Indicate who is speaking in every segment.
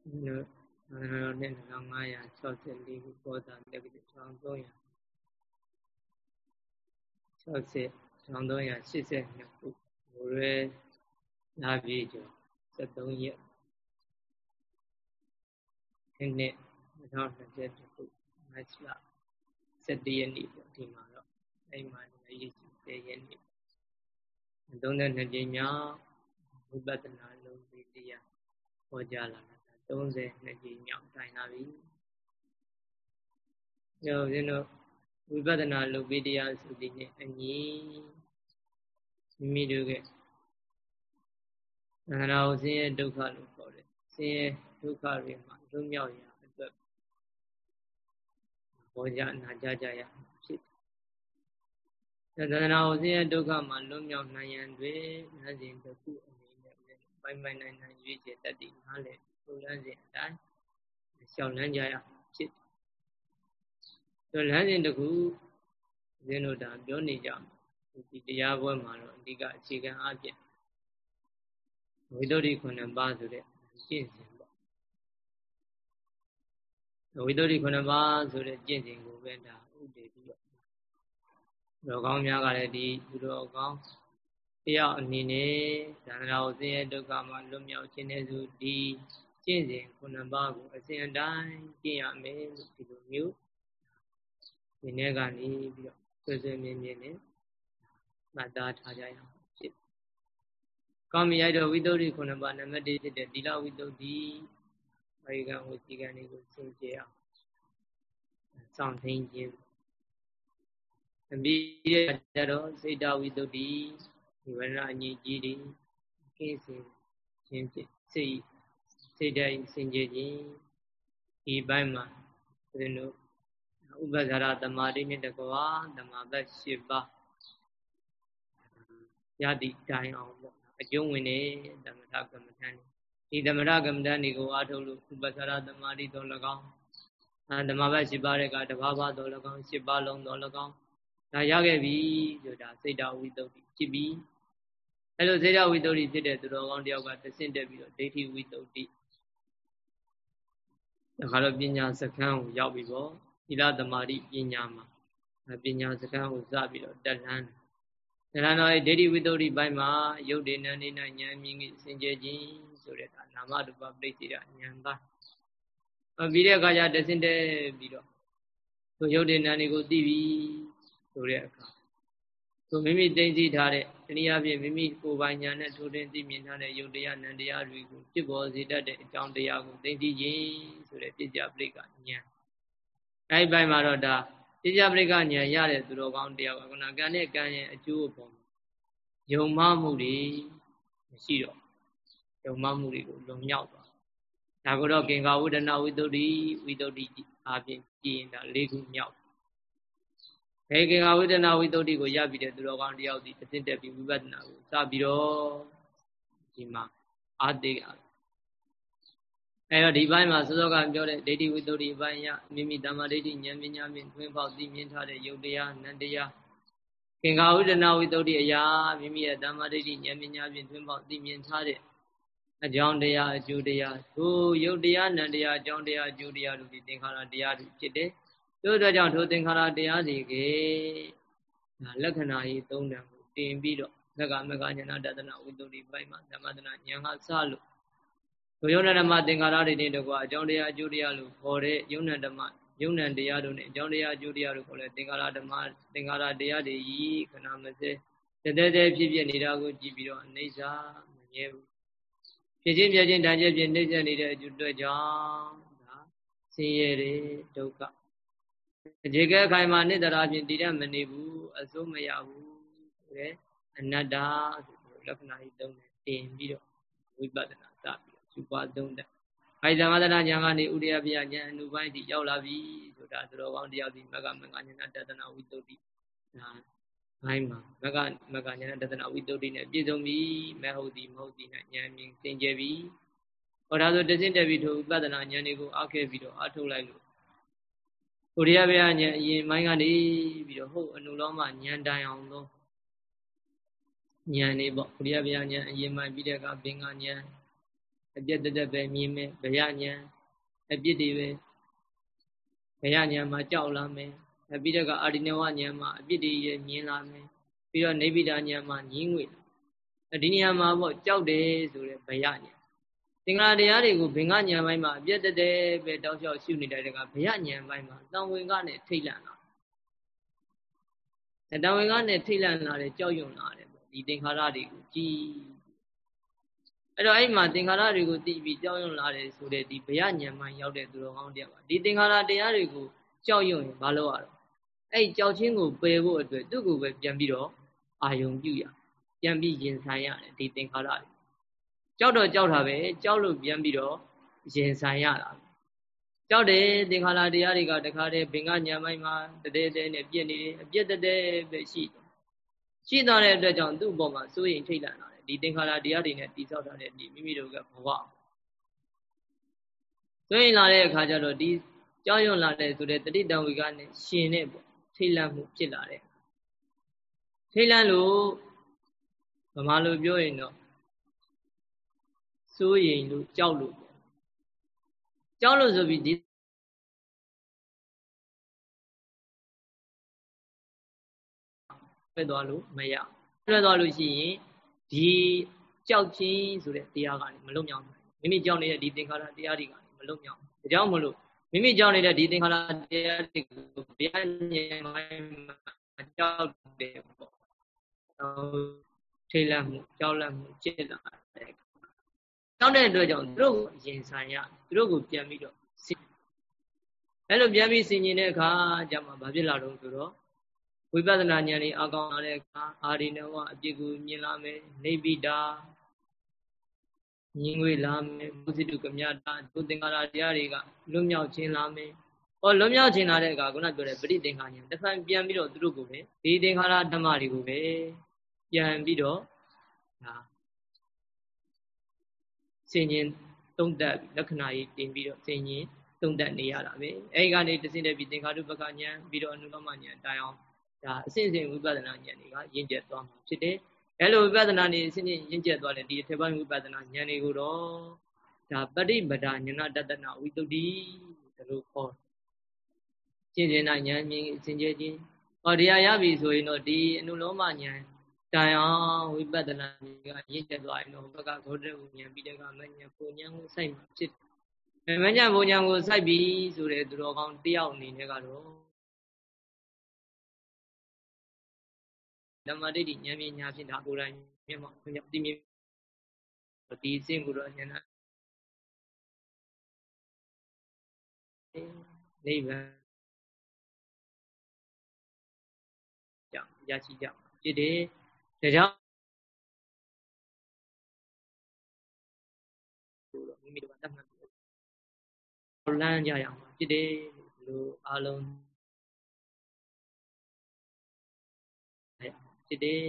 Speaker 1: နော်သာသနာတော်နှစ်2564ခုပေါ်တာတက္ကသိုလ်1300 60 1382ခုဘိုးရဲလာပြီကျော်73ရက်ဒီနှစ်2020ခုမတ်လ17ရက်နေ့ပေါ့ဒီမှာတော့အဲ့မှာလည်းရည်ရှိ10ရက်နေ့32ကြိမ်မြောက်ဝိပဿနာလုံးပြီးတရားဟောကြားလာတာ 32ကြိမ်မြောက်တိုင်လာပြီ။ကျောင်းဦးဇင်းတို့ဝိပဿနာလုပ်ပြီးတရားဆိုပြီးနဲ့အညီမိမိတို့ကသန္တာကိုဆင်းရဲဒုက္ခလို့ခေါ်တယ်။ဆင်းရဲဒုက္ခတွေမှာလွတ်မြောက်ရအတွက်ဘောကြနာကြကြရဖြစ်တယ်။သန္တာကိုဆင်းရဲဒုက္ခမှာလွတ်မြောက်နိုင်ရန်တွေနာစဉ်တစ်ခုအနေနဲ့ပိုင်ပိုင်နိုင်နိုင်ရွေးချယ်တတ်တည်နားလည် ပုံလန်းစဉ်အတိုင်းရှောင်လန်းကြရဖြစ်တယ်လမ်းစဉ်တစ်ခုဦးဇင်းတို့ဒါပြောနေကြဒီတရားပွဲမှာတော့အဓိကအခြေခံအပြင်ဝိတ္တုရိခုနှစ်ပါးဆိုတဲ့ကျင့်စဉ်ပေါ့ဝိတ္တုရိခုနှစ်ပါးဆိုတဲ့ကျင့်စဉ်ကိုပဲဒါဥတည်ပြီးတော့တော်ကောင်းများကလည်းဒီသူတော်ကောင်းတယောက်အနေနဲ့သန္တာကိုဆင်းရဲဒုက္ခမှာလွတ်မြောက်ခြင်းနဲ့ဆိုဒီ ကျင့်စဉ်ခုနှစ်ပါးကိုအစဉ်အတိုင်းကျင့်ရမယ်လို့ဒီလိုမျိုးဒီနေ့ကနေပြီးတော့ဆွေဆွေမြင်းမြင်းနဲ့မှတ်သားထားကြရအောင်ဖြစ်။ကောင်းပြီရိုက်တော့ဝိသုဒ္ဓိခုနှစ်ပါးနံပါတ်1ဖြစ်တဲ့သီလဝိသုဒ္ဓိအရိကံဝစီကံတွေကိုသင်ကြအောင်စောင့်သိခြင်းအပြီးရကြတော့စေတဝိသုဒ္ဓိဒီဝရဏအငြိကြီးတွေကိစ္စခြင်းဖြစ်စိတ် စိတ်တိုင်းစင်ကြယ်ခြင်းဒီဘက်မှာဘုရင်တို့ဥပ္ပဇာရသမာဓိနဲ့တကွာသမာဘတ်၈ပါးရသည့်တိုင်အောင်ပေါ့အကျုံးဝင်နေသမထကမ္မဋ္ဌာန်းဒီသမထကမ္မဋ္ဌာန်းတွေကိုအားထုတ်လို့ဥပ္ပဇာရသမာဓိတော်၎င်းအဲသမာဘတ်၈ပါးတဲ့ကတဘာဘာတော်၎င်း၈ပါးလုံးတော်၎င်းဒါရခဲ့ပြီဆိုတာစိတ်တဝိတုဒ္ဓိဖြစ်ပြီအဲလိုစေတဝိတုဒ္ဓိဖြစ်တဲ့သူတော်ကောင်းတယောက်ကတဆင့်တက်ပြီးတော့ဒိဋ္ဌိဝိတုဒ္ဓိ ဒါခါတော့ပညာစခန်းကိုရောက်ပြီပေါ့သီလသမာဓိပညာမှာပညာစခန်းကိုစပြီးတော့တက်လှမ်းတယ်ဒါတော့ဒိဋ္ဌိဝိတ္တုဘိုင်းမှာယုတ်ဒေနနေနာဉာဏ်မြင်ကြီးစင်ကြယ်ခြင်းဆိုတဲ့ဒါနာမရူပပြိစိရဉာဏ်သားပြီးတဲ့အခါကျတဆင့်တက်ပြီးတော့သူယုတ်ဒေနနေကိုသိပြီဆိုတဲ့အခါ သူမိမိသိသိထားတဲ့တနည်းအားဖြင့်မိမိကိုယ်ပိုင်ညာနဲ့ထိုးတင်သိမြင်ထားတဲ့ယုတ်တရားနံတရားတွေကိုဖြစ်ပေါ်စေတတ်တဲ့အကြောင်းတရားကိုသိသိခြင်းဆိုတဲ့ပြကြပရိကဉာဏ်အဲဒီဘက်မှာတော့ဒါပြကြပရိကဉာဏ်ရတဲ့သူတော်ကောင်းတရားကခုနကံနဲ့ကံရဲ့အကျိုးအပေါ်ယုံမှမှုတွေမရှိတော့ယုံမှမှုတွေကိုလွန်မြောက်သွားဒါကိုတော့ကင်္ကာဝုဒနာဝိတ္တုဝိတ္တုအပြင်ကြည်ရင်ဒါ၄ခုမြောက် ဘေကေငါဝိဒနာဝိတ္တုကိုရပြီးတဲ့သူတော်ကောင်းတယောက်ဒီအသိတက်ပြီးဝိပဿနာကိုစပြီးတော့ဒီမှာအာတိကအဲတော့ဒီဘိုင်းမှာစောစောကပြောတဲ့ဒိဋ္ဌိဝိတ္တုအပိုင်းရမိမိတမ္မာဒိဋ္ဌိဉာဏ်ပညာဖြင့်တွင်းပေါက်သိမြင်ထားတဲ့ယုတ်တရားနန္တရားကင်္ဂါဝိဒနာဝိတ္တုအရာမိမိရဲ့တမ္မာဒိဋ္ဌိဉာဏ်ပညာဖြင့်တွင်းပေါက်သိမြင်ထားတဲ့အကြောင်းတရားအကျိုးတရားသို့ယုတ်တရားနန္တရားအကြောင်းတရားအကျိုးတရားတို့ဒီသင်္ခါရတရားတွေဖြစ်တယ် တို့အတွက်ကြောင့်ထိုသင်္ခါရတရားတွေကဒါလက္ခဏာကြီးသုံးတန်ကိုတင်ပြီးတော့သက္ကမကဉာဏတတနာဝိတ္တုဒီပိုင်းမှာဓမ္မတနာဉာဏ်ကစလို့ဘုယုံဓမ္မသင်္ခါရတွေနဲ့တကွာအကြောင်းတရားအကျိုးတရားလို့ခေါ်တဲ့ယုံနံဓမ္မယုံနံတရားတို့နဲ့အကြောင်းတရားအကျိုးတရားတို့ခေါ်တဲ့သင်္ခါရဓမ္မသင်္ခါရတရားတွေဤခဏမစဲတည်းတည်းဖြစ်ဖြစ်နေတာကိုကြည့်ပြီးတော့အိဋ္ဌာမမြဲဘူးဖြစ်ချင်းပြချင်းတန်ကျက်ဖြစ်နှိမ့်ဆက်နေတဲ့အကျိုးအတွက်ကြောင့်ဒါဆင်းရဲတဲ့ဒုက္ခ အခြေခဲခိုင်မှာနိတရာဖြင့်တည်ရမနေဘူးအစိုးမရဘူးဆိုတဲ့အနတ္တဆိုလက္ခဏာကြီးသုံးတယ်တင်ပြီးတော့ဝိပဿနာစပြီးတော့ယူပါသုံးတယ်အဲသမထနာဉာဏ်ကနေဥရိယပြဉာဏ်အနုပိုင်းတိရောက်လာပြီဆိုတာသတော်ကောင်းတရားဒီမကမကဉာဏတတနာဝိတ္တုတိဒါဘိုင်းမှာမကမကဉာဏတတနာဝိတ္တုတိနဲ့ပြည့်စုံပြီမဟုတ်သည်မဟုတ်သည်နဲ့ဉာဏ်မြင်သင်ကျပြီဟောဒါဆိုတစင့်တက်ပြီးထိုဥပဒနာဉာဏ်တွေကိုအောက်ခဲ့ပြီးတော့အထုတ်လိုက်လို့ ကိုရိယဗျာဉာဏ်အရင်မိုင်းကနေပြီးတော့ဟုတ်အနုလောမဉာဏ်တိုင်အောင်သောဉာဏ်လေးပေါ့ကိုရိယဗျာဉာဏ်အရင်မိုင်းပြီးတဲ့အခါဘင်္ဂဉာဏ်အပြစ်တက်တက်ပဲမြင်မယ်ဗျာညာအပြစ်တွေပဲဗျာညာမှာကြောက်လာမယ်ပြီးတော့ကအာရိနဝညာမှာအပြစ်တွေရမြင်လာမယ်ပြီးတော့နေဗိဒာညာမှာညင်းငွေဒီနေရာမှာပေါ့ကြောက်တယ်ဆိုတဲ့ဗျာညာ သင်္ဃာတရားတွေကိုဘင်္ဂညာပိုင်းမှာအပြစ်တက်တက်ပဲတောက်လျှောက်ရှုနေတဲ့ကဗျာညာပိုင်းမှာတံဝင်ကနဲ့ထိတ်လန့်လာတံဝင်ကနဲ့ထိတ်လန့်လာတယ်ကြောက်ရွံ့လာတယ်ပေါ့ဒီသင်္ခါရတွေကိုကြည်အဲ့တော့အဲ့မှာသင်္ခါရတွေကိုသိပြီးကြောက်ရွံ့လာတယ်ဆိုတဲ့ဒီဗျာညာပိုင်းရောက်တဲ့သူတော်ကောင်းတရားပါဒီသင်္ခါရတရားတွေကိုကြောက်ရွံ့ရင်ဘာလို့ရတော့အဲ့ကြောက်ချင်းကိုပယ်ဖို့အတွက်သူ့ကိုပဲပြန်ပြီးတော့အာယုံပြုရပြန်ပြီးရင်ဆိုင်ရတယ်ဒီသင်္ခါရတွေ ကြောက်တော့ကြောက်တာပဲကြောက်လို့ပြန်ပြီးတော့ရင်ဆိုင်ရတာကြောက်တယ်သင်္ခါရတရားတွေကတခါတည်းဘင်္ဂညာမိုင်းမှာတတဲတဲနဲ့ပြည့်နေတယ်အပြစ်တတဲပဲရှိတယ်ရှိသွားတဲ့အတွက်ကြောင့်သူ့ဘောမှာစိုးရင်ထိတ်လန့်လာတယ်ဒီသင်္ခါရတရားတွေနဲ့တိဆောက်ထားတဲ့ဒီမိမိတို့ကဘဝစိုးရင်လာတဲ့အခါကျတော့ဒီကြောက်ရွံ့လာတဲ့ဆိုတဲ့တတိတံဝေကနဲ့ရှင်တဲ့ပေါ့ထိတ်လန့်မှုဖြစ်လာတယ်ထိတ်လန့်လို့ဗမာလိုပြောရင်တော့ စိုးရင်လို့ကြောက်လို့ပေါ့ကြောက်လို့ဆိုပြီးဒီပဲသွားလို့မရလွှဲသွားလို့ရှိရင်ဒီကြောက်ခြင်းဆိုတဲ့တရားကနေမလွတ်မြောက်ဘူးမိမိကြောက်နေတဲ့ဒီသင်္ခါရတရားတွေကနေမလွတ်မြောက်ဘူးဒါကြောင့်မလို့မိမိကြောက်နေတဲ့ဒီသင်္ခါရတရားတွေကိုဘုရားဉာဏ်မှာကြောက်တယ်ပေါ့ထိတ်လန့်မှုကြောက်လန့်မှုจิตလာတယ် ကြောက်တဲ့အတွက်ကြောင့်သူတို့ကိုရင်ဆိုင်ရသူတို့ကိုပြန်ပြီးတော့အဲ့လိုပြန်ပြီးဆင်ញင်တဲ့အခါကျမှဘာဖြစ်လာတော့ဆိုတော့ဝိပဿနာဉာဏ်လေးအကောင်လာတဲ့အခါအာရိနဝအပြစ်ကိုမြင်လာမယ်နေပိတာမြင်ွေလာမယ်ဘုဇိတုကမြတာဒုသင်္ကာရတရားတွေကလွတ်မြောက်ခြင်းလာမယ်ဟောလွတ်မြောက်ခြင်းလာတဲ့အခါခုနပြောတဲ့ပရိသင်္ခါဉာဏ်တစ်ခါပြန်ပြီးတော့သူတို့ကိုပဲဒီသင်္ခါရဓမ္မတွေကိုပဲပြန်ပြီးတော့ဒါ ဆင်ញင်သုံးသက်လက္ခဏာကြီးတင်ပြီးတော့ဆင်ញင်သုံးသက်နေရတာပဲအဲဒီကနေတစင်းတဲ့ပြီးသင်္ခါရုပ္ပကဉာဏ်ပြီးတော့အနုလောမဉာဏ်တိုင်အောင်ဒါအစဉ်စဉ်ဝိပဿနာဉာဏ်တွေကရင့်ကျက်သွားမှာဖြစ်တယ်အဲလိုဝိပဿနာနေအစဉ်စဉ်ရင့်ကျက်သွားတဲ့ဒီအထက်ပိုင်းဝိပဿနာဉာဏ်တွေကိုတော့ဒါပရိပဒဉာဏတတနာဝိတုဒ္ဓိဒါလိုခေါ်ကျင့်ကျင်နာဉာဏ်မြင်အစဉ်ကျဲခြင်းဟောတရားရပြီဆိုရင်တော့ဒီအနုလောမဉာဏ် တိုင်အောင်ဝိပဿနာကရင့်ကျက်သွားရင်တော့ဘက်ကဂေါတဝဉာဏ်ပြီးတဲ့ကမဉဏ်ပုံဉာဏ်ကိုစိုက်မှာဖြစ်တယ်မဉဏ်ပုံဉာဏ်ကိုစိုက်ပြီးဆိုတဲ့သူတော်ကောင်းတယောက်အနေနဲ့ကတော့ဓမ္မဒိဋ္ဌိဉာဏ်မြညာဖြင့်ဒါကိုယ်တိုင်မျက်မှောက်ခွင့်ရသိမြင်ဒီစင့်ကိုတော့ဉာဏ်နိဗ္ဗာန်ကြောင့်ရရှိကြဖြစ်တယ် ဒါကြောင့်မိမိတို့ကတတ်မှတ်ပြီးလမ်းကြရအောင်ဖြစ်တယ်လို့အားလုံးဖြစ်တယ်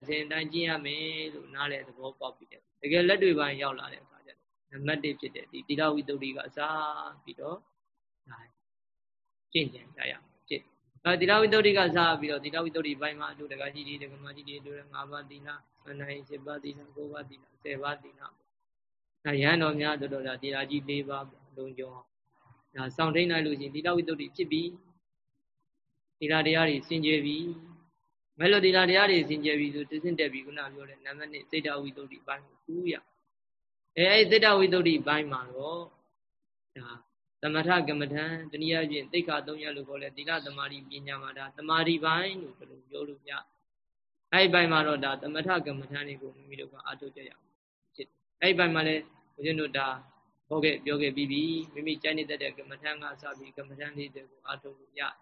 Speaker 1: အစဉ်တိုင်းကျင့်ရမယ်လို့နားလဲသဘောပေါက်ပြီးတယ်တကယ်လက်တွေပိုင်းရောက်လာတဲ့အခါကျတော့နံပါတ်1ဖြစ်တဲ့ဒီတိရဝိတ္တုကစားပြီးတော့ဒါကျင့်ကြံကြရအောင်ဖြစ် အဲတိရဝိတ္တုကစားပြီးတော့တိရဝိတ္တုပိုင်းမှာအတူတကကြီးတွေတကမကြီးတွေတို့၅ပါးသီလအနိုင်7ပါးသီလ9ပါးသီလ10ပါးသီလပေါ့ဒါရဟန်းတော်များတို့တော့ဒါတိရကြီး၄ပါးလုံးကျော်ဒါစောင့်ထိန်နိုင်လို့ရှိရင်တိရဝိတ္တုဖြစ်ပြီးသီလတရားတွေစင်ကြယ်ပြီမဲလို့သီလတရားတွေစင်ကြယ်ပြီဆိုတစင့်တက်ပြီခုနပြောတဲ့နံပါတ်1စိတ်တဝိသုဒ္ဓိပိုင်းကိုကူးရအဲအဲ့စိတ်တဝိသုဒ္ဓိပိုင်းမှာတော့ဒါ သမထကမ္မထံတနည်းအားဖြင့်သိက္ခာ၃ရပ်လို့ခေါ်လဲသီလသမာဓိပညာမှာဒါသမာဓိပိုင်းလို့ဘယ်လိုပြောလို့ရအဲ့ဒီပိုင်းမှာတော့ဒါသမထကမ္မထံတွေကိုမိမိတို့ကအားထုတ်ကြရအောင်ဖြစ်အဲ့ဒီပိုင်းမှာလဲဘုရင်တို့ဒါဟောခဲ့ပြောခဲ့ပြီးပြီမိမိကြိုက်နေတဲ့ကမ္မထံကစပြီးကမ္မထံလေးတွေကိုအားထုတ်လို့ရတယ်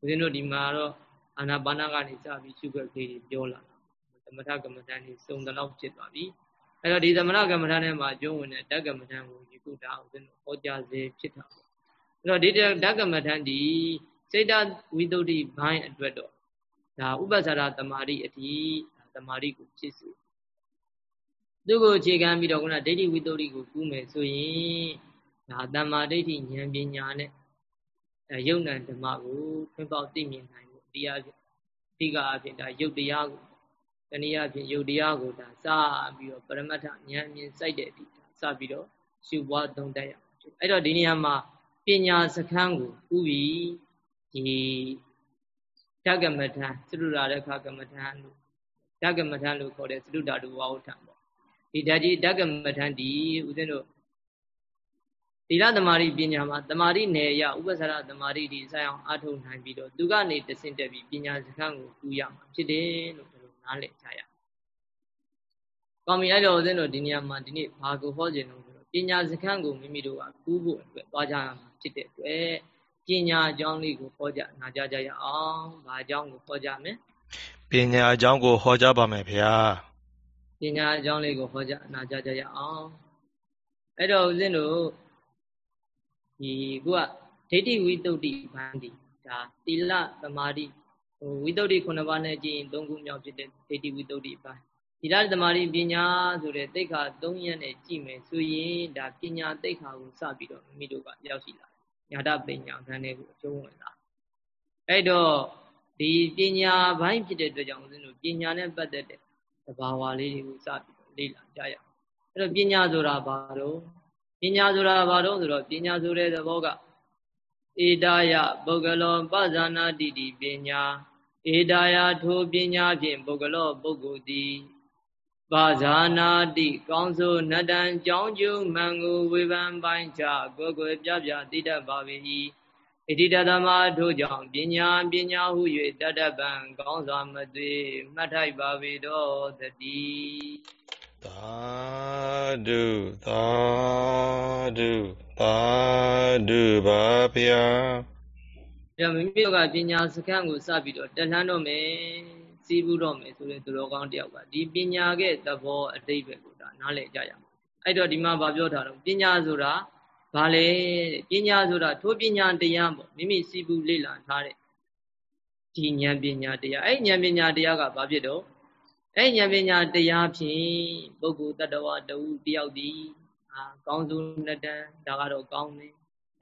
Speaker 1: ဦးဇင်းတို့ဒီမှာတော့အာနာပါနာကနေစပြီးရှုခွက်ကလေးပြောလာတာသမထကမ္မဋ္ဌာန်းကြီးစုံတလောက်ဖြစ်သွားပြီ အဲ့တော့ဒီသမထကမ္မဋ္ဌာန်းထဲမှာကျုံးဝင်တဲ့ဓကမ္မဋ္ဌာန်းကိုဒီကုတာဦးဇင်းတို့ဟောကြားစေဖြစ်တာပေါ့အဲ့တော့ဒီဓကမ္မဋ္ဌာန်းဒီစိတ်တဝိသုဒ္ဓိဘိုင်းအတွက်တော့ဒါဥပ္ပဇာရတမာရိအတိတမာရိကိုဖြစ်စေသူ့ကိုအခြေခံပြီးတော့ခုနဒိဋ္ဌိဝိသုဒ္ဓိကိုကူးမယ်ဆိုရင်ဒါတမ္မာဒိဋ္ဌိဉာဏ်ပညာနဲ့အဲယုံ nant ဓမ္မကိုဖွင့်ပေါက်သိမြင်နိုင်ဖို့တရားအဓိကအဖြစ်ဒါယုတ်တရားကို တနည်းအားဖြင့်ယုတ်တရားကိုဒါစပြီးတော့ပရမတ္ထဉာဏ်မြင်စိုက်တဲ့အတိစပြီးတော့ရှုပွားသုံးတတ်ရအောင်အဲ့တော့ဒီနေရာမှာပညာစခန်းကိုဥပြီးဒီဓကမထံသုတ္တရာလက်ခကမထံလို့ဓကမထံလို့ခေါ်တဲ့သုတ္တရာတူဝါဝထံပေါ့ဒီဓာကြီးဓကမထံဒီဦးဇင်းတို့သီလသမารိပညာမှာသမာဓိနယ်ရဥပ္ပဆရာသမာဓိဒီဆိုင်အောင်အထုတ်နိုင်ပြီးတော့သူကနေတဆင့်တက်ပြီးပညာစခန်းကိုကူရမှာဖြစ်တယ်လို့ နားလည်ကြရ။ကောင်းပြီအဲ့တော့ဦးဇင်းတို့ဒီနေရာမှာဒီနေ့ဘာကိုဟောခြင်းလို့ဆိုတော့ပညာစခန်းကိုမိမိတို့ကကူးဖို့အတွက်သွားကြရမှာဖြစ်တဲ့အတွက်ပညာအကြောင်းလေးကိုဟောကြနာကြကြရအောင်။ဘာအကြောင်းကိုဟောကြမလဲ။
Speaker 2: ပညာအကြောင်းကိုဟောကြပါမယ်ဗျာ။
Speaker 1: ပညာအကြောင်းလေးကိုဟောကြနာကြကြရအောင်။အဲ့တော့ဦးဇင်းတို့ဒီခုကဒိဋ္ဌိဝိတုဒ္ဓိဘန္တိဒါသီလသမာဓိ ဟိုဝိတုဒ္ဓိခုနှစ်ပါးနဲ့ကြည့်ရင်သုံးခုမြောက်ဖြစ်တဲ့ဒိဋ္ဌိဝိတုဒ္ဓိဘန္သီလသမာဓိပညာဆိုတဲ့တိတ်ခါ၃ရက်နဲ့ကြည့်မယ်ဆိုရင်ဒါပညာတိတ်ခါကိုစပြီးတော့မိမိတို့ကရောက်ရှိလာညာတပညာခန်းတွေကိုအကျုံးဝင်လာအဲ့တော့ဒီပညာဘိုင်းဖြစ်တဲ့အတွက်ကြောင့်ဦးဇင်းတို့ပညာနဲ့ပတ်သက်တဲ့သဘာဝလေးတွေကိုစပြီးတော့လေ့လာကြရအောင်အဲ့တော့ပညာဆိုတာဘာလို့ပညာဆိုတာဘာလို့ဆိုတော့ပညာဆိုတဲ့သဘောက ဧတာယပုဂ္ဂလောပဇာနာတိတိပညာဧတာယထိုပညာဖြင့်ပုဂ္ဂလောပုဂ္ဂိုလ်သည်ပါဇာနာတိကောင်းဆိုနတံကြောင်းကျုံမှန်ကိုဝေဖန်ပိုင်းချကိုယ်ကိုယ်ပြပြသိတတ်ပါ၏ဣတိတသမထိုကြောင့်ပညာပညာဟု၍တတ္တပံကောင်းစွာမသွေမှတ်ထိုက်ပါ၏တော်တည်း
Speaker 2: သာဓုသာဓု သာဓုပါဗျာ
Speaker 1: ဒါမိမိတို့ကပညာစခန်းကိုစပြီးတော့တက်လှမ်းတော့မယ်စီးပူးတော့မယ်ဆိုရင်သူတော်ကောင်းတယောက်ကဒီပညာရဲ့သဘောအတိတ်ပဲကိုဒါနားလည်ကြရမှာအဲ့တော့ဒီမှာဗာပြောထားတော့ပညာဆိုတာဘာလဲပညာဆိုတာထိုးပညာတရားပေါ့မိမိစီးပူးလေ့လာထားတဲ့ဒီဉာဏ်ပညာတရားအဲ့ဉာဏ်ပညာတရားကဘာဖြစ်တော့အဲ့ဉာဏ်ပညာတရားဖြင့်ပုဂ္ဂိုလ်တ attva တူတယောက်ဒီ အာကောင်းစုနှစ်တန်းဒါကတော့ကောင်းတယ်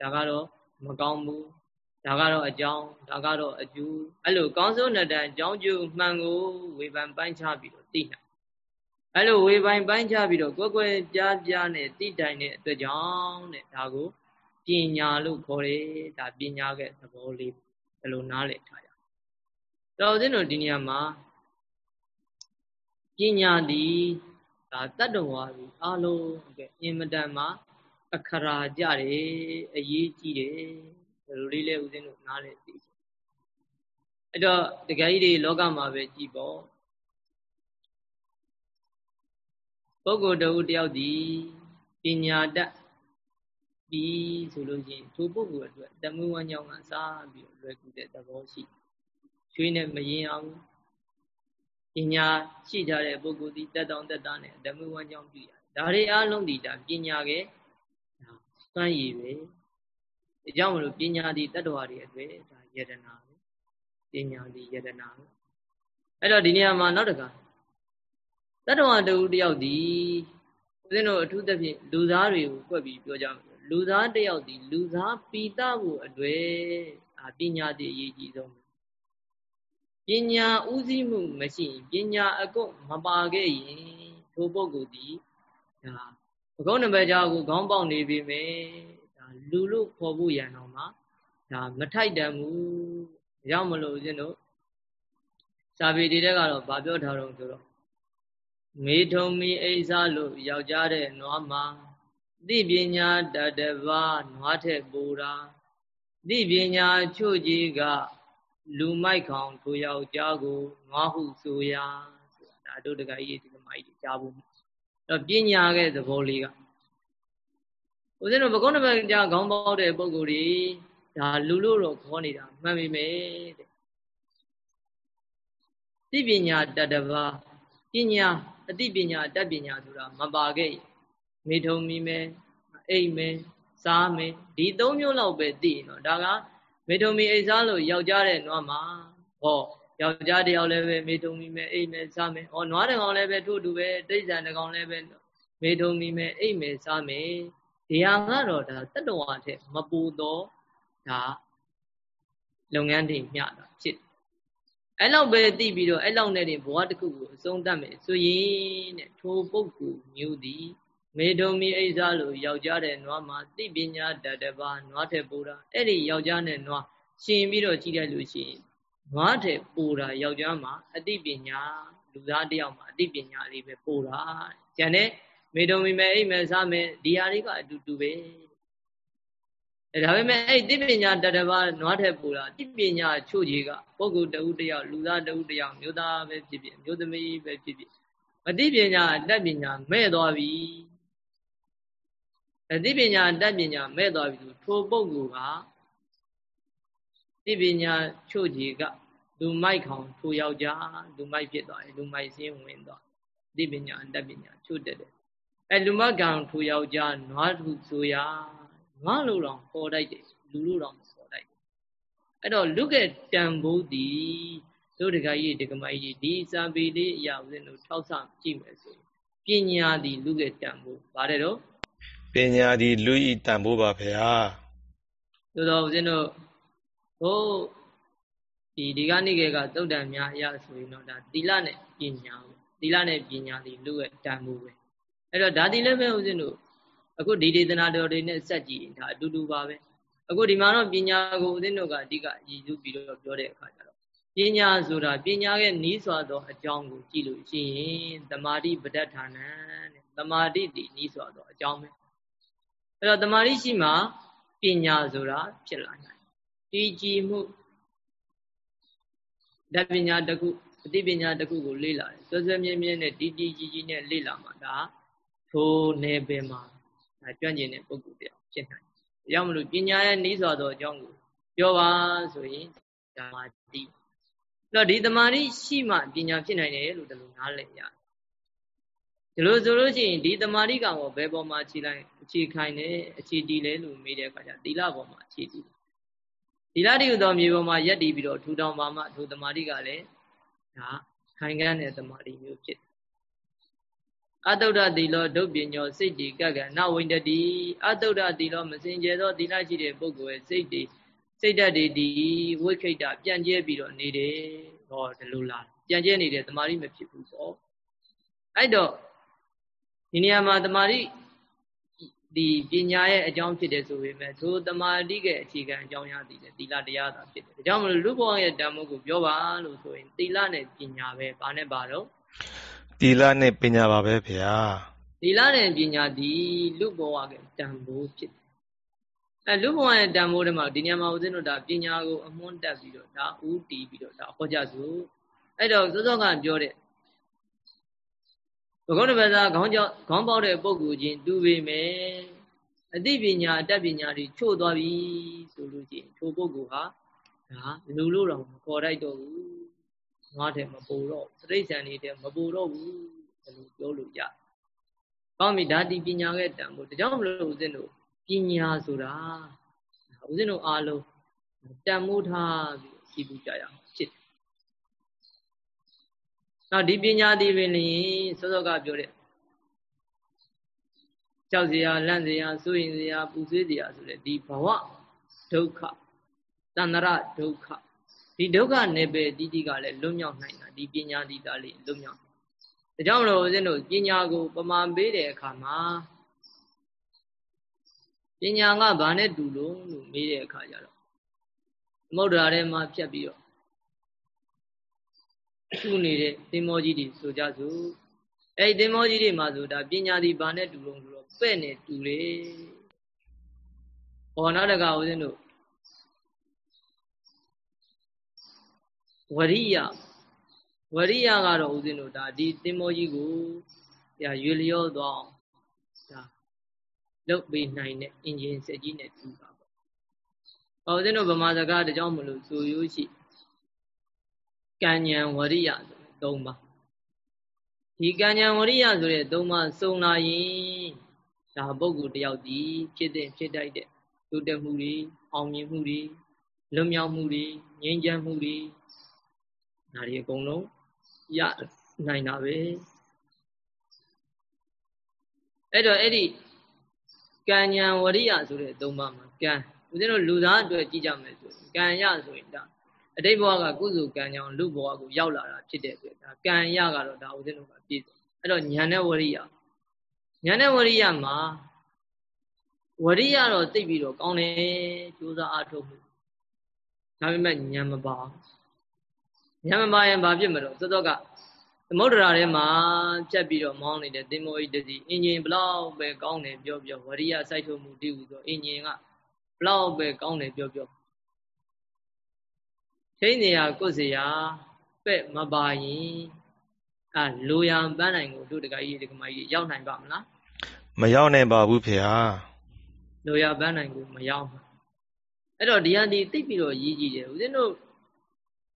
Speaker 1: ဒါကတော့မကောင်းဘူးဒါကတော့အကြောင်းဒါကတော့အကျိုးအဲ့လိုကောင်းစုနှစ်တန်းအကြောင်းကျိုးမှန်ကိုဝေဖန်ပိုင်းခြားပြီးတော့သိနိုင်အဲ့လိုဝေဖန်ပိုင်းခြားပြီးတော့ကွယ်ကွယ်ပြားပြားနဲ့သိတိုင်တဲ့အတွက်ကြောင့်တဲ့ဒါကိုပညာလို့ခေါ်တယ်ဒါပညာရဲ့သဘောလေးဒီလိုနားလည်ထားရအောင်တော်ဦးဇင်းတို့ဒီနေရာမှာပညာသည် ဒါတတ္တဝါတွေအားလုံးကအင်မတန်မှအခရာကြတယ်အရေးကြီးတယ်ဒီလိုလေးလဲဦးဇင်းတို့နားလည်သိချင်အဲ့တော့တကယ်ကြီးတွေလောကမှာပဲကြည်ပေါ့ပုဂ္ဂိုလ်တဦးတယောက်ဒီပညာတတ်ပြီးဆိုလို့ရှိရင်ထိုပုဂ္ဂိုလ်အတွက်တမွေးဝမ်းကြောင်းကစားပြီးလွယ်ကူတဲ့သဘောရှိရွှေနဲ့မရင်အောင် ပညာရှိကြတဲ့ပုဂ္ဂိုလ်ဒီတက်တောင်တက်တာနဲ့ဓမ္မဝမ်းကြောင်းပြုရတယ်ဒါတွေအားလုံးဒီဒါပညာကစွမ်းရည်ပဲဒါကြောင့်မလို့ပညာဒီတတ္တဝါတွေအတွေ့ဒါယတနာပဲပညာဒီယတနာပဲအဲ့တော့ဒီနေရာမှာနောက်တကတတ္တဝါတူတယောက်ဒီဦးဇင်းတို့အထူးသဖြင့်လူသားတွေကိုကွက်ပြီးပြောကြမယ်လူသားတယောက်ဒီလူသားပိတဖို့အတွေ့အာပညာဒီအရေးကြီးဆုံးပ ညာဥစည်းမှုမရှိပညာအကုတ်မပါခဲ့ရင်ထိုပုဂ္ဂိုလ်ဒီဒါဘကုန်းနံပါတ်ကြောကိုခေါင်းပေါက်နေပြီမယ်ဒါလူလူခေါ်ဖို့ရန်တော့မှဒါမထိုက်တန်ဘူးဒါကြောင့်မလို့ဦးဇင်းတို့စာပေတွေတက်ကတော့ဗာပြောထားတော့ဆိုတော့မေထုံမီအိစားလို့ယောက်ျားတဲ့နွားမှာသိပညာတတဘာနွားထက်ပူတာသိပညာချို့ကြီးက လူမိုက်ခေါင်ထိုယောက်ျားကိုငွားဟုဆိုရာဆိုတာဒါတို့တကကြီးဒီကမကြီးကြားဖို့အဲ့ပညာရဲ့သဘောလေးကဦးဇင်းတို့ဘကုန်းတစ်ပတ်ကြာခေါင်းပေါက်တဲ့ပုံကိုယ်ကြီးဒါလူလို့တော့ခေါ်နေတာမှန်ပြီမယ်တဲ့သိပညာတတဘာပညာအသိပညာတတ်ပညာဆိုတာမပါခဲ့မေထုံမိမယ်အိမ်မယ်စားမယ်ဒီသုံးမျိုးလောက်ပဲသိရင်တော့ဒါက မေထုံမီအိတ်စားလို့ယောက်ျားတဲ့နွားမှာဟောယောက်ျားတယောက်လည်းပဲမေထုံမီမယ်အိတ်မယ်စားမယ်ဟောနွားတကောင်လည်းပဲထို့တူပဲတိဋ္ဌာန်တကောင်လည်းပဲမေထုံမီမယ်အိတ်မယ်စားမယ်ဒီဟာကတော့ဒါတတ္တဝါထက်မပူတော့ဒါလုပ်ငန်းတွေမျှတာဖြစ်အဲ့လောက်ပဲသိပြီးတော့အဲ့လောက်နဲ့တင်ဘဝတစ်ခုကိုအဆုံးသတ်မယ်ဆိုရင်တဲ့ထိုပုဂ္ဂိုလ်မျိုးသည် မေတုံမီအိဇာလို့ယောက်ျားတဲ့နွားမှာသိပညာတတပါနွားတဲ့ပူတာအဲ့ဒီယောက်ျားနဲ့နွားရှင်ပြီးတော့ကြည့်လိုက်လို့ရှိရင်နွားတဲ့ပူတာယောက်ျားမှာအသိပညာလူသားတယောက်မှာအသိပညာလေးပဲပူတာကျန်တဲ့မေတုံမီမဲ့အိမ်မဲ့စားမဲ့ဒီဟာလေးကအတူတူပဲအဲဒါပေမဲ့အဲ့သိပညာတတပါနွားတဲ့ပူတာသိပညာချို့ကြီးကပုဂ္ဂိုလ်တဦးတယောက်လူသားတဦးတယောက်မျိုးသားပဲဖြစ်ဖြစ်မျိုးသမီးပဲဖြစ်ဖြစ်မသိပညာအတတ်ပညာမဲ့သွားပြီ အသိပညာတတ်ပညာမဲ့သွားပြီဆိုထိုပုဂ္ဂိုလ်ကသိပညာချို့ကြီးကလူမိုက်ခေါင်ထိုယောက်ျားလူမိုက်ဖြစ်သွားတယ်လူမိုက်စင်းဝင်သွားသိပညာတတ်ပညာချို့တက်တယ်အဲလူမကောင်ထိုယောက်ျားနွားသူဆိုရနွားလို့တော့ပေါ်တိုက်တယ်လူလို့တော့မပေါ်တိုက်ဘူးအဲ့တော့လူကတန်ဖိုးသည်တို့တကကြီးဒကမကြီးဒီစာပေလေးအရာဦးဇင်းတို့ထောက်ဆကြည့်မယ်ဆိုရင်ပညာသည်လူကတန်ဖိုးဗါတဲ့တော့
Speaker 2: ပညာဒီလူဤတန်ဖိုးပါဗျာ
Speaker 1: သို့တော်ဦးဇင်းတို့ဟိုဒီဒီကနေ့ကသုတ်တန်များအရာဆိုရင်တော့ဒါသီလနဲ့ပညာသီလနဲ့ပညာဒီလူရဲ့တန်ဖိုးပဲအဲ့တော့ဒါဒီလည်းပဲဦးဇင်းတို့အခုဒီဒေသနာတော်တွေနဲ့စက်ကြည့်ဒါအတူတူပါပဲအခုဒီမှာတော့ပညာကိုဦးဇင်းတို့ကအဓိကရည်စူးပြီးတော့ပြောတဲ့အခါကျတော့ပညာဆိုတာပညာရဲ့နီးစွာသောအကြောင်းကိုကြည့်လို့ရှိရင်တမာတိပဋ္ဌာနံတဲ့တမာတိတည်နီးစွာသောအကြောင်းပဲ အဲ့တော့တမာတိရှိမှပညာဆိုတာဖြစ်လာနိုင်တည်ကြည်မှုဓာတ်ပညာတစ်ခုအသိပညာတစ်ခုကိုလေ့လာတယ်စွဲစွဲမြဲမြဲနဲ့တည်တည်ကြည်ကြည်နဲ့လေ့လာမှဒါထိုနယ်ပင်မှာကျွမ်းကျင်တဲ့ပုဂ္ဂိုလ်တယောက်ဖြစ်နိုင်တယ်။ဒါကြောင့်မလို့ပညာရဲ့နှီးစွာသောအကြောင်းကိုပြောပါဆိုရင်ဓမ္မတိ။အဲ့တော့ဒီတမာတိရှိမှပညာဖြစ်နိုင်တယ်လို့ဒီလိုနားလည်ရတယ် ဒီလိုဆိုလို့ရှိရင်ဒီတမာတိကောင်ကိုဘယ်ပေါ်မှာခြေလိုက်အခြေခိုင်နေအခြေတည်လဲလို့မေးတဲ့အခါကျသီလပေါ်မှာအခြေတည်သီလတည်းဟူသောမြေပေါ်မှာယက်တည်ပြီးတော့ထူထောင်ပါမှထူတမာတိကလည်းဒါခိုင်ခန့်တဲ့တမာတိမျိုးဖြစ်အတုဒ္ဒသီလောဒုပ္ပညောစိတ်တည်ကကနဝိန္ဒတိအတုဒ္ဒသီလောမစင်ကြဲသောသီလရှိတဲ့ပုဂ္ဂိုလ်ရဲ့စိတ်တည်စိတ်ဓာတ်တွေဒီဝိခိတ္တပြန့်ကျဲပြီးတော့နေတယ်ဟောဒီလိုလားပြန့်ကျဲနေတယ်တမာတိမဖြစ်ဘူးပေါ့အဲ့တော့ ဒီနေရာမှာတမာတိဒီပညာရဲ့အကြောင်းဖြစ်တယ်ဆိုပေမဲ့သို့တမာတိရဲ့အခြေခံအကြောင်းရသည်လေသီလတရားသာဖြစ်တယ်ဒါကြောင့်မလို့လူဘဝရဲ့တန်ဖိုးကိုပြောပါလို့ဆိုရင်သီလနဲ့ပညာပဲဘာနဲ့ပါတော့
Speaker 2: သီလနဲ့ပညာပါပဲဗျာ
Speaker 1: သီလနဲ့ပညာဒီလူဘဝရဲ့တန်ဖိုးဖြစ်တယ်အဲလူဘဝရဲ့တန်ဖိုးတွေမှာဒီနေရာမှာဦးဇင်းတို့ဒါပညာကိုအမွှန်းတက်ပြီးတော့ဒါဥတီးပြီးတော့ဒါဟောကြစို့အဲ့တော့စောစောကပြောတဲ့ ဘဂဝတ္တပဇာခေါင်းကြောင့်ခေါင်းပေါက်တဲ့ပုဂ္ဂိုလ်ချင်းတူပေမဲ့အသိပညာအတတ်ပညာတွေချို့သွားပြီဆိုလို့ချင်းထိုပုဂ္ဂိုလ်ဟာဒါလူလို့တော့မခေါ်တတ်တော့ဘူးငါတဲ့မပူတော့စရိတ်ဆန်နေတဲ့မပူတော့ဘူးဘယ်လိုပြောလို့ရကောင်းပြီဒါဒီပညာရဲ့တန်ဖို့ဒါကြောင့်မလို့ဦးဇင်းတို့ပညာဆိုတာဦးဇင်းတို့အားလုံးတန်မိုးထားပြီးကြည့်ကြရအောင်ဖြစ်တယ် နောက်ဒီပညာဒီပင်လျင်စောစောကပြောတဲ့ကြောက်စရာလန့်စရာစိုးရင်စရာပူဆွေးစရာဆိုတဲ့ဒီဘဝဒုက္ခတန္တရဒုက္ခဒီဒုက္ခနယ်ပယ်တိတိကလည်းလွတ်မြောက်နိုင်တာဒီပညာဒီသားလေးလွတ်မြောက်ဒါကြောင့်မလို့ဦးဇင်းတို့ပညာကိုပမာပေးတဲ့အခါမှာပညာကဘာနဲ့တူလို့လို့မေးတဲ့အခါကျတော့မုဒ္ဒရာထဲမှာဖြတ်ပြီးတော့ သူ့နေတဲ့သင်္ဘောကြီးတွေဆိုကြစို့အဲ့ဒီသင်္ဘောကြီးတွေမှာဆိုဒါပညာဒီဘာနဲ့တူလို့ဆိုတော့ပဲ့နေတူလေဟောနောက်တကဦးဇင်းတို့ဝရိယဝရိယကတော့ဦးဇင်းတို့ဒါဒီသင်္ဘောကြီးကိုဒါရွေလျောသွားဒါလုတ်ပေးနိုင်တဲ့အင်ဂျင်စက်ကြီးနဲ့တူတာပေါ့။ဟောဦးဇင်းတို့ဗမာစကားတကြောင်မလို့ဆိုရိုးရှိ ကံဉဏ်ဝရိယဆိုသုံးပါဒီကံဉဏ်ဝရိယဆိုတဲ့သုံးပါစုံလာရင်ဒါပုဂ္ဂိုလ်တယောက်ဒီဖြစ်တဲ့ဖြစ်တတ်တဲ့တိုးတက်မှုတွေအောင်မြင်မှုတွေလွတ်မြောက်မှုတွေငြိမ်းချမ်းမှုတွေဒါတွေအကုန်လုံးရနိုင်တာပဲအဲ့တော့အဲ့ဒီကံဉဏ်ဝရိယဆိုတဲ့သုံးပါမှာကံဦးဇင်းတို့လူသားအတွက်ကြည့်ကြမယ်ဆိုရင်ကံရဆိုရင်ဒါ အတိတ်ဘဝကကုသိုလ်ကံကြောင့်လူဘဝကိုရောက်လာတာဖြစ်တဲ့အတွက်ဒါကံရကတော့ဒါဦးဇင်းတို့ကပြည့်စုံအဲ့တော့ဉာဏ်နဲ့ဝရိယဉာဏ်နဲ့ဝရိယမှာဝရိယတော့သိပြီးတော့ကောင်းတယ်ကြိုးစားအားထုတ်မှုဒါပေမဲ့ဉာဏ်မပါဉာဏ်မပါရင်ဘာဖြစ်မလို့စောစောကသမုဒ္ဒရာထဲမှာဖြတ်ပြီးတော့မောင်းနေတဲ့သင်္ဘောဤတစီအင်ဂျင်ဘလောက်ပဲကောင်းတယ်ပြောပြောဝရိယစိုက်ထုတ်မှုတည်ဟူဆိုအင်ဂျင်ကဘလောက်ပဲကောင်းတယ်ပြောပြော ချိန်နေရကိုယ်စရာပဲ့မပါရင်အာလိုရန်ပန်းနိုင်ကိုတို့တကကြီးတကမကြီးရောက်နိုင်ပါမလား
Speaker 2: မရောက်နိုင်ပါဘူးဖေဟာ
Speaker 1: လိုရပန်းနိုင်ကိုမရောက်ဘူးအဲ့တော့ဒီဟာဒီသိပြီးတော့ရည်ကြည်တယ်ဦးဇင်းတို့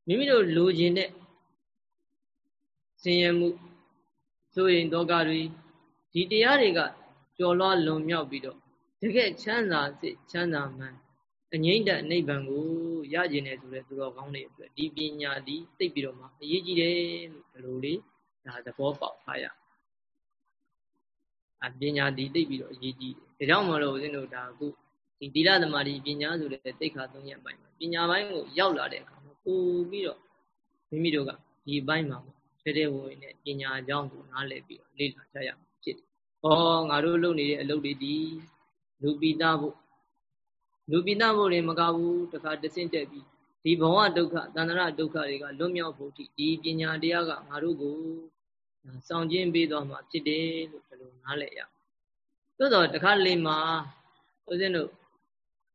Speaker 1: မိမိတို့လိုချင်တဲ့ဆင်းရဲမှုဆိုရင်ဒုက္ခတွေဒီတရားတွေကကြော်လွှားလွန်မြောက်ပြီးတော့တကယ်ချမ်းသာစိတ်ချမ်းသာမှန်အငိမ့်တဲ့နိဗ္ဗာန်ကို ရကျင်တယ်ဆိုတဲ့သူတော်ကောင်းတွေအတွက်ဒီပညာဒီသိပြီးတော့မှအရေးကြီးတယ်လို့ဒီလိုလေးဒါသဘောပေါက်ထားရအပညာဒီသိပြီးတော့အရေးကြီးတယ်ဒါကြောင့်မလို့ဦးဇင်းတို့ဒါအခုဒီသီလသမารီပညာဆိုတဲ့သိက္ခာ၃ရပ်ပိုင်းမှာပညာပိုင်းကိုရောက်လာတဲ့အခါမှာပို့ပြီးတော့မိမိတို့ကဒီဘိုင်းမှာထဲထဲဝင်နဲ့ပညာအကြောင်းကိုနားလည်ပြီးတော့လေ့လာကြရမှာဖြစ်တယ်။ဟောငါတို့လုပ်နေတဲ့အလုပ်တွေဒီလူပိတာဖို့ လူပိတာဖို့တွေမကဘူးတခါတဆင့်တက်ပြီးဒီဘဝဒုက္ခတဏှာဒုက္ခတွေကလွတ်မြောက်ဖို့ဒီပညာတရားကငါတို့ကိုစောင့်ခြင်းပေးသွားမှာဖြစ်တယ်လို့ဘယ်လိုနားလည်ရ။သို့တော့တခါလေးမှာဦးဇင်းတို့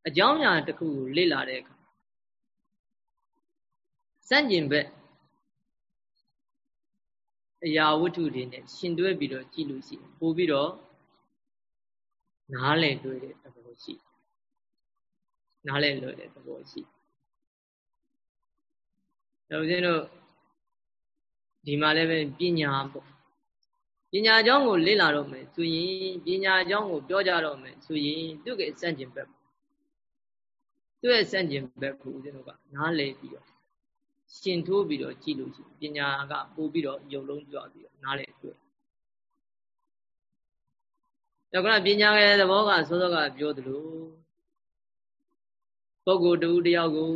Speaker 1: အကြောင်းအရာတစ်ခုကိုလေ့လာတဲ့အခါစန့်ကျင်ဘက်အရာဝတ္ထုတွေနဲ့ရှင်တွဲပြီးတော့ကြည့်လို့ရှိရင်ပို့ပြီးတော့နားလည်တွေ့တဲ့သဘောရှိ နားလည်လို့တဲ့သဘောရှိဒါဦးဇင်းတို့ဒီမှာလည်းပဲပညာပေါ့ပညာအကြောင်းကိုလေ့လာတော့မယ်ဆိုရင်ပညာအကြောင်းကိုပြောကြတော့မယ်ဆိုရင်သူ့ရဲ့စန့်ကျင်ဘက်သူ့ရဲ့စန့်ကျင်ဘက်ကိုဦးဇင်းတို့ကနားလည်ပြီးတော့ရှင်ထိုးပြီးတော့ကြည့်လို့ရှိရင်ပညာကပို့ပြီးတော့ယုံလုံးကြွပြီးတော့နားလည်တွေ့ဒါကပညာရဲ့သဘောကစောစောကပြောသလို ပုဂ္ဂိုလ်တူတယောက်ကို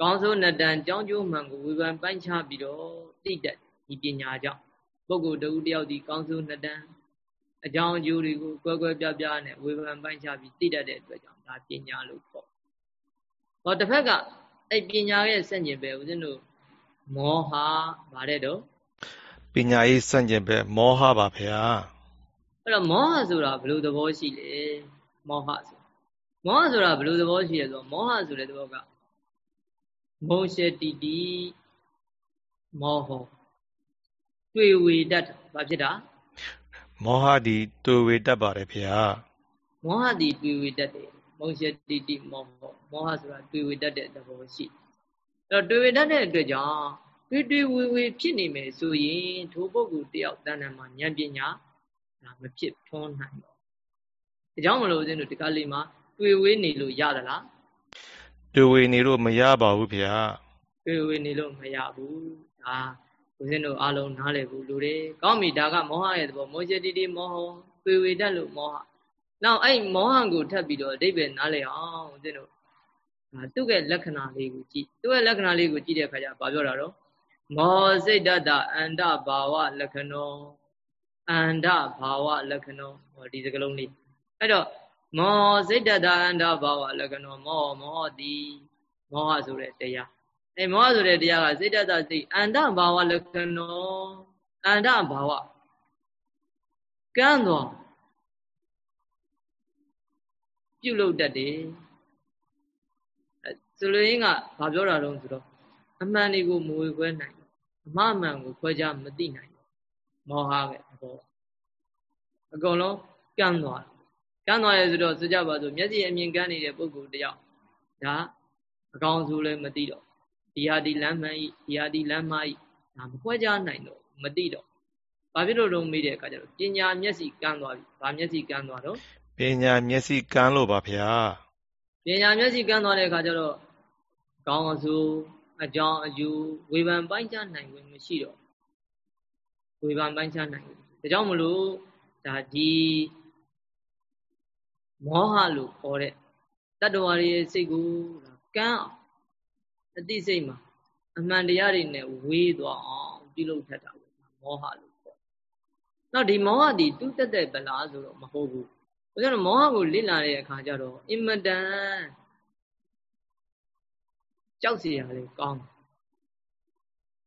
Speaker 1: ကောင်းဆုံးနတန်ကြောင်းကျိုးမှန်ကိုဝေဖန်ပိုင်းခြားပြီးတော့သိတတ်ဒီပညာကြောင့်ပုဂ္ဂိုလ်တူတယောက်ဒီကောင်းဆုံးနတန်အကြောင်းအကျိုးတွေကိုကွဲကွဲပြားပြားနဲ့ဝေဖန်ပိုင်းခြားပြီးသိတတ်တဲ့အတွက်ကြောင့်ဒါပညာလို့ခေါ်ဟောတစ်ဖက်ကအဲ့ပညာရဲ့စန့်ကျင်ပဲဦးဇင်းတို့မောဟဗါတဲ့တော့
Speaker 2: ပညာရေးစန့်ကျင်ပဲမောဟပါဗျာ
Speaker 1: အဲ့တော့မောဟဆိုတာဘယ်လိုသဘောရှိလဲမောဟဆို မောဟဆိုတာဘယ်လိုသဘောရှိလဲဆိုတော့မောဟဆိုတဲ့သဘောကမုံရှတီတီမောဟတွေ့ဝေတတ်ဘာဖြစ်တာ
Speaker 2: မောဟဒီတွေ့ဝေတတ်ပါတယ်ဗျာ
Speaker 1: မောဟဒီတွေ့ဝေတတ်တယ်မုံရှတိတိမောဟမောဟဆိုတာတွေ့ဝေတတ်တဲ့သဘောရှိအဲ့တော့တွေ့ဝေတတ်တဲ့အတွက်ကြောင့်တွေ့တွေ့ဝေဝေဖြစ်နေမယ်ဆိုရင်ထိုပုဂ္ဂိုလ်တယောက်တဏ္ဍာမှာဉာဏ်ပညာဒါမဖြစ်ထွန်းနိုင်တော့ဒါကြောင့်မလို့ဦးဇင်းတို့ဒီကလေးမှာ တွေ့ဝေနေလို့ရသလား
Speaker 2: တွေ့ဝေနေလို့မရပါဘူးဗျာ
Speaker 1: တွေ့ဝေနေလို့မရဘူးဒါဦးဇင်းတို့အားလုံးနားလည်ဖို့လိုတယ်ကောင်းပြီဒါကမောဟရဲ့သဘောမောရှတိတိမောဟတွေ့ဝေတတ်လို့မောဟနောက်အဲ့မောဟကိုထပ်ပြီးတော့အဓိပ္ပာယ်နားလည်အောင်ဦးဇင်းတို့သူ့ရဲ့လက္ခဏာလေးကိုကြည့်သူ့ရဲ့လက္ခဏာလေးကိုကြည့်တဲ့အခါကျဘာပြောတာတော့မောစိတ်တတအန္တဘာဝလက္ခဏောအန္တဘာဝလက္ခဏောဟောဒီစကလုံးလေးအဲ့တော့ မောစိတ်တတအန္တဘာဝလက္ခဏောမောမောတိမောဟဆိုတဲ့တရားအဲမောဟဆိုတဲ့တရားကစိတ်တတစိတ်အန္တဘာဝလက္ခဏောအန္တဘာဝကမ်းတော်ပြုလုပ်တတ်တယ်ဆိုလိုရင်းကဘာပြောတာတော့ဆိုတော့အမှန်တွေကိုမဝေခွဲနိုင်အမှားအမှန်ကိုခွဲခြားမသိနိုင်မောဟပဲသဘောအကုန်လုံးကန်းသွား ကန်းသွားရဲဆိုတော့ဆိုကြပါစို့မျက်စိအမြင်ကန်းနေတဲ့ပုဂ္ဂိုလ်တယောက်ဒါအကောင်ဆိုလည်းမသိတော့ဒီဟာဒီလမ်းမှန်ဤဒီဟာဒီလမ်းမဤဒါမခွဲခြားနိုင်တော့မသိတော့ဘာဖြစ်လို့တော့မေးတဲ့အခါကျတော့ပညာမျက်စိကန်းသွားပြီ။ဘာမျက်စိကန်းသွားတော့
Speaker 2: ပညာမျက်စိကန်းလို့ပါဗျာ
Speaker 1: ပညာမျက်စိကန်းသွားတဲ့အခါကျတော့ကောင်းအဆူအကြောင်းအယူဝေဖန်ပိုင်းခြားနိုင်ဝင်မရှိတော့ဝေဖန်ပိုင်းခြားနိုင်ဒါကြောင့်မလို့ဒါဒီ မောဟလို့ခေါ်တဲ့တတ္တဝါရဲ့စိတ်ကိုကန်းအောင်အသိစိတ်မှာအမှန်တရားတွေနဲ့ဝေးသွားအောင်ပြုလုပ်ထက်တာပေါ့မောဟလို့ပေါ့နောက်ဒီမောဟဒီတူးတက်တဲ့ဗလားဆိုတော့မဟုတ်ဘူးဘုရားမောဟကိုလေ့လာတဲ့အခါကျတော့အင်မတန်ကြောက်စရာလေးကောင်း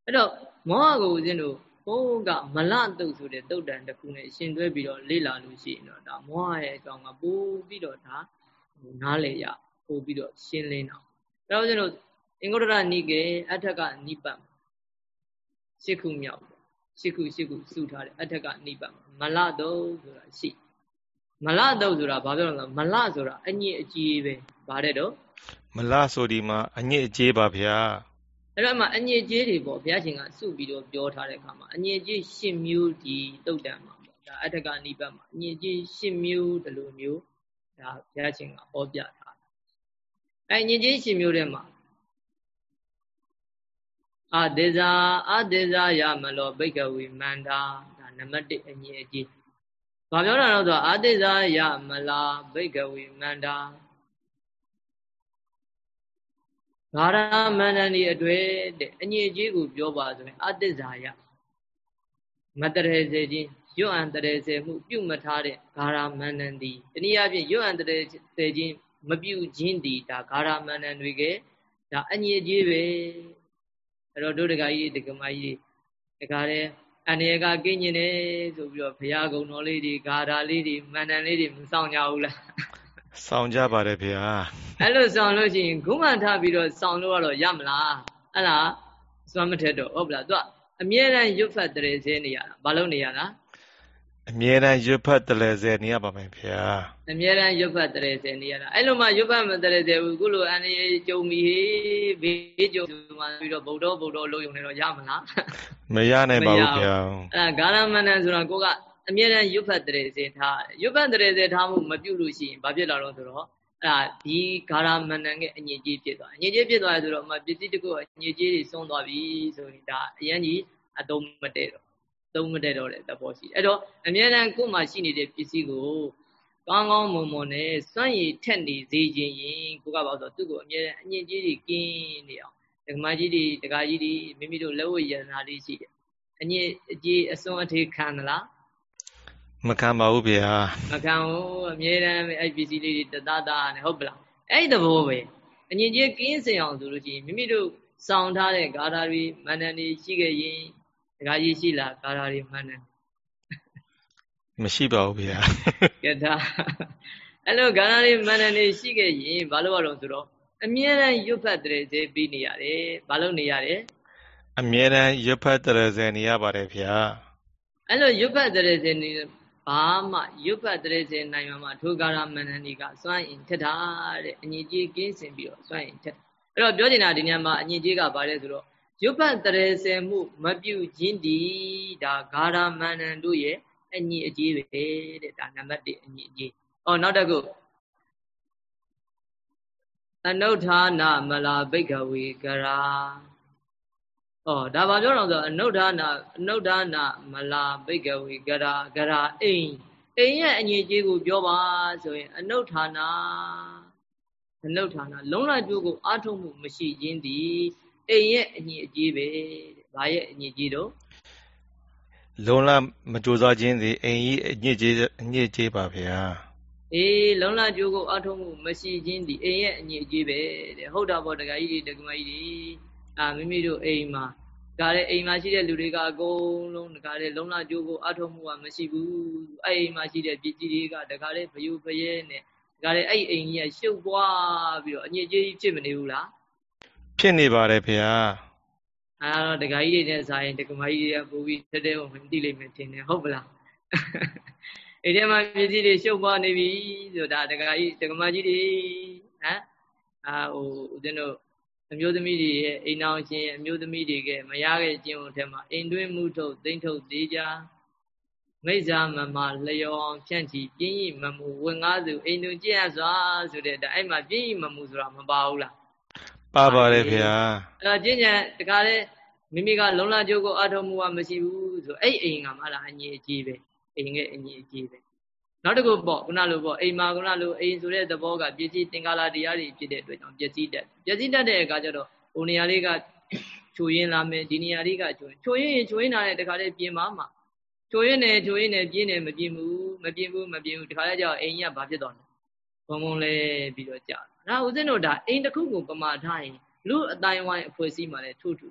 Speaker 1: အဲ့တော့မောဟကိုဦးဇင်းတို့ ဘုန်းကမလတုတ်ဆိုတဲ့တုတ်တန်တစ်ခုနဲ့ရှင်တွဲပြီးတော့လေ့လာလို့ရှိရင်တော့ဒါမောဟရဲ့အကြောင်းကပို့ပြီးတော့ဒါနားလေရပို့ပြီးတော့ရှင်းလင်းတော့အဲ့တော့ဦးဇင်းတို့အင်္ဂုတ္တရနိကေအထက်ကနိဗ္ဗာန်ရှစ်ခုမြောက်ရှစ်ခုရှစ်ခုစုထားတယ်အထက်ကနိဗ္ဗာန်မလတုတ်ဆိုတာရှိမလတုတ်ဆိုတာဘာပြောလဲမလဆိုတာအညစ်အကြေးပဲဗါတဲ့တော့
Speaker 2: မလဆိုဒီမှာအညစ်အကြေးပါဗျာ
Speaker 1: အဲ့တော့မှအညစ်အကြေးတွေပေါ့ဘုရားရှင်ကစုပြီးတော့ပြောထားတဲ့အခါမှာအညစ်အကြေး၈မျိုးဒီတုတ်တံမှာပေါ့ဒါအထက်ကနိဗ္ဗာန်မှာအညစ်အကြေး၈မျိုးဒီလိုမျိုးဒါဘုရားရှင်ကဟောပြထားတယ်အဲ့ညစ်ကြေး၈မျိုးထဲမှာအာဒေဇာအာဒေဇာယမလောဘိကဝေမန္တာဒါနံပါတ်1အညစ်အကြေးဘာပြောတာလဲဆိုတော့အာဒေဇာယမလာဘိကဝေမန္တာ ဂါရမန္တန်ဒီအတွေ့တဲ့အညစ်အကြေးကိုပြောပါဆိုရင်အတ္တဇာယမတရေစေခြင်းရွတ်အံတရေစေမှု ပြုမထားတဲ့ဂါရမန္တန်ဒီတနည်းအားဖြင့်ရွတ်အံတရေစေခြင်းမပြုခြင်းဒီဒါဂါရမန္တန်တွေကဒါအညစ်အကြေးပဲအဲ့တော့တို့တကကြီးတကမကြီးတကတဲ့အန္တရာယ်ကကင်းကျင်တယ်ဆိုပြီးတော့ဘုရားကုံတော်လေးတွေဂါရာလေးတွေမန္တန်လေးတွေမဆောင်ကြဘူးလား
Speaker 2: ဆောင်ကြပါတယ်ဗျာ
Speaker 1: အဲ့လိုဆောင်လို့ရှိရင်ဂုံးမှထားပြီးတော့ဆောင်လို့ကတော့ရမလားအဲ့ဒါစွမ်းမထက်တော့ဟုတ်ပလားသူကအမြဲတမ်းရွတ်ဖတ်တယ်စေနေရတာဘာလို့နေရတာ
Speaker 2: အမြဲတမ်းရွတ်ဖတ်တယ်စေနေရပါမယ်ဗျာ
Speaker 1: အမြဲတမ်းရွတ်ဖတ်တယ်စေနေရတာအဲ့လိုမှရွတ်ဖတ်မတယ်စေဘူးခုလိုအန္တရာယ်ကြုံပြီဘေးကြုံမှပြီးတော့ဗုဒ္ဓဗုဒ္ဓလို့ယုံနေတော့ရမလား
Speaker 2: မရနိုင်ပါဘူးဗျာ
Speaker 1: အဲ့ဒါဂါရမဏန်ဆိုတာကိုက အမြဲတမ်းရွတ်ဖတ်တယ်စေထားရွတ်ဖတ်တယ်စေထားမှုမပြုလို့ရှိရင်ဘာဖြစ်လာတော့ဆိုတော့အဲ့ဒါဒီဂါရမဏန်ကအညစ်အကြေးဖြစ်သွားအညစ်အကြေးဖြစ်သွားရဆိုတော့အမပစ္စည်းတကူအညစ်အကြေးတွေဆုံးသွားပြီဆိုရင်ဒါအရင်ကြီးအသုံးမတည့်တော့သုံးမတည့်တော့တဲ့သဘောရှိအဲ့တော့အမြဲတမ်းကိုယ်မှာရှိနေတဲ့ပစ္စည်းကိုကောင်းကောင်းမွန်မွန်နဲ့စွန့်ရည်ထက်နေစေခြင်းရင်ကိုကပါဆိုသူ့ကိုအမြဲတမ်းအညစ်အကြေးတွေကင်းနေအောင်ဒကမကြီးတွေဒကာကြီးတွေမိမိတို့လက်ဝတ်ရတနာလေးရှိတယ်အညစ်အကြေးအစွန်းအထေခံသလား
Speaker 2: မခံပါဘူးဗျာ
Speaker 1: မခံဘူးအမြဲတမ်းအဲ့ပစ္စည်းလေးတွေတသားသားနဲ့ဟုတ်ပလားအဲ့ဒီသဘောပဲအငြင်းကြီးကင်းစင်အောင်ဆိုလို့ရှိရင်မိမိတို့စောင့်ထားတဲ့ဂါထာတွေမန္တန်တွေရှိခဲ့ရင်ဒကာကြီးရှိလားဂါထာတွေမန္တန်
Speaker 2: မရှိပါဘူးဗျာ
Speaker 1: ကဲဒါအဲ့လိုဂါထာတွေမန္တန်တွေရှိခဲ့ရင်ဘာလို့ရတော့ဆိုတော့အမြဲတမ်းရွတ်ဖတ်တဲ့စေပြီးနေရတယ်ဘာလို့နေရတယ်
Speaker 2: အမြဲတမ်းရွတ်ဖတ်တဲ့စေနေရပါတယ်ဗျာ
Speaker 1: အဲ့လိုရွတ်ဖတ်တဲ့စေနေ ဘာမှရွတ်ပတ်တရေစေနိုင်မှာထိုကာရမန္တန်ဒီကစွန့်ရင်ထက်တာတဲ့အညစ်အကြေးကင်းစင်ပြီးတော့စွန့်ရင်ထက်အဲ့တော့ပြောချင်တာဒီနေရာမှာအညစ်အကြေးကဘာလဲဆိုတော့ရွတ်ပတ်တရေစေမှုမပြုခြင်းဒီဒါဂါရမန္တန်တို့ရဲ့အညစ်အကြေးပဲတဲ့ဒါနံပါတ်1အညစ်အကြေး။အော်နောက်တစ်ခုအနုထာနာမလာဘိကဝေကရာ ဩဒါဘာပြောတော့ဆိုအနုဒ္ဒနာအနုဒ္ဒနာမလာဘိကဝေဂရာဂရာအိမ်အိမ်ရဲ့အငြိကြီးကိုပြောပါဆိုရင် အနုဌာနာအနုဌာနာလုံးလိုက်ကျိုးကိုအာထုံမှုမရှိခြင်းသည်အိမ်ရဲ့အငြိအကြီးပဲတဲ့ဘာရဲ့အငြိကြီးတော့
Speaker 2: လုံးလမကြိုးစားခြင်းသည်အိမ်ကြီးအညစ်ကြေးအညစ်ကြေးပါဗျာ
Speaker 1: အေးလုံးလကျိုးကိုအထုံမှုမရှိခြင်းသည်အိမ်ရဲ့အညစ်အကြေးပဲတဲ့ဟုတ်တာပေါ့တခါကြီးတွေတက္ကမကြီးတွေ အာမိမိတို့အိမ်မှာဒါလည်းအိမ်မှာရှိတဲ့လူတွေကအကုန်လုံးဒါလည်းလုံလကြိုးကိုအထောက်မှုကမရှိဘူးအဲ့အိမ်မှာရှိတဲ့ပြည်ကြီးတွေကဒါလည်းဘယုဘရဲနဲ့ဒါလည်းအဲ့အိမ်ကြီးကရှုပ်သွားပြီးတော့အညစ်အကြေးဖြစ်မနေဘူးလား
Speaker 2: ဖြစ်နေပါတယ်ဖေဟာ
Speaker 1: အာဒကာကြီးတွေနဲ့ဆိုင်ဒကမကြီးတွေကပို့ပြီးတက်တဲ့ဝင်သိလိမ့်မယ်ထင်တယ်ဟုတ်ပလားအဲ့ဒီမှာပြည်ကြီးတွေရှုပ်သွားနေပြီဆိုတာဒကာကြီးဒကမကြီးတွေဟမ်အာဟိုဦးဇင်းတို့ အမျိုးသမီးတွေရဲ့အိမ်အောင်ရှင်အမျိုးသမီးတွေကမရခဲ့ခြင်းအထက်မှာအိမ်တွင်းမှုထုတ်သိမ့်ထုတ်သေးကြမိစ္ဆာမမလျော်အောင်ဖြန့်ချီပြင်းရမမှုဝင်ငါးစုအိမ်တွင်ကြည့်ရစွာဆိုတဲ့အဲ့မှာပြင်းရမမှုဆိုတာမပါဘူးလား
Speaker 2: ပါပါတယ်ခင်ဗျာ
Speaker 1: အဲ့တော့ကျင့်ကြံတခါလေမိမိကလုံလကျုပ်ကိုအထုံးမှုကမရှိဘူးဆိုအဲ့အိမ်ကမှလားအငြိအကြီးပဲအိမ်ကအငြိအကြီးပဲ နောက်တစ်ခုပေါ့ခုနလိုပေါ့အိမ်မှာခုနလိုအိမ်ဆိုတဲ့သဘောကပစ္စည်းသင်္ကာလတရားတွေဖြစ်တဲ့အတွက်ကြောင့်ပစ္စည်းတက်ပစ္စည်းတက်တဲ့အခါကျတော့ဟဟိုနေရာလေးကချိုရင်းလာမယ်ဒီနေရာလေးကချိုရင်းချိုရင်းချိုရင်းလာတဲ့တခါလေးပြင်ပါမှာချိုရင်းနဲ့ချိုရင်းနဲ့ပြင်းတယ်မပြင်းဘူးမပြင်းဘူးမပြင်းဘူးတခါလေးကျတော့အိမ်ကြီးကဘာဖြစ်သွားလဲဘုံဘုံလဲပြီးတော့ကြာဒါဦးဇင်းတို့ဒါအိမ်တစ်ခုကိုပမာထားရင်လူအတိုင်းဝိုင်းအဖွဲ့အစည်းမှာလည်းထို့ထူ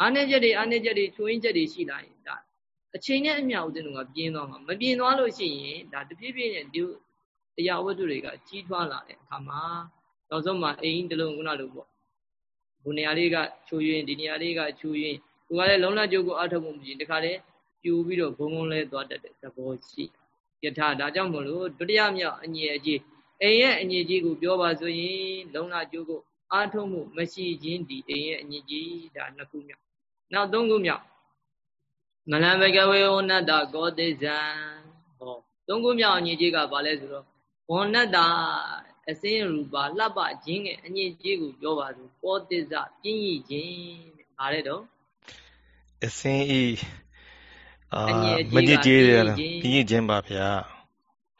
Speaker 1: အားနေချက်တွေအားနေချက်တွေချိုရင်းချက်တွေရှိလာရင်ဒါ အချိန်နဲ့အမျှဦးဇင်းတို့ကပြင်းသွားမှာမပြင်းသွားလို့ရှိရင်ဒါတဖြည်းဖြည်းနဲ့ဒီတရားဝတ္ထုတွေကကြီးထွားလာတဲ့အခါမှာနောက်ဆုံးမှာအိမ်တစ်လုံးခုနလိုပေါ့ဘုနေရာလေးကချိုးရင်ဒီနေရာလေးကချိုးရင်သူကလည်းလုံးလကြုတ်ကိုအထောက်မှုမရှိတခါလေပြူပြီးတော့ဘုံဘုံလဲသွားတတ်တဲ့သဘောရှိယထာဒါကြောင့်မလို့ဒုတိယမြောက်အညီအကြီးအိမ်ရဲ့အညီကြီးကိုပြောပါဆိုရင်လုံးလကြုတ်ကိုအာထုံမှုမရှိခြင်းဒီအိမ်ရဲ့အညီကြီးဒါနှစ်ခုမြောက်နောက်သုံးခုမြောက် မလံဘဂဝေဩနတ္တကောတိဇံဟောသုံးခုမြောက်အညီကြီးကဘာလဲဆိုတော့ဝဏ္ဏတ္တအစင်းရူပါလှပခြင်းရဲ့အညစ်အကြေးကိုပြောပါစို့ပောတစ္ဆပြင်းရည်ခြင်းတဲ့ဗါတဲ့တော့
Speaker 2: အစင်းဤအာမညစ်ကြေးတယ်လားပြင်းရည်ခြင်းပါဗျာ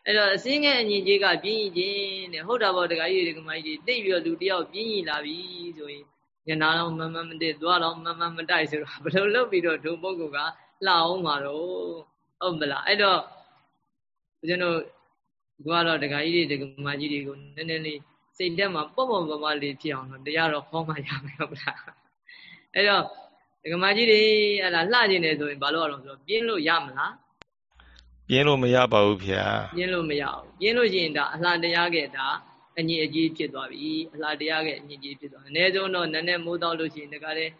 Speaker 1: အဲ့တော့အစင်းရဲ့အညစ်အကြေးကပြင်းရည်ခြင်းတဲ့ဟုတ်တာပေါ့တခါကြီးဒီကမကြီးတိတ်ပြီးတော့လူတယောက်ပြင်းရည်လာပြီဆိုရင်ညနာတော့မမမတည့်သွားတော့မမမတိုက်ဆိုတော့ဘယ်လိုလုပ်ပြီးတော့ဒုပုဂ္ဂိုလ်က လှအောင်မှာတော့ဟုတ်မလားအဲ့တော့ဦးဇင်းတို့ကိုကတော့ဒကာကြီးတွေဒကာမကြီးတွေကိုနည်းနည်းလေးစိတ်တက်မှာပေါ့ပေါ့ပါပါလေးဖြစ်အောင်တော့တရားတော့ဟောမှရမယ်ဟုတ်လားအဲ့တော့ဒကာမကြီးတွေအဲ့ဒါလှကျင်တယ်ဆိုရင်ဘာလို့ရအောင်ဆိုတော့ပြင်းလို့ရမလား
Speaker 2: ပြင်းလို့မရပါဘူးဗျာ
Speaker 1: ပြင်းလို့မရဘူးပြင်းလို့ရှိရင်ဒါအလှတရားကဒါအညီအကြီးဖြစ်သွားပြီအလှတရားကအညီအကြီးဖြစ်သွားအနည်းဆုံးတော့နည်းနည်းမိုးတော့လို့ရှိရင်ဒကာလေး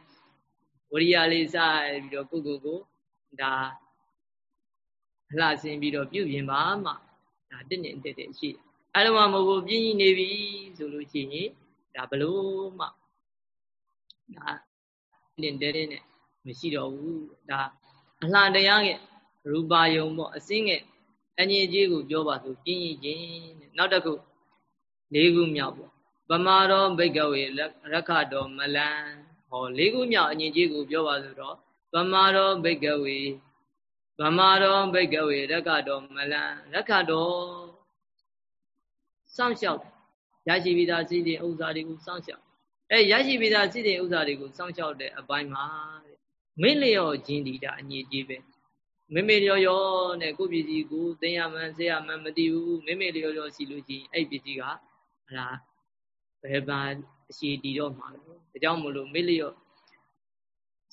Speaker 1: ဝရိယလေးစပြီးတော့ကိုကိုကို ဒါအလှဆင်းပြီးတော့ပြုပြင်ပါမှဒါတင့်နေတက်တက်ရှိအဲ့လိုမှမဟုတ်ဘူးပြင်းကြီးနေပြီဆိုလို့ရှိရင်ဒါဘလို့မှဒါလင်တဲတဲ့နဲ့မရှိတော့ဘူးဒါအလှတရားရဲ့ရူပါယုံပေါ့အစင်းရဲ့အငြိကြီးကိုပြောပါဆိုပြင်းကြီးခြင်းတဲ့နောက်တစ်ခုလေးခုမြောက်ပေါ့ပမာရောဘိကဝေရခတော်မလန်ဟောလေးခုမြောက်အငြိကြီးကိုပြောပါဆိုတော့ ပမာရောဘိကဝေဗမာတော်ဘိကဝေရက္ခတော်မလံရက္ခတော်စောင့်ရှောက်ရရှိပြီးသားစီးတဲ့ဥစ္စာတွေကိုစောင့်ရှောက်အဲရရှိပြီးသားစီးတဲ့ဥစ္စာတွေကိုစောင့်ရှောက်တဲ့အပိုင်းမှာတဲ့မင်းလျော်ခြင်းဒီတာအညစ်အကြေးပဲမိမိလျော်လျော်နဲ့ကိုပစ္စည်းကိုသိရမှန်းစေရမှန်းမသိဘူးမိမိလျော်လျော်ရှိလို့ရှိရင်အဲ့ပစ္စည်းကဟလာဘယ်ပါအရှိတီတော့မှာလို့ဒါကြောင့်မလို့မိလျော်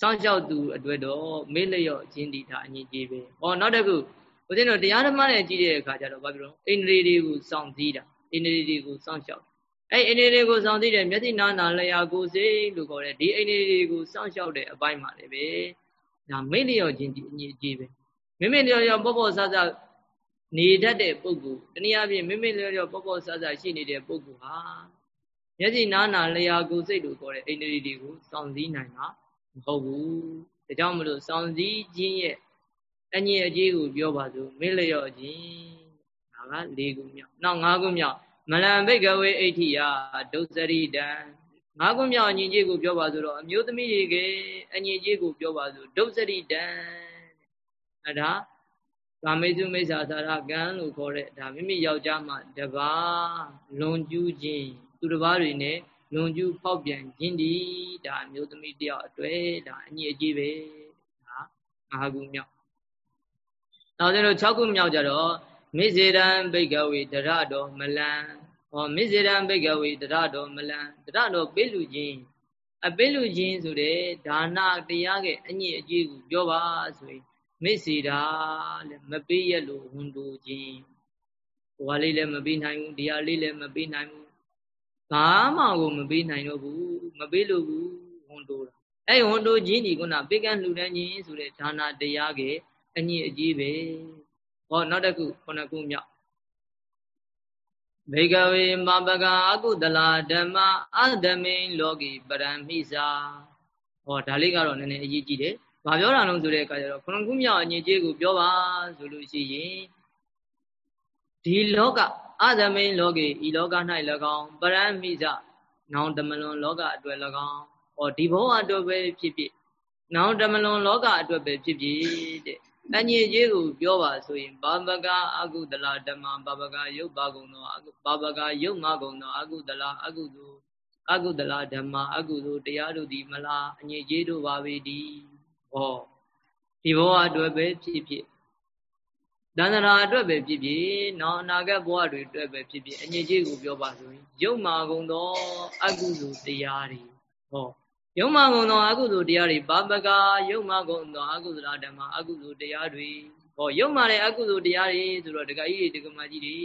Speaker 1: စောင့်ရှောက်သူအတွက်တော့မေ့လျော့ခြင်းတည်တာအညီကြီးပဲ။ဟောနောက်တစ်ခုဦးဇင်းတို့တရားဓမ္မနဲ့ကြည့်တဲ့အခါကျတော့ဘာပြောလို့အိန္ဒြေတွေကိုစောင့်စည်းတာအိန္ဒြေတွေကိုစောင့်ရှောက်အဲ့အိန္ဒြေတွေကိုစောင့်စည်းတဲ့မျက်စိနာနာလျာကိုယ်စိလို့ခေါ်တဲ့ဒီအိန္ဒြေတွေကိုစောင့်ရှောက်တဲ့အပိုင်းမှာလည်းပဲဒါမေ့လျော့ခြင်းတည်အညီကြီးပဲ။မိမိလျော့လျော့ပေါ့ပေါ့ဆဆနေတတ်တဲ့ပုဂ္ဂိုလ်တနည်းအားဖြင့်မိမိလျော့လျော့ပေါ့ပေါ့ဆဆရှိနေတဲ့ပုဂ္ဂိုလ်ဟာမျက်စိနာနာလျာကိုယ်စိတ်လို့ခေါ်တဲ့အိန္ဒြေတွေကိုစောင့်စည်းနိုင်တာ မဟုတ်ဘူးဒါကြောင့်မလို့စောင့်စည်းခြင်းရဲ့အညစ်အကြေးကိုပြောပါစို့မေ့လျော့ခြင်းဒါက၄ခုမြောက်နောက်၅ခုမြောက်မလံဘိကဝေအဋ္ဌိယဒုစရိတံငါးခုမြောက်အညစ်အကြေးကိုပြောပါစို့တော့အမျိုးသမီးတွေကအညစ်အကြေးကိုပြောပါစို့ဒုစရိတံအဲဒါကာမေစုမိစ္ဆာသာရကံလို့ခေါ်တဲ့ဒါမိမိယောက်ျားမှတပါးလွန်ကျူးခြင်းသူတစ်ပါးတွေနဲ့ လွန်ကျူးဖောက်ပြန်ခြင်းဒီဒါအမျိုးသမီးတယောက်အတွေ့ဒါအညီအကြီးပဲဒါ၅ခုမြောက်နောက်ဆုံးတော့6ခုမြောက်ကြတော့မိစေရန်ဘိကဝေတရတော်မလံဟောမိစေရန်ဘိကဝေတရတော်မလံတရတော်ပေးလူချင်းအပေးလူချင်းဆိုတဲ့ဒါနတရားရဲ့အညစ်အကြေးကိုပြောပါဆိုရင်မိစေတာလေမပေးရလို့ဝန်တူချင်းဟိုဟာလေးလည်းမပေးနိုင်ဘူးဒီဟာလေးလည်းမပေးနိုင်ဘူး ဘာမှကိုမပေးနိုင်တော့ဘူးမပေးလို့ဘူးဝန်တိုးတာအဲ့ဝန်တိုးခြင်းဒီကုနာပေကံလှူဒန်းခြင်းဆိုတဲ့ဒါနာတရားကအညစ်အကြေးပဲဟောနောက်တစ်ခုခုနှစ်ခုမြောက်ဘေကဝေမပကအကုတလာဓမ္မအဓမိန်လောကီပရမိစာဟောဒါလေးကတော့နည်းနည်းအရေးကြီးတယ်။ဘာပြောတာလုံးဆိုတဲ့အခါကျတော့ခုနှစ်ခုမြောက်အညစ်အကြေးကိုပြောပါဆိုလို့ရှိရင်ဒီလောက အသမိန်လောကေဤလောက၌၎င်းပရမိဇနောင်တမလွန်လောကအတွက်၎င်းဟောဒီဘဝအတွက်ပဲဖြစ်ဖြစ်နောင်တမလွန်လောကအတွက်ပဲဖြစ်ဖြစ်တဲ့အညစ်အကြေးကိုပြောပါဆိုရင်ဘာပကအကုသလဓမ္မဘာပကယုတ်ပါကုံသောဘာပကယုတ်မကုံသောအကုသလအကုသိုလ်အကုသလဓမ္မအကုသိုလ်တရားတို့သည်မလားအငြိကြီးတို့ပါပေသည်ဟောဒီဘဝအတွက်ပဲဖြစ်ဖြစ် တဏ္ဍာအတွက်ပဲဖြစ်ဖြစ်နောက်အနာဂတ်ဘဝတွေအတွက်ပဲဖြစ်ဖြစ်အငြိကြီးကိုပြောပါဆိုရင်ယုံမာကုန်သောအကုသိုလ်တရားတွေဟောယုံမာကုန်သောအကုသိုလ်တရားတွေဘာပကာယုံမာကုန်သောအကုသလဓမ္မအကုသိုလ်တရားတွေဟောယုံမာတဲ့အကုသိုလ်တရားတွေဆိုတော့ဒကာကြီးတွေဒကာမကြီးတွေ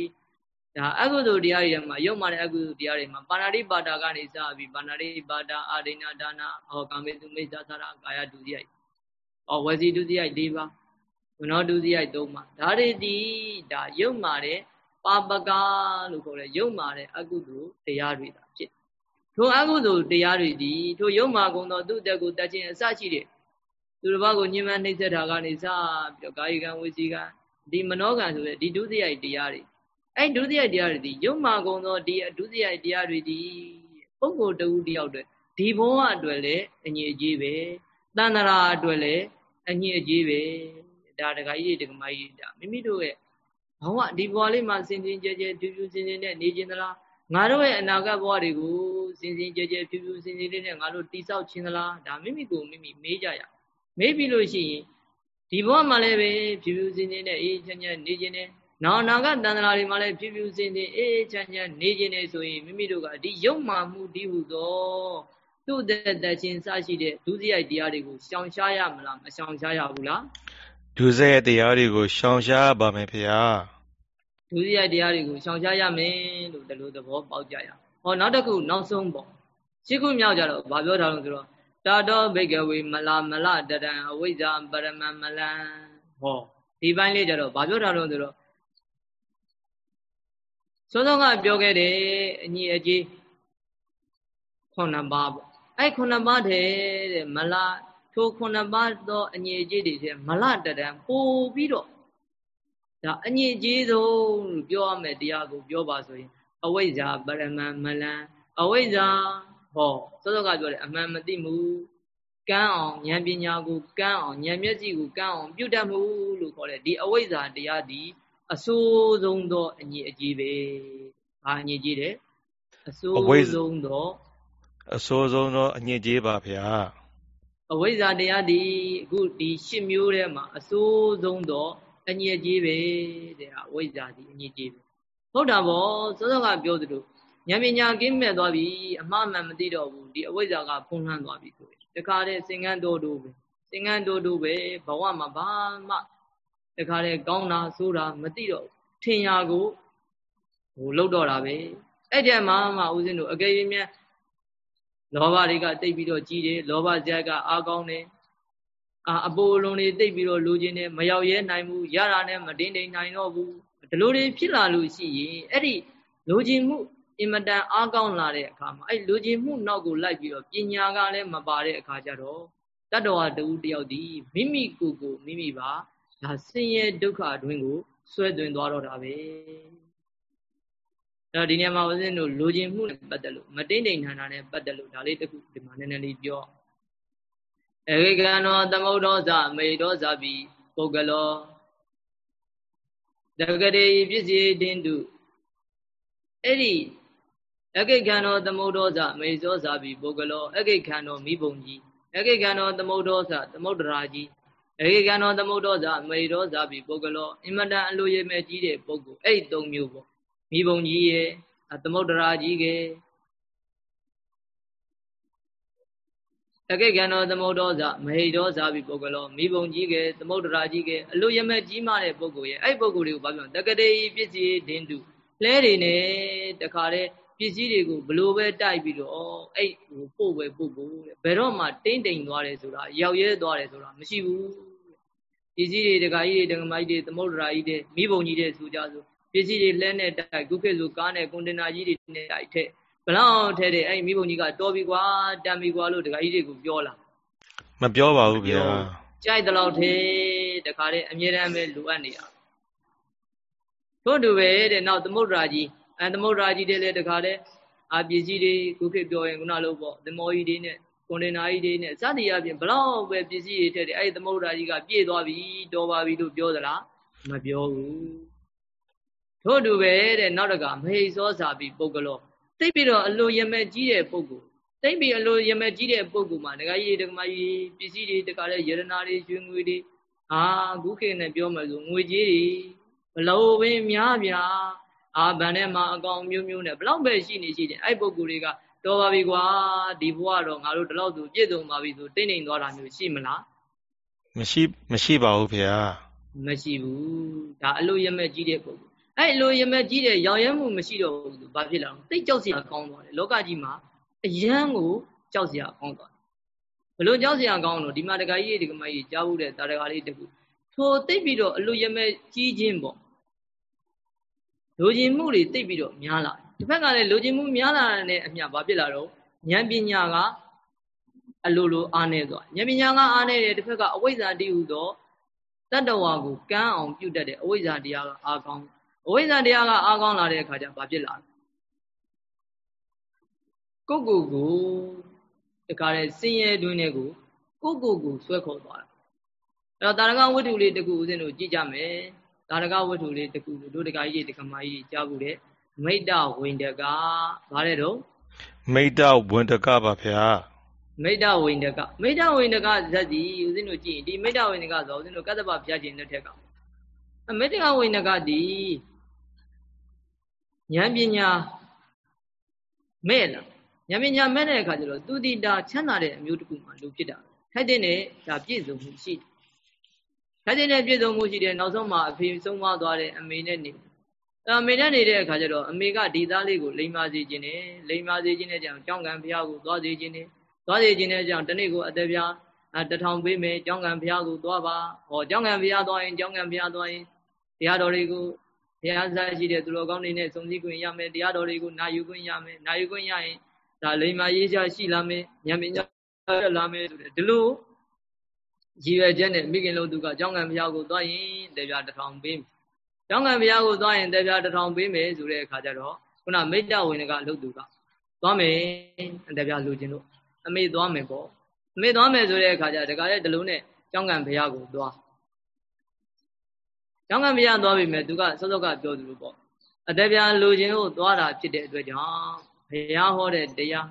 Speaker 1: ဒါအကုသိုလ်တရားတွေမှာယုံမာတဲ့အကုသိုလ်တရားတွေမှာပါဏာတိပါတာကနေစပြီးပါဏာတိပါတာအာဒိဏဒါနာဟောကာမေတုမိစ္ဆာသရကာယဒုတိယဟောဝစီဒုတိယ၄ပါး ဝနောဒုတိယ၃ပါးဒါတွေဒီဒါယုံမာတဲ့ပါပကာလို့ခေါ်တဲ့ယုံမာတဲ့အကုသိုလ်တရားတွေတာဖြစ်ထိုအကုသိုလ်တရားတွေဒီထိုယုံမာကုန်သောသူ့တက်ကိုတတ်ခြင်းအစရှိတဲ့သူတစ်ပါးကိုညှဉ်းပန်းနှိပ်စက်တာကနေစပြီးတော့ကာယကံဝစီကံဒီမနောကံဆိုတဲ့ဒီဒုတိယတရားတွေအဲ့ဒုတိယတရားတွေဒီယုံမာကုန်သောဒီဒုတိယတရားတွေဒီပုဂ္ဂိုလ်တဦးတယောက်တွေဒီဘဝအတွက်လည်းအငြိအကျေးပဲတဏ္ဍရာအတွက်လည်းအငြိအကျေးပဲ ဒါတခါကြီးတွေတခါမကြီးဒါမိမိတို့ရဲ့ဘဝဒီဘဝလေးမှာစင်စင်ကြဲကြဲဖြူဖြူစင်စင်နဲ့နေခြင်းသလားငါတို့ရဲ့အနာဂတ်ဘဝတွေကိုစင်စင်ကြဲကြဲဖြူဖြူစင်စင်လေးနဲ့ငါတို့တိဆောက်ခြင်းသလားဒါမိမိကိုမိမိမေးကြရမေးပြီးလို့ရှိရင်ဒီဘဝမှာလည်းပဲဖြူဖြူစင်စင်နဲ့အေးချမ်းချမ်းနေခြင်းနဲ့နောက်အနာဂတ်တန်တရာတွေမှာလည်းဖြူဖြူစင်စင်အေးချမ်းချမ်းနေခြင်းနဲ့ဆိုရင်မိမိတို့ကဒီယုံမှမှုဒီဟုသောသူ့တဲ့တချင်းစရှိတဲ့ဒုစရိုက်တရားတွေကိုရှောင်ရှားရမလားမရှောင်ရှားရဘူးလား
Speaker 2: ဒုစရိုက်တရားတွေကိုရှောင်ရှားပါမယ်ဖေဟာ
Speaker 1: ဒုစရိုက်တရားတွေကိုရှောင်ရှားရမယ်လို့ဒီလိုသဘောပေါက်ကြရဟောနောက်တစ်ခုနောက်ဆုံးပေါ့ရှင်းခုမြောက်ကြတော့ဘာပြောထားလို့ဆိုတော့တာတောဘိကဝေမလာမလတရံအဝိဇ္ဇာပရမမလံဟောဒီပိုင်းလေးကြတော့ဘာပြောထားလို့ဆိုတော့စောစောကပြောခဲ့တယ်အညီအကြီးခုနှစ်ပါးပေါ့အဲ့ခုနှစ်ပါးတဲ့မလ ထိုခုနှစ်ပါးသောအညီအကြီးတွေတဲ့မလတရံပို့ပြီးတော့ဒါအညစ်အကြေးဆုံးလို့ပြောရမယ်တရားကိုပြောပါဆိုရင်အဝိဇ္ဇာပရမမလံအဝိဇ္ဇာဟောစောစောကပြောတယ်အမှန်မသိမှုကန်းအောင်ဉာဏ်ပညာကိုကန်းအောင်ဉာဏ်မျက်စိကိုကန်းအောင်ပြုတ်တတ်မှုလို့ခေါ်တယ်ဒီအဝိဇ္ဇာတရားဒီအဆိုးဆုံးသောအညစ်အကြေးပဲဘာအညစ်အကြေးတဲ့အဆိုးဆုံးသော
Speaker 2: အဆိုးဆုံးသောအညစ်အကြေးပါဗျာ
Speaker 1: အဝိဇ္ဇာတရားဒီအခုဒီရှစ်မျိုးထဲမှာအဆိုးဆုံးသောအညစ်အကြေးပဲတဲ့အဝိဇ္ဇာဒီအညစ်အကြေးပဲဟုတ်တာဗောစောစောကပြောသလိုဉာဏ်ပညာကင်းမဲ့သွားပြီအမှားမှန်မသိတော့ဘူးဒီအဝိဇ္ဇာကဖုံးလွှမ်းသွားပြီဆိုရင်တခါတည်းစင်ကန်းတိုးတိုးပဲစင်ကန်းတိုးတိုးပဲဘဝမှာဘာမှတခါတည်းကောင်းတာဆိုးတာမသိတော့ထင်ရာကိုဟိုလောက်တော့တာပဲအဲ့ဒီမှာမှဦးဇင်းတို့အကယ်၍များ လောဘတွေကတိတ်ပြီးတော့ကြီးတယ်လောဘဇက်ကအားကောင်းတယ်အာအပိုလုံးတွေတိတ်ပြီးတော့လူချင်းနဲ့မရောက်ရဲနိုင်ဘူးရတာနဲ့မတင်းတိမ်နိုင်တော့ဘူးဒီလိုတွေဖြစ်လာလို့ရှိရင်အဲ့ဒီလူချင်းမှုအင်မတန်အားကောင်းလာတဲ့အခါမှာအဲ့လူချင်းမှုနောက်ကိုလိုက်ပြီးတော့ပညာကလည်းမပါတဲ့အခါကျတော့တတ္တဝါတူတယောက်ဒီမိမိကိုယ်ကိုမိမိပါဒါဆင်းရဲဒုက္ခအတွင်းကိုဆွဲသွင်းသွားတော့တာပဲအဲ့ တော့ဒီနေရာမှာဦးဇင်းတို့လူချင်းမှုနဲ့ပတ်သက်လို့မတိမ့်တိမ်ထန်တာနဲ့ပတ်သက်လို့ဒါလေးတခုဒီမှာနည်းနည်းလေးပြောဧကံနောသမုဒ္ဒောဇမေဒောဇပိပုဂ္ဂလောတကရေပစ္စည်းတင်တုအဲ့ဒီအကိခန္ဓောသမုဒ္ဒောဇမေဇောဇပိပုဂ္ဂလောအကိခန္ဓောမိဘုံကြီးအကိခန္ဓောသမုဒ္ဒောဇသမုဒ္ဒရာကြီးအကိခန္ဓောသမုဒ္ဒောဇမေဒောဇပိပုဂ္ဂလောအင်မတန်အလိုရမဲ့ကြီးတဲ့ပုဂ္ဂိုလ်အဲ့ဒီ၃မျိုးပေါ့ မိဘုံကြီးရဲ့သမုဒ္ဒရာကြီးကတကိကံတော်သမုဒ္ဒောဇမဟိဒောဇာပိပုဂ္ဂလောမိဘုံကြီးကသမုဒ္ဒရာကြီးကအလိုရမဲ့ကြီးမားတဲ့ပုဂ္ဂိုလ်ရဲ့အဲ့ပုဂ္ဂိုလ်တွေကိုဘာပြောတကတိပစ္စည်းဒင်းတုလဲတွေနဲ့တခါတည်းပစ္စည်းတွေကိုဘလို့ပဲတိုက်ပြီးတော့အဲ့ဟိုပို့ပဲပို့ဖို့ဘယ်တော့မှတင်းတိမ်သွားတယ်ဆိုတာရောက်ရဲသွားတယ်ဆိုတာမရှိဘူးပစ္စည်းတွေတခါကြီးတွေတက္ကမကြီးတွေသမုဒ္ဒရာကြီးတွေမိဘုံကြီးတွေဆိုကြဆိုပ စ္စည်းတွေလှဲနဲ့တိုက်ခုခေတ်ဆိုကားနဲ့ကွန်တင်နာကြီးတွေနဲ့တိုက်ထက်ဘလောက်ထဲတဲ့အဲ့မိဘုံကြီးကတော်ပြီကွာတန်ပြီကွာလို့တခါကြီးတွေကိုပြောလာ
Speaker 2: မပြောပါဘူးဗျာ
Speaker 1: ကြိုက်တဲ့လောက်ထဲတခါတဲ့အမြဲတမ်းပဲလိုအပ်နေတာတို့တူပဲတဲ့နောက်သမုဒ္ဒရာကြီးအဲသမုဒ္ဒရာကြီးတွေလည်းတခါတဲ့အာပစ္စည်းတွေခုခေတ်ပြောရင်ခုနလိုပေါ့သမောကြီးတွေနဲ့ကွန်တိန်နာကြီးတွေနဲ့စသည်အပြင်ဘလောက်ပဲပစ္စည်းတွေထည့်တယ်အဲ့ဒီသမုဒ္ဒရာကြီးကပြည့်သွားပြီတော်ပါပြီလို့ပြောသလားမပြောဘူး ထို့တူပဲတဲ့နောက်တကမဟိစောစာပြီးပုဂ္ဂလောသိပြီးတော့အလိုရမဲ့ကြီးတဲ့ပုဂ္ဂိုလ်သိပြီးအလိုရမဲ့ကြီးတဲ့ပုဂ္ဂိုလ်မှာဒကာကြီးဒကာမကြီးပစ္စည်းတွေတကားတဲ့ယရနာတွေရွှေငွေတွေအာခုခေတ်နဲ့ပြောမှဆိုငွေကြီးတွေဘလို့ပင်များဗျာအာဗန်ထဲမှာအကောင်မျိုးမျိုးနဲ့ဘလောက်ပဲရှိနေရှိတယ်အဲ့ပုဂ္ဂိုလ်တွေကတော်ပါပြီကွာဒီဘဝတော့ငါတို့ဒီလောက်ဆိုပြည့်စုံပါပြီဆိုတိတ်နေသွားတာမျိုးရှိမလား
Speaker 2: မရှိမရှိပါဘူးဖေဟာ
Speaker 1: မရှိဘူးဒါအလိုရမဲ့ကြီးတဲ့ပုဂ္ဂိုလ် အဲ့အလိုရမဲ့ကြီးတဲ့ရောင်ရဲမှုမရှိတော့ဘူးဆိုဘာဖြစ်လာလဲသိကြောက်စရာကောင်းသွားတယ်လောကကြီးမှာအယံကိုကြောက်စရာကောင်းသွားတယ်ဘလို့ကြောက်စရာကောင်းတော့ဒီမှာတခါကြီးဒီကမကြီးကြားဘူးတဲ့တာတခါလေးတခုထိုသိပြီးတော့အလိုရမဲ့ကြီးခြင်းပေါ့လိုချင်မှုတွေသိပြီးတော့များလာတယ်တစ်ဖက်ကလည်းလိုချင်မှုများလာတဲ့အမျှဘာဖြစ်လာတော့ဉာဏ်ပညာကအလိုလိုအားနေသွားဉာဏ်ပညာကအားနေတယ်တစ်ဖက်ကအဝိဇ္ဇာတိဟုသောတတ္တဝါကိုကမ်းအောင်ပြုတ်တတ်တဲ့အဝိဇ္ဇာတရားကအားကောင်း အဝိဇ္ဇာတရားကအားကောင်းလာတဲ့အခါကျဘာဖြစ်လာလဲကိုကိုကိုတခါတဲ့စင်ရဲတွင်းတဲ့ကိုကိုကိုကိုဆွဲခေါ်သွားတာအဲ့တော့တာရကဝတ္ထုလေးတကူဦးဇင်းတို့ကြည့်ကြမယ်တာရကဝတ္ထုလေးတကူတို့တခါကြီးတခါမကြီးကြားဘူးတဲ့မိတ္တဝိန္ဒကဗါတဲ့တော့
Speaker 2: မိတ္တဝိန္ဒကပါဗျာ
Speaker 1: မိတ္တဝိန္ဒကမိတ္တဝိန္ဒကဇတ်စီဦးဇင်းတို့ကြည့်ရင်ဒီမိတ္တဝိန္ဒကဆိုဦးဇင်းတို့ကတ္တပဘုရားရှင်လက်ထက်ကမိတ္တဝိန္ဒကဒီ ဉာဏ်ပညာမဲ့လားဉာဏ်ပညာမဲ့တဲ့အခါကျတော့သူတိတာချမ်းသာတဲ့အမျိုးတစ်ခုမှလူဖြစ်တာထိုက်တဲ့နဲ့ဒါပြည့်စုံမှုရှိတယ်ထိုက်တဲ့နဲ့ပြည့်စုံမှုရှိတယ်နောက်ဆုံးမှအဖေဆုံးမသွားတဲ့အမေနဲ့နေအမေနဲ့နေတဲ့အခါကျတော့အမေကဒီသားလေးကိုလိမ်မာစေခြင်းနဲ့လိမ်မာစေခြင်းနဲ့ကြောင့်ကြောင်းကံဘုရားကိုသွားစေခြင်းနဲ့သွားစေခြင်းနဲ့ကြောင့်တနေ့ကိုအသက်ပြားတထောင်ပေးမယ်ကြောင်းကံဘုရားကိုသွားပါဟောကြောင်းကံဘုရားသွားရင်ကြောင်းကံဘုရားသွားရင်တရားတော်တွေကို ဘုရားစားရှိတဲ့သူတော်ကောင်းတွေနဲ့စုံစည်းခွင့်ရမယ်တရားတော်တွေကိုနာယူခွင့်ရမယ်နာယူခွင့်ရရင်ဒါလိမ္မာရေးချရှိလာမယ်ဉာဏ်ပညာတက်လာမယ်ဆိုတဲ့ဒီလိုရည်ရွယ်ချက်နဲ့မိခင်လို့သူကကြောင်းကံဘုရားကိုသွားရင်တရားတစ်ထောင်ပေးမယ်ကျောင်းကံဘုရားကိုသွားရင်တရားတစ်ထောင်ပေးမယ်ဆိုတဲ့အခါကျတော့ခုနမိတ္တဝိနကအလုပ်သူကသွားမယ်တရားလူချင်းတို့အမေသွားမယ်ပေါ့အမေသွားမယ်ဆိုတဲ့အခါကျတခါလေဒီလိုနဲ့ကျောင်းကံဘုရားကိုသွား ကျောင်းကံဘုရားသွားပြီမဲ့သူကစောစောကပြောသလိုပေါ့အတရားလူချင်းကိုသွားတာဖြစ်တဲ့အတွက်ကြောင့်ဘုရားဟောတဲ့တရား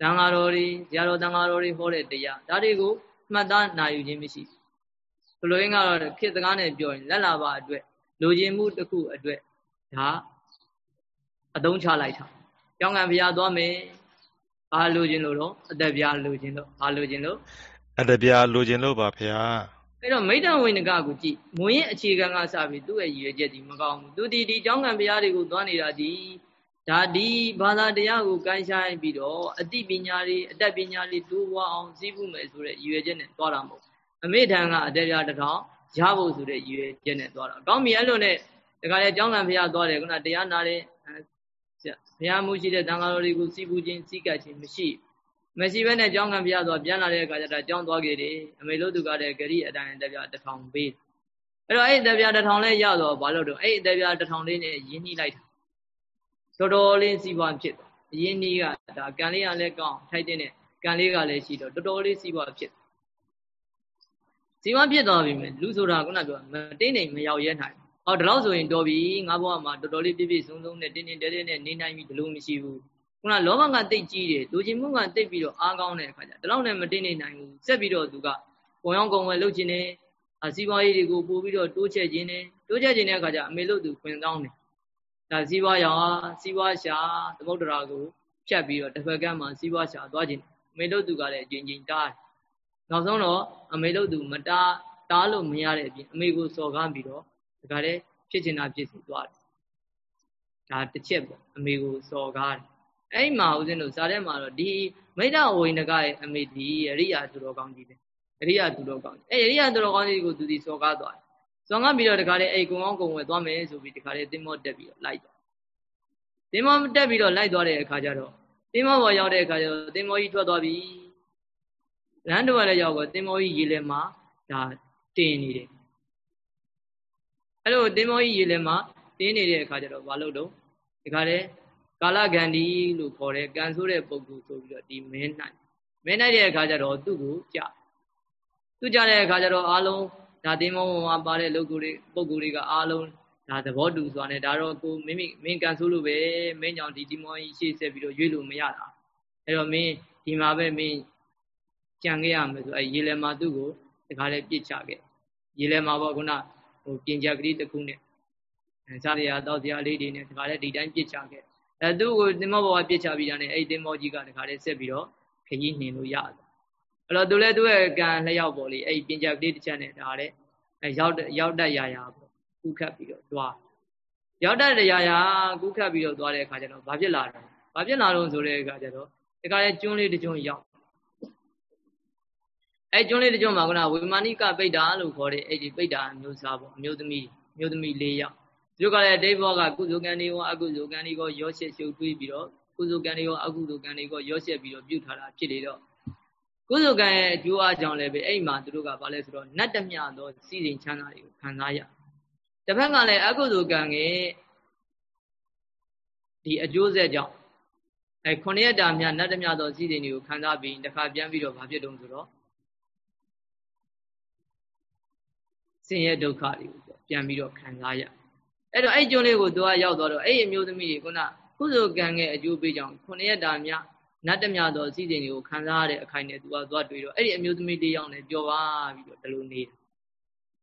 Speaker 1: တန်ဃာတော်တွေဇာတော်တန်ဃာတော်တွေဟောတဲ့တရားဒါတွေကိုမှတ်သားနိုင်ယူခြင်းမရှိဘူးဘလိုရင်းကတော့ခေတ်စကားနဲ့ပြောရင်လက်လာပါအတွက်လိုချင်မှုတစ်ခုအတွက်ဒါအသုံးချလိုက်တာကျောင်းကံဘုရားသွားမယ်ဘာလိုချင်လို့တော့အသက်ပြားလိုချင်လို့ဘာလိုချင်လို့
Speaker 2: အသက်ပြားလိုချင်လို့ပါဘုရား
Speaker 1: အဲ့တော့မိတ္တဝိနကကိုကြည့်မွေရင်အခြေခံကစပြီးသူ့ရဲ့ရည်ရွယ်ချက်ဒီမကောင်းဘူးသူဒီဒီကျောင်းကံဘုရားတွေကိုသွားနေတာဒီဒါဒီဘာသာတရားကိုကိုင်းဆိုင်ပြီးတော့အတိပညာတွေအတတ်ပညာတွေတိုးပွားအောင်စည်းဖို့မယ်ဆိုတဲ့ရည်ရွယ်ချက်နဲ့သွားတာမဟုတ်အမေထံကအတက်ပြားတစ်ထောင်ရဖို့ဆိုတဲ့ရည်ရွယ်ချက်နဲ့သွားတာအကောင်းပြီအဲ့လိုနဲ့တခါလေအကြောင်းလံဘုရားသွားတယ်ခုနတရားနာတဲ့ဘုရားမှုရှိတဲ့တန်ဃာတော်တွေကိုစီးပူးခြင်းစီးကပ်ခြင်းမရှိ မရှိဘဲနဲ့ကြောင်းကံဘုရားသွားပြန်လာတဲ့အခါကျတော့ကြောင်းသွားခဲ့တယ်အမေလို့သူကတဲ့ဂရိအတိုင်းတပြတထောင်ပေးအဲ့တော့အဲ့တပြတထောင်လဲရတော့ဘာလို့တော့အဲ့တပြတထောင်လေးနဲ့ရင်းနှီးလိုက်တာတော်တော်လေးစီးပွားဖြစ်သွားရင်းနှီးကဒါကံလေးကလည်းကောင်းထိုက်တဲ့ကံလေးကလည်းရှိတော့တော်တော်လေးစီးပွားဖြစ်ဇီဝဖြစ်သွားပြီမယ်လူဆိုတာခုနပြောမတင်းနေမရောက်ရဲနိုင်ဟောဒီလောက်ဆိုရင်တော်ပြီငါဘဝမှာတော်တော်လေးပြည့်ပြည့်စုံစုံနဲ့တင်းတင်းတဲတဲနဲ့နေနိုင်ပြီဒီလိုမရှိဘူး ခုနလောဘကတိတ်ကြီးတယ်လူချင်းမှုကတိတ်ပြီးတော့အားကောင်းတဲ့အခါကျဒီလောက်နဲ့မတင်းနေနိုင်ဘူးစက်ပြီးတော့သူကပုံရောင်းကုန်ဝယ်လုပ်ခြင်းနဲ့အစီးပွားရေးတွေကိုပို့ပြီးတော့တိုးချဲ့ခြင်းနဲ့တိုးချဲ့ခြင်းတဲ့အခါကျအမေလို့သူခွင်ကောင်းတယ်ဒါစီးပွားရောင်စီးပွားရှာသမုဒ္ဒရာကိုဖြတ်ပြီးတော့တစ်ဖက်ကမှစီးပွားရှာသွားခြင်းအမေလို့သူကလည်းအကျဉ်းချင်းတားတယ်နောက်ဆုံးတော့အမေလို့သူမတားတားလို့မရတဲ့အပြင်အမေကိုစော်ကားပြီးတော့ဒါကြတဲ့ဖြစ်ချင်တာဖြစ်စီသွားတယ်ဒါတစ်ချက်ပေါ့အမေကိုစော်ကားတယ် အဲ့ဒီမှာဦးဇင်းတို့ဇာထဲမှာတော့ဒီမိဒ္ဒဝိနကရဲ့အမေဒီအရိယာသူတော်ကောင်းကြီးပဲအရိယာသူတော်ကောင်းအဲ့အရိယာသူတော်ကောင်းကြီးကိုသူဒီစော်ကားသွားတယ်စော်ကားပြီးတော့တခါလေအဲ့ကုံအောင်ကုံဝယ်သွားမယ်ဆိုပြီးတခါလေတင်းမောတက်ပြီးတော့လိုက်သွားတင်းမောတက်ပြီးတော့လိုက်သွားတဲ့အခါကျတော့တင်းမောပေါ်ရောက်တဲ့အခါကျတော့တင်းမောကြီးထွက်သွားပြီလမ်းတော်လည်းရောက်တော့သင်္ဘောကြီးရေလဲမှာဒါတင်နေတယ်အဲ့လိုသင်္ဘောကြီးရေလဲမှာတင်းနေတဲ့အခါကျတော့မလုပ်တော့ဒီခါလေ ကာလဂန္ဒီလို့ခေါ်တဲ့ကံဆိုးတဲ့ပုဂ္ဂိုလ်ဆိုပြီးတော့ဒီမင်းနိုင်မင်းနိုင်တဲ့အခါကျတော့သူ့ကိုကြသူကြတဲ့အခါကျတော့အားလုံးဒါသင်္ဘောမှာပါတဲ့လူကိုယ်တွေပုဂ္ဂိုလ်တွေကအားလုံးဒါသဘောတူဆိုတာနဲ့ဒါတော့ကိုမိမိမင်းကန်ဆိုးလို့ပဲမင်းကြောင့်ဒီဒီမောကြီးရှေ့ဆက်ပြီးတော့ရွေးလို့မရတာအဲ့တော့မင်းဒီမှာပဲမင်းကြံခဲ့ရမယ်ဆိုအဲရေလဲမှာသူ့ကိုဒီခါလေးပြစ်ချခဲ့ရေလဲမှာပေါ့ခုနဟိုပြင်ကြကလေးတစ်ခုနဲ့စားရတောက်စရာလေးတွေနဲ့ဒီခါလေးဒီတိုင်းပြစ်ချခဲ့ အဲသူ့ကိုတင်မောဘောကပြစ်ချပြီးတာနဲ့အဲ့တင်မောကြီးကဒီခါလေးဆက်ပြီးတော့ခကြီးနှင်လို့ရတယ်အဲ့တော့သူလည်းသူ့ရဲ့ကံလျှောက်ပေါ့လေအဲ့ပြင်ကြကလေးတစ်ချက်နဲ့ဒါလည်းရောက်ရောက်တတ်ရရပေါ့ကုခတ်ပြီးတော့သွားရောက်တတ်ရရကုခတ်ပြီးတော့သွားတဲ့အခါကျတော့ဘာဖြစ်လာတော့ဘာဖြစ်လာတော့ဆိုတဲ့အခါကျတော့ဒီကလည်းကျွန်းလေးတစ်ကျွန်းရောက်အဲကျွန်းလေးတစ်ကျွန်းမှာကဝေမာနိကပိဋ္ဌာလို့ခေါ်တဲ့အဲ့ဒီပိဋ္ဌာမျိုးစားပေါ့အမျိုးသမီးမျိုးသမီး၄ယောက် သူတို့ကလည်းဒိဋ္ဌဘောကကုသိုလ်ကံတွေရောအကုသိုလ်ကံတွေရောရောရှက်ရှုပ်တွေးပြီးတော့ကုသိုလ်ကံတွေရောအကုသိုလ်ကံတွေရောရောရှက်ပြီးတော့ပြုထားတာဖြစ်လေတော့ကုသိုလ်ကံရဲ့အကျိုးအကြောင်းလည်းပဲအဲ့မှာသူတို့ကဘာလဲဆိုတော့နတ်တမြသောစီစဉ်ချမ်းသာတွေကိုခံစားရတစ်ဖက်ကလည်းအကုသိုလ်ကံရဲ့ဒီအကျိုးဆက်ကြောင့်အဲခုနှစ်ရက်တာမြတ်နတ်တမြသောစီစဉ်တွေကိုခံစားပြီးတခါပြန်ပြီးတော့ဘာဖြစ်တုံးဆိုတော့ဆင်းရဲဒုက္ခတွေကိုပြန်ပြီးတော့ခံစားရ အဲ့တော့အဲ့ကျွန်းလေးကိုသူကရောက်သွားတော့အဲ့အမျိုးသမီးတွေခုနကုသိုလ်ကံရဲ့အကျိုးပေးကြောင့်ခုနှစ်ရက်တာမြတ်နတ်တမြသောစီစဉ်တွေကိုခံစားရတဲ့အခိုင်နဲ့သူကသွားတွေ့တော့အဲ့ဒီအမျိုးသမီးလေးယောက်နဲ့ပြောပါပြီးတော့ဒီလိုနေတာ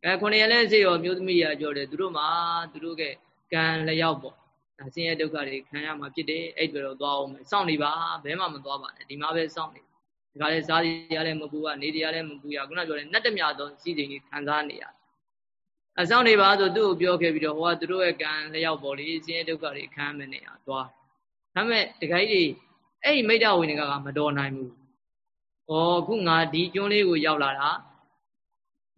Speaker 1: အဲခုနှစ်ရက်လဲစေရောအမျိုးသမီးတွေကပြောတယ်သူတို့မှသူတို့ကကံလျောက်ပေါ့ဒါဆင်းရဲဒုက္ခတွေခံရမှာဖြစ်တယ်အဲ့တွေတော့သွားအောင်မယ်စောင့်နေပါဘဲမှမသွားပါနဲ့ဒီမှာပဲစောင့်နေဒီကလည်းစားရလည်းမပူရနေရလည်းမပူရခုနပြောတယ်နတ်တမြသောစီစဉ်တွေခံစားနေရ အဆောင်နေပါဆိုသူ့ကိုပြောခဲ့ပြီးတော့ဟိုကသူတို့ရဲ့ကံလျောက်ပေါ့လေဆင်းရဲဒုက္ခတွေခံမနေရသွားဒါပေမဲ့တခါကြီးအဲ့ဒီမိတ္တဝိနကကမတော်နိုင်ဘူး။ဩခုငါဒီကျွန်းလေးကိုရောက်လာတာ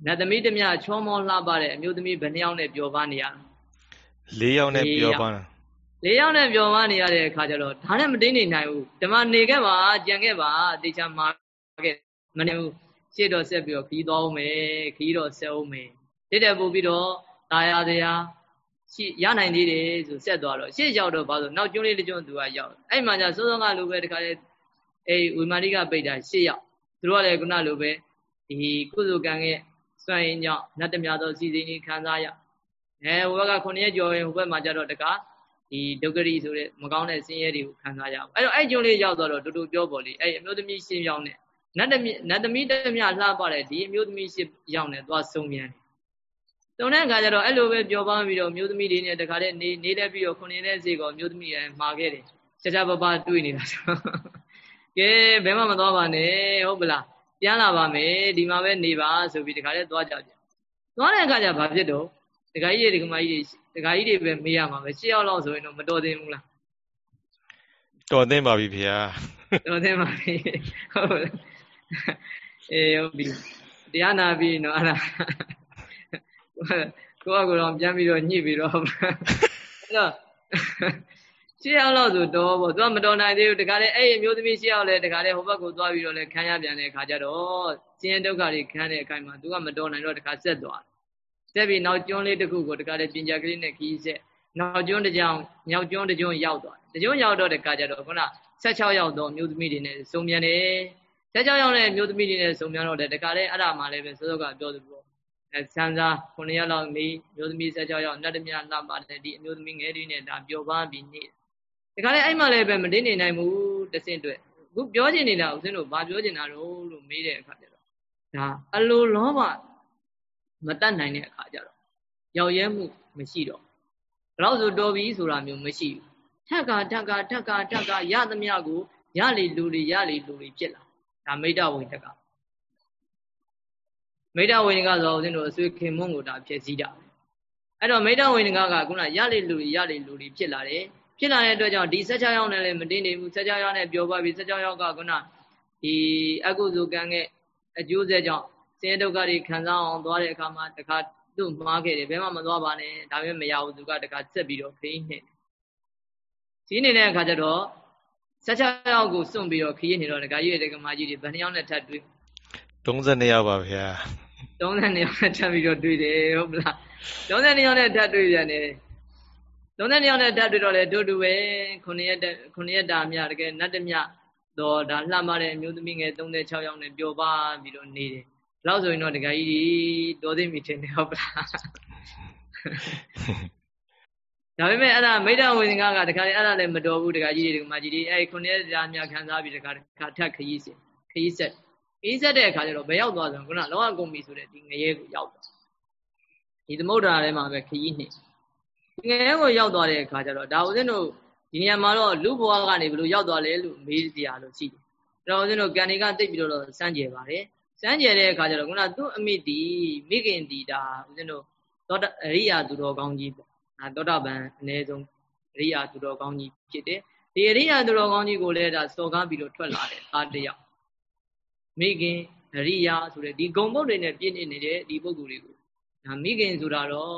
Speaker 1: နတ်သမီးတမျှချောမောလှပတဲ့အမျိုးသမီးဘယ်နှယောက်နဲ့ပျော်ပါနေရလဲ။
Speaker 2: ၄ယောက်နဲ့ပျော်ပါတာ။
Speaker 1: ၄ယောက်နဲ့ပျော်ပါနေရတဲ့အခါကျတော့ဒါနဲ့မတင်းနေနိုင်ဘူး။ဓမ္မနေခဲ့ပါကြံခဲ့ပါတေချာမှာခဲ့မနေဘူး။ရှေ့တော့ဆက်ပြီးတော့ခီးသွားအောင်မယ်ခီးတော့ဆက်အောင်မယ်။ တိတဲ့ပို့ပြီးတော့ตายရတရားရှိရနိုင်သေးတယ်ဆိုဆက်သွားတော့ရှေ့ရောက်တော့ဘာလို့နောက်ကျွန်းလေးတစ်ကျွန်းသူကရောက်အဲ့မှာじゃစိုးစောကလိုပဲတခါလေအေးဝိမာရိကပိတ်တာရှေ့ရောက်သူတို့ကလည်းခုနလိုပဲဒီကုသိုလ်ကံရဲ့စွန့်ရင်ကြောင့်နတ်တမြသောစီစဉ်ကြီးခံစားရအဲဟိုဘက်က9ရက်ကျော်ရင်ဟိုဘက်မှာကြတော့တခါဒီဒုက္ခရီဆိုတဲ့မကောင်းတဲ့ဆင်းရဲတွေကိုခံစားရအောင်အဲ့တော့အဲ့ကျွန်းလေးရောက်တော့တူတူပြောပေါ်လေအဲ့အမျိုးသမီးရှင်းရောက်နေနတ်တမီနတ်သမီးတမြလှပတဲ့ဒီအမျိုးသမီးရှင်းရောက်နေသွားဆုံးမြန်တယ် တုံတဲ့အခါကျတော့အဲ့လိုပဲပျော်ပါပြီးတော့မျိုးသမီးတွေနဲ့တခါတည်းနေနေလက်ပြီးတော့ခုနှစ်နဲ့စေကောမျိုးသမီးရမှာခဲ့တယ်ချာချာပပတွေ့နေတာဆိုကဲဘယ်မှမသွားပါနဲ့ဟုတ်ပလားပြန်လာပါမယ်ဒီမှာပဲနေပါဆိုပြီးတခါတည်းသွားကြပြန်သွားတဲ့အခါကျဘာဖြစ်တော့တခါကြီးတွေဒကမကြီးတွေတခါကြီးတွေပဲမေးရမှာပဲရှစ်ယောက်လောက်ဆိုရင်တော့မတော်သေးဘူးလား
Speaker 2: တော်သင့်ပါပြီဖေဟာ
Speaker 1: တော်သင့်ပါပြီဟုတ်အေးဟုတ်ပြီတရားနာပြီနော်အဲ့ဒါ ကိုယ့်အကူတော့ပြန်ပြီးတော့ညှိပြီးတော့အဲ့တော့ရှင်းအောင်လို့ဆိုတော့ပေါ့သူကမတော်နိုင်သေးဘူးတခါလေအဲ့အမျိုးသမီးရှင်းအောင်လဲတခါလေဟိုဘက်ကိုသွားပြီးတော့လဲခံရပြန်တဲ့အခါကျတော့စင်းဒုက္ခတွေခံတဲ့အခိုင်မှာသူကမတော်နိုင်တော့တခါဆက်သွားဆက်ပြီးနောက်ကျွန်းလေးတစ်ခုကိုတခါလေပညာကလေးနဲ့ခီးဆက်နောက်ကျွန်းတစ်ကြောင်မြောက်ကျွန်းတစ်ကျွန်းရောက်သွားတစ်ကျွန်းရောက်တော့တခါကျတော့ခုန16ရောက်တော့မျိုးသမီးတွေနဲ့စုံမြန်တယ်16ရောက်တဲ့မျိုးသမီးတွေနဲ့စုံမြန်တော့တခါလေအဲ့ဒါမှလည်းပဲစောစောကပြောသလိုအဲ ဆန်းစား9ရက်လောက်နေမျိုးသမီး16ယောက်နတ်တမြလှပါတယ်ဒီအမျိုးသမီးငယ်လေးနဲ့ဒါပျော်ပါပြီးနေဒီခါလေးအဲ့မှလည်းပဲမတင်းနေနိုင်ဘူးတဆင့်အတွက်အခုပြောချင်နေတာဦးဇင်းတို့ဘာပြောချင်တာတော့လို့မေးတဲ့အခါကျတော့ဒါအလိုလောဘမတတ်နိုင်တဲ့အခါကျတော့ရောက်ရဲမှုမရှိတော့ဘယ်တော့ဆိုတော်ပြီဆိုတာမျိုးမရှိဘူးထက်ကထက်ကထက်ကထက်ကရသမျှကိုရလေလူတွေရလေလူတွေဖြစ်လာဒါမိတ္တဝိတ္တက မိတ္တဝိနကဆိုဦးဇင်းတို့အဆွေခင်မွန်းကိုဒါဖြစ်စည်းတာအဲ့တော့မိတ္တဝိနကကခုနရလေလူရလေလူတွေဖြစ်လာတယ်ဖြစ်လာတဲ့အတွက်ကြောင့်ဒီ16ယောက်နဲ့လည်းမတင်းနေဘူး16ယောက်နဲ့ပြောပါပြီ16ယောက်ကခုနဒီအကုသိုလ်ကံရဲ့အကျိုးဆက်ကြောင့်ဆင်းရဲဒုက္ခတွေခံစားအောင်သွားတဲ့အခါမှာတခါသူ့မှားခဲ့တယ်ဘယ်မှမသွားပါနဲ့ဒါပေမဲ့မရဘူးသူကတခါဆက်ပြီးတော့ခရီးနှိမ့်ဒီနေတဲ့အခါကျတော့16ယောက်ကိုစွန့်ပြီးတော့ခရီးနေတော့ဒကာကြီးရဲ့ဒကာမကြီးတွေဘယ်နှယောက်နဲ့ထပ်တွေ့
Speaker 2: 32ယောက်ပါဗျာ
Speaker 1: 32ယောက်နဲ့ထပ်ပြီးတော့တွေ့တယ်ဟုတ်မလား32ယောက်နဲ့ထပ်တွေ့ပြန်တယ်32ယောက်နဲ့ထပ်တွေ့တော့လေတို့တူပဲ9ရက်9ရက်တာမြတကယ်နတ်တမြတော့ဒါလှမ်းတဲ့အမျိုးသမီးငယ်36ယောက်နဲ့ပျော်ပါပြီးတော့နေတယ်လောက်ဆိုရင်တော့ဒကာကြီးတော်သိမိထင်တယ်ဟုတ်ပလားဒါပေမဲ့အဲ့ဒါမိဒ္ဒဝေသင်္ကကတခါလေအဲ့ဒါလည်းမတော်ဘူးတခါကြီးတွေတခါမကြီးတွေအဲ့ခုနှစ်ရာများခံစားပြီးတခါတခါထက်ခရီးစဉ်ခရီးဆက် ခရီးဆက်တဲ့အခါကျတော့ဘယ်ရောက်သွားဆိုခုနလောကကုန်ပြီဆိုတဲ့ဒီငရဲကိုရောက်သွားဒီသမုဒ္ဒရာထဲမှာပဲခရီးနှိဒီငရဲကိုရောက်သွားတဲ့အခါကျတော့ဒါဦးဇင်းတို့ဒီနေရာမှာတော့လူဘဝကနေဘယ်လိုရောက်သွားလဲလို့မေးစရာလို့ရှိတယ်။ဒါတော့ဦးဇင်းတို့ကံတွေကတိတ်ပြီးတော့စမ်းကြယ်ပါတယ်။စမ်းကြယ်တဲ့အခါကျတော့ခုနသူ့အမိတီမိခင်တီတာဦးဇင်းတို့သောတအရိယာသူတော်ကောင်းကြီးပေါ့။အဲသောတာပန်အ ਨੇ ဆုံးအရိယာသူတော်ကောင်းကြီးဖြစ်တယ်။ဒီအရိယာသူတော်ကောင်းကြီးကိုလည်းဒါစော်ကားပြီးတော့ထွက်လာတယ်အားတယောက်။ မိခင်အရိယာဆိုတဲ့ဒီဂုံပုတ်တွေနဲ့ပြည့်နေနေတဲ့ဒီပုဂ္ဂိုလ်တွေကိုဒါမိခင်ဆိုတာတော့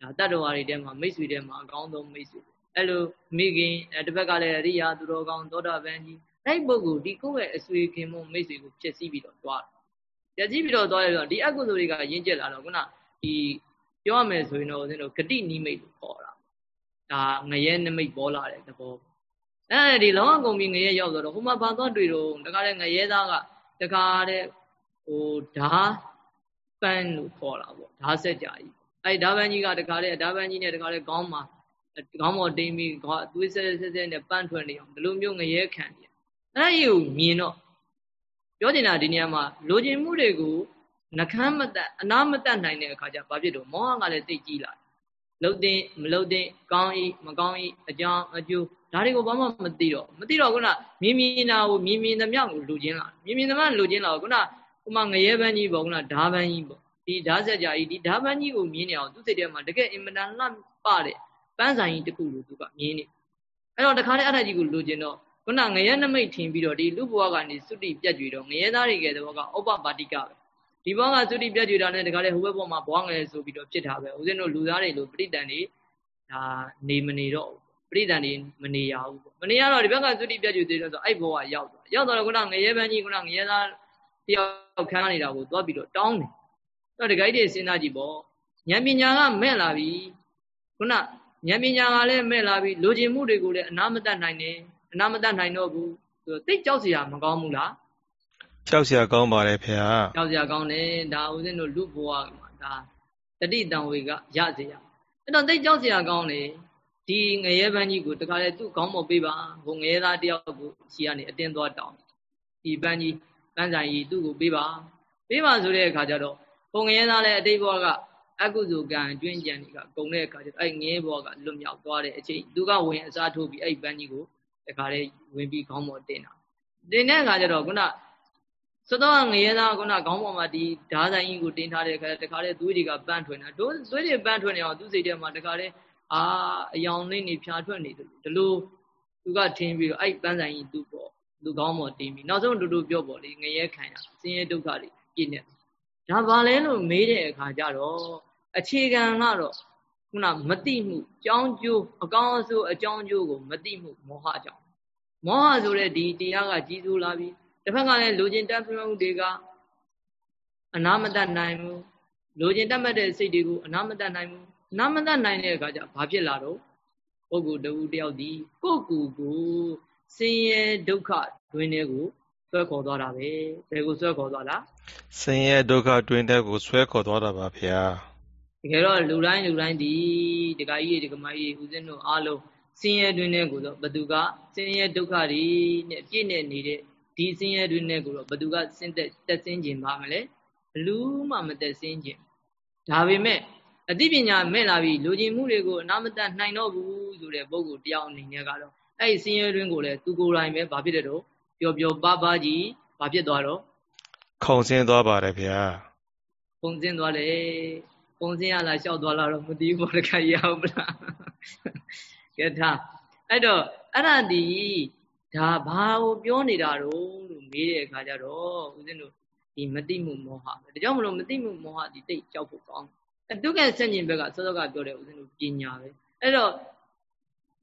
Speaker 1: ဒါတတ္တဝါတွေထဲမှာမိတ်ဆွေထဲမှာအကောင်းဆုံးမိတ်ဆွေအဲ့လိုမိခင်တစ်ဖက်ကလည်းအရိယာသူတော်ကောင်းသောတာပန်ကြီးအဲ့ပုဂ္ဂိုလ်ဒီကိုယ့်ရဲ့အဆွေခင်မမိတ်ဆွေကိုဖြစ်စည်းပြီးတော့တွားတယ်ဖြစ်စည်းပြီးတော့တွားရတော့ဒီအကုသိုလ်တွေကရင်းကျက်လာတော့ခုနဒီပြောရမယ်ဆိုရင်တော့ဦးဇင်းတို့ဂတိနိမိတ်လို့ခေါ်တာဒါငရဲနိမိတ်ပေါ်လာတဲ့သဘောအဲ့ဒီလောကကုန်ပြီးငရဲရောက်တော့ဟိုမှာဘာသွားတွေ့တော့တခါတည်းငရဲသားက တခါတည်းဟိုဓာပန်းလို့ခေါ်တာပေါ့ဓာဆက်ကြကြီးအဲ့ဓာပန်းကြီးကတခါတည်းဓာပန်းကြီးနဲ့တခါတည်းခေါင်းမှာခေါင်းပေါ်တိမ်ပြီးသွေးဆဲဆဲဆဲနဲ့ပန့်ထွက်နေအောင်ဒီလိုမျိုးငရဲခံနေအဲ့ဒီကိုမြင်တော့ပြောချင်တာဒီနေရာမှာလိုချင်မှုတွေကိုနှကမ်းမတက်အနာမတက်နိုင်တဲ့အခါကျဘာဖြစ်တော့မောဟကလည်းတိတ်ကြီးလာ လှုပ်တဲ့မလှုပ်တဲ့ကောင်းဤမကောင်းဤအကြောင်းအကျိုးဒါတွေကိုဘာမှမသိတော့မသိတော့ခုနမြင်မြင်နာကိုမြင်မြင်သမျှကိုလူချင်းလာမြင်မြင်သမျှလူချင်းလာခုနဟိုမှာငရဲပန်းကြီးပေါ့ခုနဓာပန်းကြီးပေါ့ဒီဓာဆက်ကြာကြီးဒီဓာပန်းကြီးကိုမြင်နေအောင်သူစိတ်ထဲမှာတကယ်အင်မတန်လှပတဲ့ပန်းဆိုင်ကြီးတစ်ခုလိုသူကမြင်နေအဲ့တော့တခါတည်းအဲ့ဒါကြီးကိုလိုချင်တော့ခုနငရဲနမိတ်ထင်ပြီးတော့ဒီလူဘဝကနေသုတိပြတ်ကြွေတော့ငရဲသားတွေကတဲ့ဘောကဥပပါတိကပဲ ဒီဘောကသုတိပြတ်ကြွေတာနဲ့တခါတည်းဟိုဘက်ဘောမှာဘွားငယ်ဆိုပြီးတော့ဖြစ်တာပဲဦးဇင်းတို့လူသားတွေလိုပြိတ္တန်တွေဒါနေမနေတော့ပြိတ္တန်တွေမနေရဘူးပေါ့မနေရတော့ဒီဘက်ကသုတိပြတ်ကြွေသေးတယ်ဆိုအဲ့ဘောကရောက်သွားရောက်တော့ခုနငရဲပန်းကြီးခုနငရဲသားတယောက်ခန်းနေတာကိုသွားပြီးတော့တောင်းတယ်တော့ဒီဂိုက်တွေစဉ်းစားကြည့်ပေါ့ဉာဏ်ပညာကမဲ့လာပြီခုနဉာဏ်ပညာကလည်းမဲ့လာပြီလိုချင်မှုတွေကိုလည်းအနာမတတ်နိုင်တယ်အနာမတတ်နိုင်တော့ဘူးဆိုတော့တိတ်ကြောက်စရာမကောင်းဘူးလား
Speaker 2: ကြောက်စရာကောင်းပါတယ်ဖေဟာ
Speaker 1: ကြောက်စရာကောင်းတယ်ဒါဦးဇင်းတို့လူဘဝမှာဒါတတိတံဝေကရစေရအဲ့တော့တိတ်ကြောက်စရာကောင်းတယ်ဒီငရဲပန်းကြီးကိုတခါလေသူ့ခေါင်းပေါ်ပေးပါဟိုငရဲသားတယောက်ကိုခြေကနေအတင်းသွားတောင်းဒီပန်းကြီးပန်းဆိုင်ကြီးသူ့ကိုပေးပါပေးပါဆိုတဲ့အခါကျတော့ဟိုငရဲသားလည်းအတိတ်ဘဝကအကုသိုလ်ကံကျွင်းကြံတွေကဂုံတဲ့အခါကျတော့အဲ့ငဲဘောကလွတ်မြောက်သွားတဲ့အချိန်သူကဝင်အစားထိုးပြီးအဲ့ပန်းကြီးကိုတခါလေးဝင်ပြီးခေါင်းပေါ်တင်တာတင်တဲ့အခါကျတော့ခုန စတော့ငရဲသားခုနခေါင်းပေါ်မှာဒီဓာဆိုင်ကြီးကိုတင်ထားတဲ့အခါတခါလေးသွေးတွေကပန်းထွင်တာတို့သွေးတွေပန်းထွင်နေအောင်သူ့စိတ်ထဲမှာတခါလေးအာအယောင်လေးနေဖြာထွက်နေတယ်ဒီလိုသူကထင်းပြီးတော့အဲ့ပန်းဆိုင်ကြီးသူ့ပေါ်သူခေါင်းပေါ်တင်ပြီးနောက်ဆုံးတူတူပြောပေါ်လေငရဲခံရဆင်းရဲဒုက္ခတွေပြည့်နေဒါဘာလဲလို့မေးတဲ့အခါကျတော့အခြေခံကတော့ခုနမတိမှုကြောင်းကျိုးအကောင်းအဆိုးအကြောင်းကျိုးကိုမတိမှုမောဟကြောင့်မောဟဆိုတဲ့ဒီတရားကကြီးစိုးလာပြီ တစ်ဖက်ကလည်းလူကျင်တက်မှုတွေကအနာမတတ်နိုင်ဘူးလူကျင်တက်မှတ်တဲ့စိတ်တွေကိုအနာမတတ်နိုင်ဘူးအနာမတတ်နိုင်တဲ့အခါကျဘာဖြစ်လာတော့ပုဂ္ဂိုလ်တဦးတယောက်ဒီကိုယ့်ကိုယ်ကိုဆင်းရဲဒုက္ခတွင်တွေကိုဆွဲခေါ်သွားတာပဲဘယ်ကိုဆွဲခေါ်သွားတာ
Speaker 2: ဆင်းရဲဒုက္ခတွင်တဲ့ကိုဆွဲခေါ်သွားတာပါဗျာ
Speaker 1: တကယ်တော့လူတိုင်းလူတိုင်းဒီဒကာကြီးတွေဒကာမကြီးတွေဦးဇင်းတို့အားလုံးဆင်းရဲတွင်တဲ့ကိုတော့ဘသူကဆင်းရဲဒုက္ခတွေနဲ့ပြည့်နေနေတဲ့ ဒီဆင်းရဲတွင်တဲ့ကိုတော့ဘသူကဆင်းသက်တက်ဆင်းခြင်းပါမလဲဘလူးမှမတက်ဆင်းခြင်းဒါပေမဲ့အသိပညာမဲ့လာပြီးလူကျင်မှုတွေကိုအနာမတတ်နိုင်တော့ဘူးဆိုတဲ့ပုဂ္ဂိုလ်တယောက်အနေနဲ့ကတော့အဲ့ဒီဆင်းရဲတွင်ကိုလည်းသူကိုယ်တိုင်ပဲဘာဖြစ်တဲ့တော့ပျော်ပျော်ပါပါကြီးဘာဖြစ်သွားတော့
Speaker 2: ခုံဆင်းသွားပါတယ်ဗျာ
Speaker 1: ခုံဆင်းသွားတယ်ပုံစင်းရလားလျှောက်သွားလားတော့မသိဘူးပေါ့တခါရအောင်မလားကဲထားအဲ့တော့အဲ့ဒါဒီ ဒါဘာကိုပြောနေတာတော့လို့မေးတဲ့အခါကျတော့ဦးဇင်းတို့ဒီမတိမှုမောဟပဲဒါကြောင့်မလို့မတိမှုမောဟဒီတိတ်ကြောက်ဖို့ကောင်းတယ်ဒုက္ခဆန့်ကျင်ဘက်ကစောစောကပြောတဲ့ဦးဇင်းတို့ပညာပဲအဲ့တော့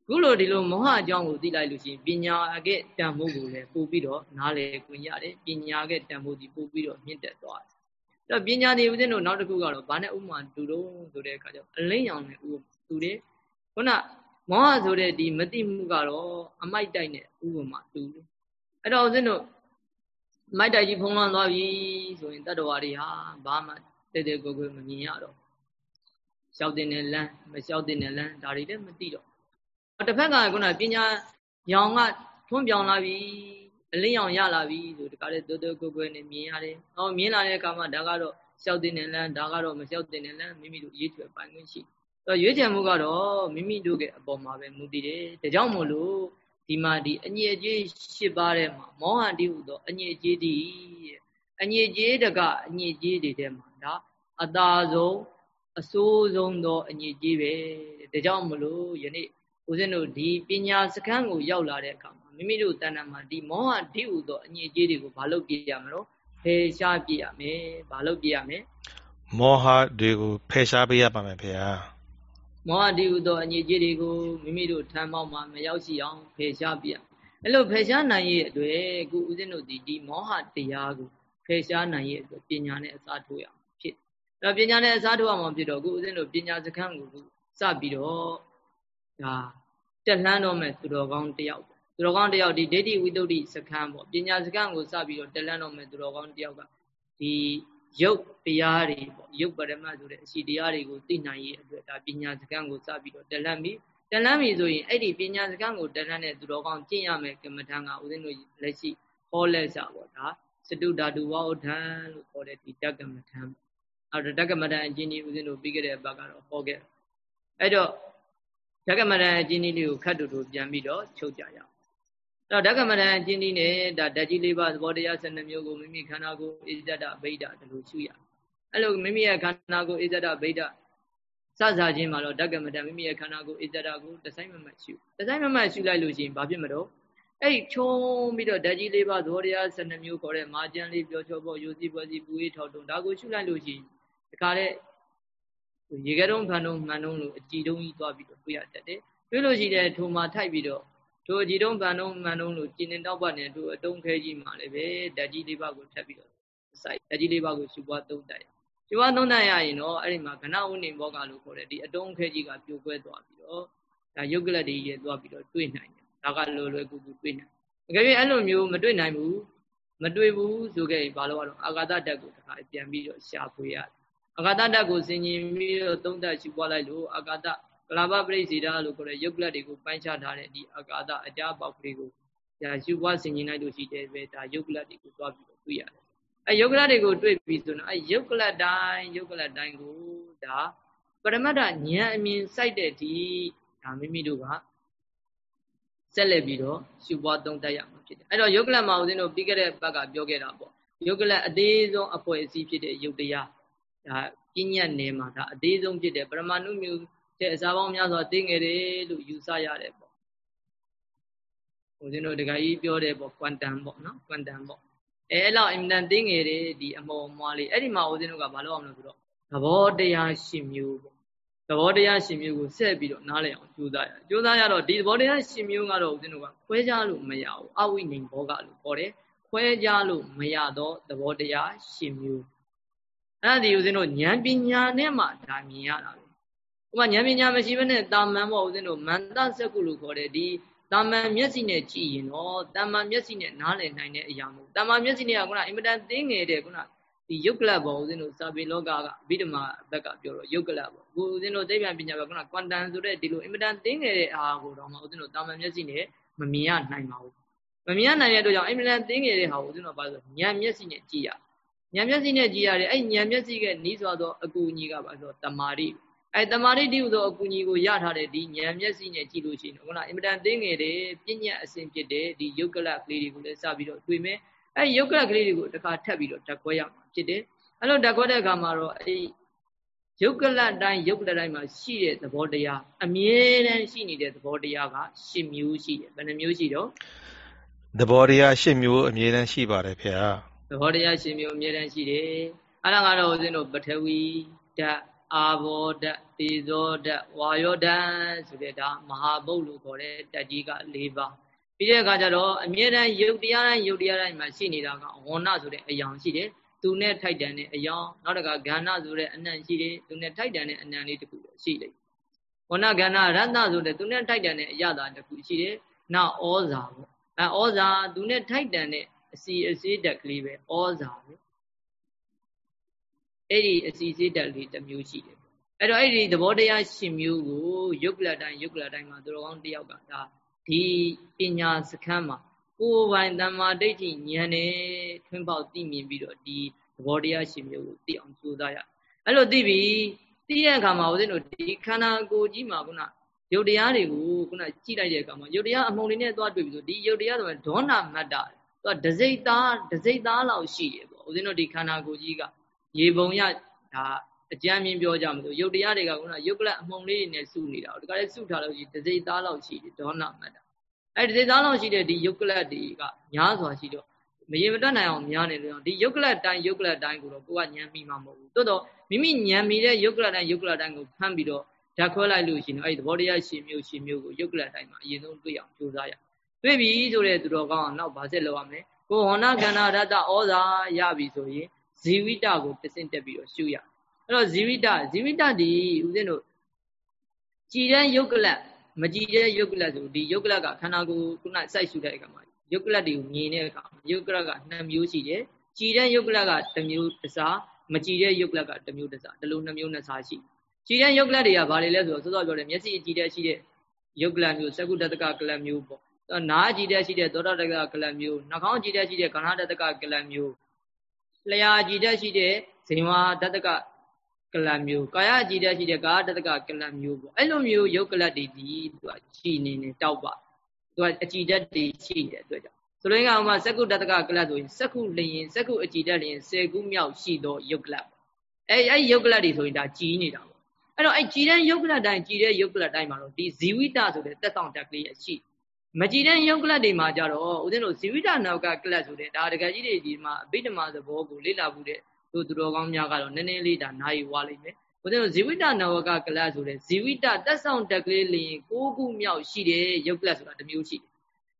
Speaker 1: ခုလိုဒီလိုမောဟအကြောင်းကိုသိလိုက်လို့ရှိရင်ပညာကဲတန်ဖိုးကိုလည်းပို့ပြီးတော့နားလည်ခွင့်ရတယ်ပညာကဲတန်ဖိုးဒီပို့ပြီးတော့မြင့်တက်သွားတယ်အဲ့တော့ပညာတွေဦးဇင်းတို့နောက်တစ်ခုကတော့ဘာနဲ့ဥမာတူတော့ဆိုတဲ့အခါကျတော့အလင်းရောင်နဲ့ဥတူတယ်ခုန မောဟဆိုတဲ့ဒီမတိမှုကတော့အမိုက်တိုက်နဲ့ဥပမာတူတယ်အဲ့တော့ဦးဇင်းတို့မိုက်တိုက်ကြီးဖုံးလွှမ်းသွားပြီဆိုရင်တတ္တဝါတွေဟာဘာမှတဲ့တဲ့ကိုယ်ကိုယ်မမြင်ရတော့လျှောက်တင်တဲ့လမ်းမလျှောက်တင်တဲ့လမ်းဒါတွေလည်းမသိတော့တစ်ဖက်ကခုနပညာရောင်ကထွန်းပြောင်လာပြီအလင်းရောင်ရလာပြီဆိုတခါလေတိုးတိုးကိုကိုနဲ့မြင်ရတယ်။အော်မြင်လာတဲ့အခါမှာဒါကတော့လျှောက်တင်တဲ့လမ်းဒါကတော့မလျှောက်တင်တဲ့လမ်းမိမိတို့ရွေးချယ်ပိုင်ခွင့်ရှိ။ အဲရွေးချယ်မှုကတော့မိမိတို့ရဲ့အပေါ်မှာပဲမူတည်တယ်။ဒါကြောင့်မို့လို့ဒီမှာဒီအညစ်အကြေး၈ပါးထဲမှာမောဟတိဟုသောအညစ်အကြေးဒီအညစ်အကြေးတကအညစ်အကြေးတွေထဲမှာဒါအသာဆုံးအဆိုးဆုံးသောအညစ်အကြေးပဲဒါကြောင့်မလို့ယနေ့ဦးဇင်းတို့ဒီပညာစခန်းကိုရောက်လာတဲ့အခါမှာမိမိတို့တဏ္ဍာမှာဒီမောဟဓိဟုသောအညစ်အကြေးတွေကိုဘာလို့ပြရမလို့ဖယ်ရှားပြရမယ်ဘာလို့ပြရမလဲ
Speaker 2: မောဟတွေကိုဖယ်ရှားပေးရပါမယ်ဖေဟာ
Speaker 1: မောဟဓိဟုသောအညစ်အကြေးတွေကိုမိမိတို့ထမ်းပေါက်မှာမရောက်ရှိအောင်ဖယ်ရှားပြရအဲ့လိုဖယ်ရှားနိုင်ရဲ့အတွက်ခုဦးဇင်းတို့ဒီဒီမောဟတရားကိုဖယ်ရှားနိုင်ရဲ့အတွက်ပညာနဲ့အစားထိုးရအောင်ဖြစ်အဲ့တော့ပညာနဲ့အစားထိုးအောင်ဖြစ်တော့ခုဦးဇင်းတို့ပညာစခန်းကိုစပြီးတော့ဒါတက်လှမ်းတော့မဲ့သူတော်ကောင်းတယောက်သူတော်ကောင်းတယောက်ဒီဒိဋ္ဌိဝိတ္တုစခန်းပေါ့ပညာစခန်းကိုစပြီးတော့တက်လှမ်းတော့မဲ့သူတော်ကောင်းတယောက်ကဒီ ရုပ်တရားတွေပေါ့ရုပ်ပရမတ်ဆိုတဲ့အရှိတရားတွေကိုသိနိုင်ရေးအတွက်ဒါပညာစခန်းကိုစပြီးတော့တက်လှမ်းပြီးတက်လှမ်းပြီဆိုရင်အဲ့ဒီပညာစခန်းကိုတက်လှမ်းတဲ့သူတော်ကောင်းကျင့်ရမယ်ကမ္မထံကဦးဇင်းတို့လက်ရှိဟောလက်စာပေါ့ဒါစတုဓာတုဝါဥဒ္ဒံလို့ခေါ်တဲ့ဒီတက္ကမထံအဲ့တော့တက္ကမထံအကျဉ်းကြီးဦးဇင်းတို့ပြီးခဲ့တဲ့ဘက်ကတော့ဟောခဲ့အဲ့တော့ဓကမရံအကျဉ်းလေးကိုခတ်တူတူပြန်ပြီးတော့ချုပ်ကြရအောင်အဲ့ တော့ဓကမရံအကျဉ်းလေးနဲ့ဒါဓာတ်ကြီးလေးပါသဘောတရား12မျိုးကိုမိမိခန္ဓာကိုယ်ဣဇဒဗိဒ္ဓဒီလိုရှုရအဲ့လိုမိမိရဲ့ခန္ဓာကိုယ်ဣဇဒဗိဒ္ဓစစချင်းမှာတော့ဓကမတံမိမိရဲ့ခန္ဓာကိုယ်ဣဇဒကိုတဆိုင်မမတ်ရှုတဆိုင်မမတ်ရှုလိုက်လို့ရှိရင်ဘာဖြစ်မလို့အဲ့ချုံပြီးတော့ဓာတ်ကြီးလေးပါသဘောတရား12မျိုးခေါ်တဲ့မာကျန်လေးပြောချောဖို့ယူစီပွဲစီပူရေးထောက်တုံဒါကိုရှုလိုက်လို့ရှိရင်ဒီခါတဲ့ရေကဲတုံးဖန်တုံးမှန်တုံးလို့အကြည်တုံးကြီးသွားပြီးတော့တွေ့ရတတ်တယ်တွေ့လို့ရှိတဲ့ထိုမှာထိုက်ပြီးတော့ ထိုအကြည်တုံးဖန်တုံးမှန်တုံးလို့ကျင်းနေတော့ပတ်နေထိုအတုံးခဲကြီးမှာလည်းပဲဓာတ်ကြီးလေးပါးကိုထပ်ပြီးတော့စိုက်ဓာတ်ကြီးလေးပါးကိုရှုပွားသုံးတတ်ရရှုပွားသုံးတတ်ရရင်တော့အဲ့ဒီမှာကဏဝုနေဘောကလို့ခေါ်တဲ့ဒီအတုံးခဲကြီးကပြိုကွဲသွားပြီးတော့ဒါယုတ်ကလတ်တွေရဲသွားပြီးတော့တွေ့နိုင်တယ်ဒါကလွယ်လွယ်ကူကူတွေ့နိုင်အကယ်၍အဲ့လိုမျိုးမတွေ့နိုင်ဘူးမတွေ့ဘူးဆိုခဲ့ရင်ဘာလို့ရတော့အာဂါတဓာတ်ကိုတခါပြန်ပြီးတော့ရှာဖွေရတယ်အာဂါတဓာတ်ကိုဆင်ញင်ပြီးတော့သုံးသပ်ရှုပွားလိုက်လို့အာဂါတ ကလာပပရိစေတာလို့ခေါ်တဲ့ယုတ်ကလတ်တွေကိုပိုင်းခြားထားတဲ့ဒီအာဂါတအကြပေါက်ကလေးကိုဒါရှုပွားဆင်ញင်လိုက်လို့ရှိတယ်ပဲဒါယုတ်ကလတ်တွေကိုသွားပြီးတော့တွေ့ရတယ်အဲယုတ်ကလတ်တွေကိုတွေ့ပြီးဆိုတော့အဲယုတ်ကလတ်တိုင်းယုတ်ကလတ်တိုင်းကိုဒါပရမတ္ထဉာဏ်အမြင်စိုက်တဲ့ဒီဒါမိမိတို့ကဆက်လက်ပြီးတော့ရှုပွားသုံးသပ်ရမှာဖြစ်တယ်အဲ့တော့ယုတ်ကလတ်မှာဦးဇင်းတို့ပြီးခဲ့တဲ့ဘက်ကပြောခဲ့တာပေါ့ယုတ်ကလတ်အသေးဆုံးအဖွဲ့အစည်းဖြစ်တဲ့ယုတ်တရားဒါပညာနယ်မှာဒါအသေးဆုံးဖြစ်တဲ့ပရမဏုမျိုး တဲ့အစာပေါင်းများစွာသိငယ်တယ်လို့ယူဆရတယ်ပေါ့ဦးဇင်းတို့ဒကာကြီးပြောတယ်ပေါ့ quantum ပေါ့နော် quantum ပေါ့အဲအဲ့လောက်အင်တန်သိငယ်တယ်ဒီအမော်မွားလေးအဲ့ဒီမှာဦးဇင်းတို့ကမလုပ်အောင်လို့ဆိုတော့သဘောတရားရှင်မျိုးပေါ့သဘောတရားရှင်မျိုးကိုဆက်ပြီးတော့နားလည်အောင်ကြိုးစားရကြိုးစားရတော့ဒီသဘောတရားရှင်မျိုးကတော့ဦးဇင်းတို့ကခွဲခြားလို့မရဘူးအဝိနေဘောကလို့ခေါ်တယ်ခွဲခြားလို့မရတော့သဘောတရားရှင်မျိုးအဲ့ဒါဒီဦးဇင်းတို့ဉာဏ်ပညာနဲ့မှဒါမြင်ရတာပဲ ဥပမာဉာဏ်ပညာမရှိဘဲနဲ့တာမန်ပေါ့ဦးဇင်းတို့မန္တစက္ကုလို့ခေါ်တဲ့ဒီတာမန်မျက်စိနဲ့ကြည့်ရင်တော့တာမန်မျက်စိနဲ့နားလည်နိုင်တဲ့အရာမဟုတ်တာမန်မျက်စိနဲ့ကခုနအင်မတန်သိငယ်တဲ့ခုနဒီယုတ်ကလပ်ပေါ့ဦးဇင်းတို့စာပေလောကကအဘိဓမ္မာဘက်ကပြောတော့ယုတ်ကလပ်ပေါ့ကိုဦးဇင်းတို့သိပ္ပံပညာဘက်ကခုနကွမ်တန်ဆိုတဲ့ဒီလိုအင်မတန်သိငယ်တဲ့အားကိုတော့မှဦးဇင်းတို့တာမန်မျက်စိနဲ့မမြင်ရနိုင်ပါဘူးမမြင်ရနိုင်တဲ့အတွက်ကြောင့်အင်မတန်သိငယ်တဲ့ဟာကိုဦးဇင်းတို့ပါဆိုဉာဏ်မျက်စိနဲ့ကြည့်ရဉာဏ်မျက်စိနဲ့ကြည်ရတယ်အဲ့ဉာဏ်မျက်စိကနီးစွာသောအကူအညီကပါဆိုတမာရိ အဲ့တမာရိတိဟုသောအကူအညီကိုရထားတဲ့ဒီဉာဏ်မျက်စိနဲ့ကြည့်လို့ရှိရင်ခုနအင်မတန်သိငယ်တယ်ပြဉ္ညာအစဉ်ဖြစ်တဲ့ဒီယုတ်ကလကလေးတွေကိုလည်းစပြီးတော့တွေ့မယ်အဲ့ယုတ်ကလကလေးတွေကိုတစ်ခါထပ်ပြီးတော့ဓာတ်ခွဲရမှာဖြစ်တယ်အဲ့လိုဓာတ်ခွဲတဲ့အခါမှာတော့အဲ့ယုတ်ကလတိုင်းယုတ်ကလတိုင်းမှာရှိတဲ့သဘောတရားအမြဲတမ်းရှိနေတဲ့သဘောတရားက၈မျိုးရှိတယ်ဘယ်နှမျိုးရှိတော့
Speaker 2: သဘောတရား၈မျိုးအမြဲတမ်းရှိပါတယ်ဖေဟာ
Speaker 1: သဘောတရားရှင်မျိုးအမြဲတမ်းရှိတယ်အဲ့ဒါကတော့ဦးဇင်းတို့ပထဝီဓာတ် အာဘောဓာတ်သေဇောဓာတ်ဝါယောဓာတ်ဆိုတဲ့ဒါမဟာဘုတ်လို့ခေါ်တဲ့ဓာတ်ကြီးက၄ပါးပြီးတဲ့အခါကျတော့အမြဲတမ်းယုတ်တရားတိုင်းယုတ်တရားတိုင်းမှာရှိနေတာကဝဏ္ဏဆိုတဲ့အယောင်ရှိတယ်သူနဲ့ထိုက်တန်တဲ့အယောင်နောက်တကဂန္ဓဆိုတဲ့အနံ့ရှိတယ်သူနဲ့ထိုက်တန်တဲ့အနံ့လေးတစ်ခုရှိတယ်ဝဏ္ဏဂန္ဓရတ္တဆိုတဲ့သူနဲ့ထိုက်တန်တဲ့အရသာတစ်ခုရှိတယ်နောက်ဩဇာပေါ့အဲဩဇာသူနဲ့ထိုက်တန်တဲ့အစီအစေးတက်ကလေးပဲဩဇာပဲ အဲ့ဒီအစီအစေးတက်လေးတစ်မျိုးရှိတယ်အဲ့တော့အဲ့ဒီသဘောတရားရှင်မျိုးကိုယုတ်ကလတိုင်းယုတ်ကလတိုင်းမှာသူတော်ကောင်းတယောက်ကဒါဒီပညာစခန်းမှာကိုယ်ပိုင်တမ္မာဒိဋ္ဌိဉာဏ်နဲ့ထွန်းပေါက်သိမြင်ပြီးတော့ဒီသဘောတရားရှင်မျိုးကိုသိအောင်ကြိုးစားရအဲ့လိုသိပြီသိတဲ့အခါမှာဦးဇင်းတို့ဒီခန္ဓာကိုယ်ကြီးမှာခုနယုတ်တရားတွေကိုခုနကြည့်လိုက်တဲ့အခါမှာယုတ်တရားအမှုန်လေးနဲ့သွားတွေ့ပြီဆိုဒီယုတ်တရားဆိုရင်ဒေါနာမတ္တသူကဒစိတ်သားဒစိတ်သားလောက်ရှိတယ်ပေါ့ဦးဇင်းတို့ဒီခန္ဓာကိုယ်ကြီးက ရေပုံရဒါအကြမ်းမြင်ပြောကြမလို့ယုတ်တရားတွေကခုနယုတ်ကလအမှုန်လေးတွေနဲ့စုနေတာဒီကလေးစုထားလို့ရှိဒစိတ်သားလောက်ရှိတယ်ဒေါနာမတ္တအဲ့ဒီဒစိတ်သားလောက်ရှိတဲ့ဒီယုတ်ကလတွေကများစွာရှိတော့မရေမတွက်နိုင်အောင်များနေလို့ဒီယုတ်ကလတိုင်းယုတ်ကလတိုင်းကိုတော့ကိုကညံမိမှာမဟုတ်ဘူးတိုးတော့မိမိညံမိတဲ့ယုတ်ကလတိုင်းယုတ်ကလတိုင်းကိုဖမ်းပြီးတော့ဓာတ်ခွဲလိုက်လို့ရှိရင်အဲ့ဒီသဘောတရားရှင်မျိုးရှင်မျိုးကိုယုတ်ကလတိုင်းမှာအရင်ဆုံးတွေ့အောင်ကြိုးစားရတွေ့ပြီဆိုတဲ့သူတော်ကောင်းအောင်နောက်ဗာဆက်လောက်ရမယ်ကိုဟောနာကန္နာရတ္တဩဇာရပြီဆိုရင် ဇီဝိတကိုတဆင့်တက်ပြီးတော့ရှုရအဲ့တော့ဇီဝိတဇီဝိတဒီဦးဇင်းတို့ကြည်တဲ့ယုတ်ကလမကြည်တဲ့ယုတ်ကလဆိုဒီယုတ်ကလကခန္ဓာကိုယ်ခုနစိုက်ရှုတဲ့အခါမှာယုတ်ကလတွေကိုမြင်တဲ့အခါယုတ်ကလက2မျိုးရှိတယ်ကြည်တဲ့ယုတ်ကလက1မျိုးတစ်စားမကြည်တဲ့ယုတ်ကလက1မျိုးတစ်စားဒီလို2မျိုးနှစ်စားရှိကြည်တဲ့ယုတ်ကလတွေကဘာတွေလဲဆိုတော့စောစောပြောတယ်မျက်စိကြည်တဲ့ရှိတဲ့ယုတ်ကလမျိုးစကုတ္တတကကလမျိုးပေါ့နားကြည်တဲ့ရှိတဲ့သောတာတကကလမျိုးနှာခေါင်းကြည်တဲ့ရှိတဲ့ခန္ဓာတတကကလမျိုး လျှာကြည်တဲ့ရှိတဲ့ဇိဝါတတကကလမျိုးကာယကြည်တဲ့ရှိတဲ့ကာယတတကကလမျိုးပေါ့အဲ့လိုမျိုးယုတ်ကလတွေဒီသူကကြည်နေနေတောက်ပါသူကအကြည်တက်တွေရှိနေတဲ့အတွက်ကြောင့်ဆိုလိုရင်းကဥမာစက္ကုတတကကလဆိုရင်စက္ခုလျင်စက္ခုအကြည်တက်လျင်10ခုမြောက်ရှိသောယုတ်ကလအဲအဲ့ယုတ်ကလတွေဆိုရင်ဒါကြည်နေတာပေါ့အဲ့တော့အဲ့ကြည်တဲ့ယုတ်ကလတိုင်းကြည်တဲ့ယုတ်ကလတိုင်းမှာတော့ဒီဇီဝိတဆိုတဲ့တက်ဆောင်တက်ကလေးရှိ မကြည်တဲ့ယုတ်ကလတွေမှာကြတော့ဦးဇင်းတို့ဇီဝိတနောက်ကကလဆိုတဲ့ဒါတကယ်ကြီးတွေဒီမှာအဘိဓမ္မာသဘောကိုလေ့လာမှုတဲ့သူသူတော်ကောင်းများကတော့နည်းနည်းလေးဒါနာယူဝါလိမ့်မယ်ဦးဇင်းတို့ဇီဝိတနောက်ကကလဆိုတဲ့ဇီဝိတတက်ဆောင်တက်ကလေးလျင်၉ခုမြောက်ရှိတယ်ယုတ်ကလဆိုတာတစ်မျိုးရှိတယ်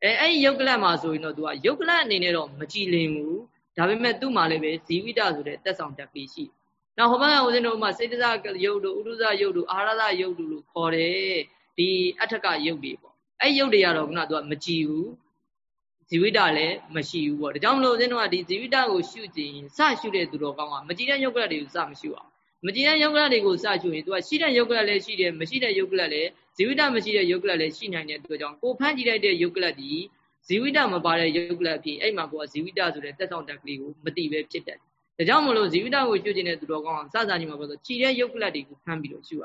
Speaker 1: အဲအဲ့ဒီယုတ်ကလမှာဆိုရင်တော့သူကယုတ်ကလအနေနဲ့တော့မကြည်လင်ဘူးဒါပေမဲ့သူ့မှာလည်းပဲဇီဝိတဆိုတဲ့တက်ဆောင်တက်ကလေးရှိတယ်နောက်ဟောဘကဦးဇင်းတို့မှာစေတဇယုတ်တို့ဥဒုဇယုတ်တို့အာရဇယုတ်တို့လို့ခေါ်တယ်ဒီအထက်ကယုတ်တွေပေါ့ အဲ့ယုတ်တွေကတော့ခုနကသူကမကြည်ဘူးဇီဝိတလည်းမရှိဘူးပေါ့ဒါကြောင့်မလို့ဦးဇင်းတို့ကဒီဇီဝိတကိုရှုကြည့်ရင်စရှုတဲ့သူတော်ကောင်းကမကြည်တဲ့ယုတ်ကလတွေကိုစမရှုအောင်မကြည်တဲ့ယုတ်ကလတွေကိုစရှုရင်သူကရှိတဲ့ယုတ်ကလလည်းရှိတယ်မရှိတဲ့ယုတ်ကလလည်းဇီဝိတမရှိတဲ့ယုတ်ကလလည်းရှိနိုင်တဲ့အတွက်ကြောင့်ကိုဖမ်းကြည့်လိုက်တဲ့ယုတ်ကလဒီဇီဝိတမပါတဲ့ယုတ်ကလဖြစ်အဲ့မှာကိုကဇီဝိတဆိုတဲ့တက်ဆောင်တက်ကလေးကိုမတိပဲဖြစ်တယ်ဒါကြောင့်မလို့ဇီဝိတကိုရှုခြင်းတဲ့သူတော်ကောင်းစစချင်းမှာပြောဆိုခြိတဲ့ယုတ်ကလတ်တွေကိုဖမ်းပြီးတော့ရှုရ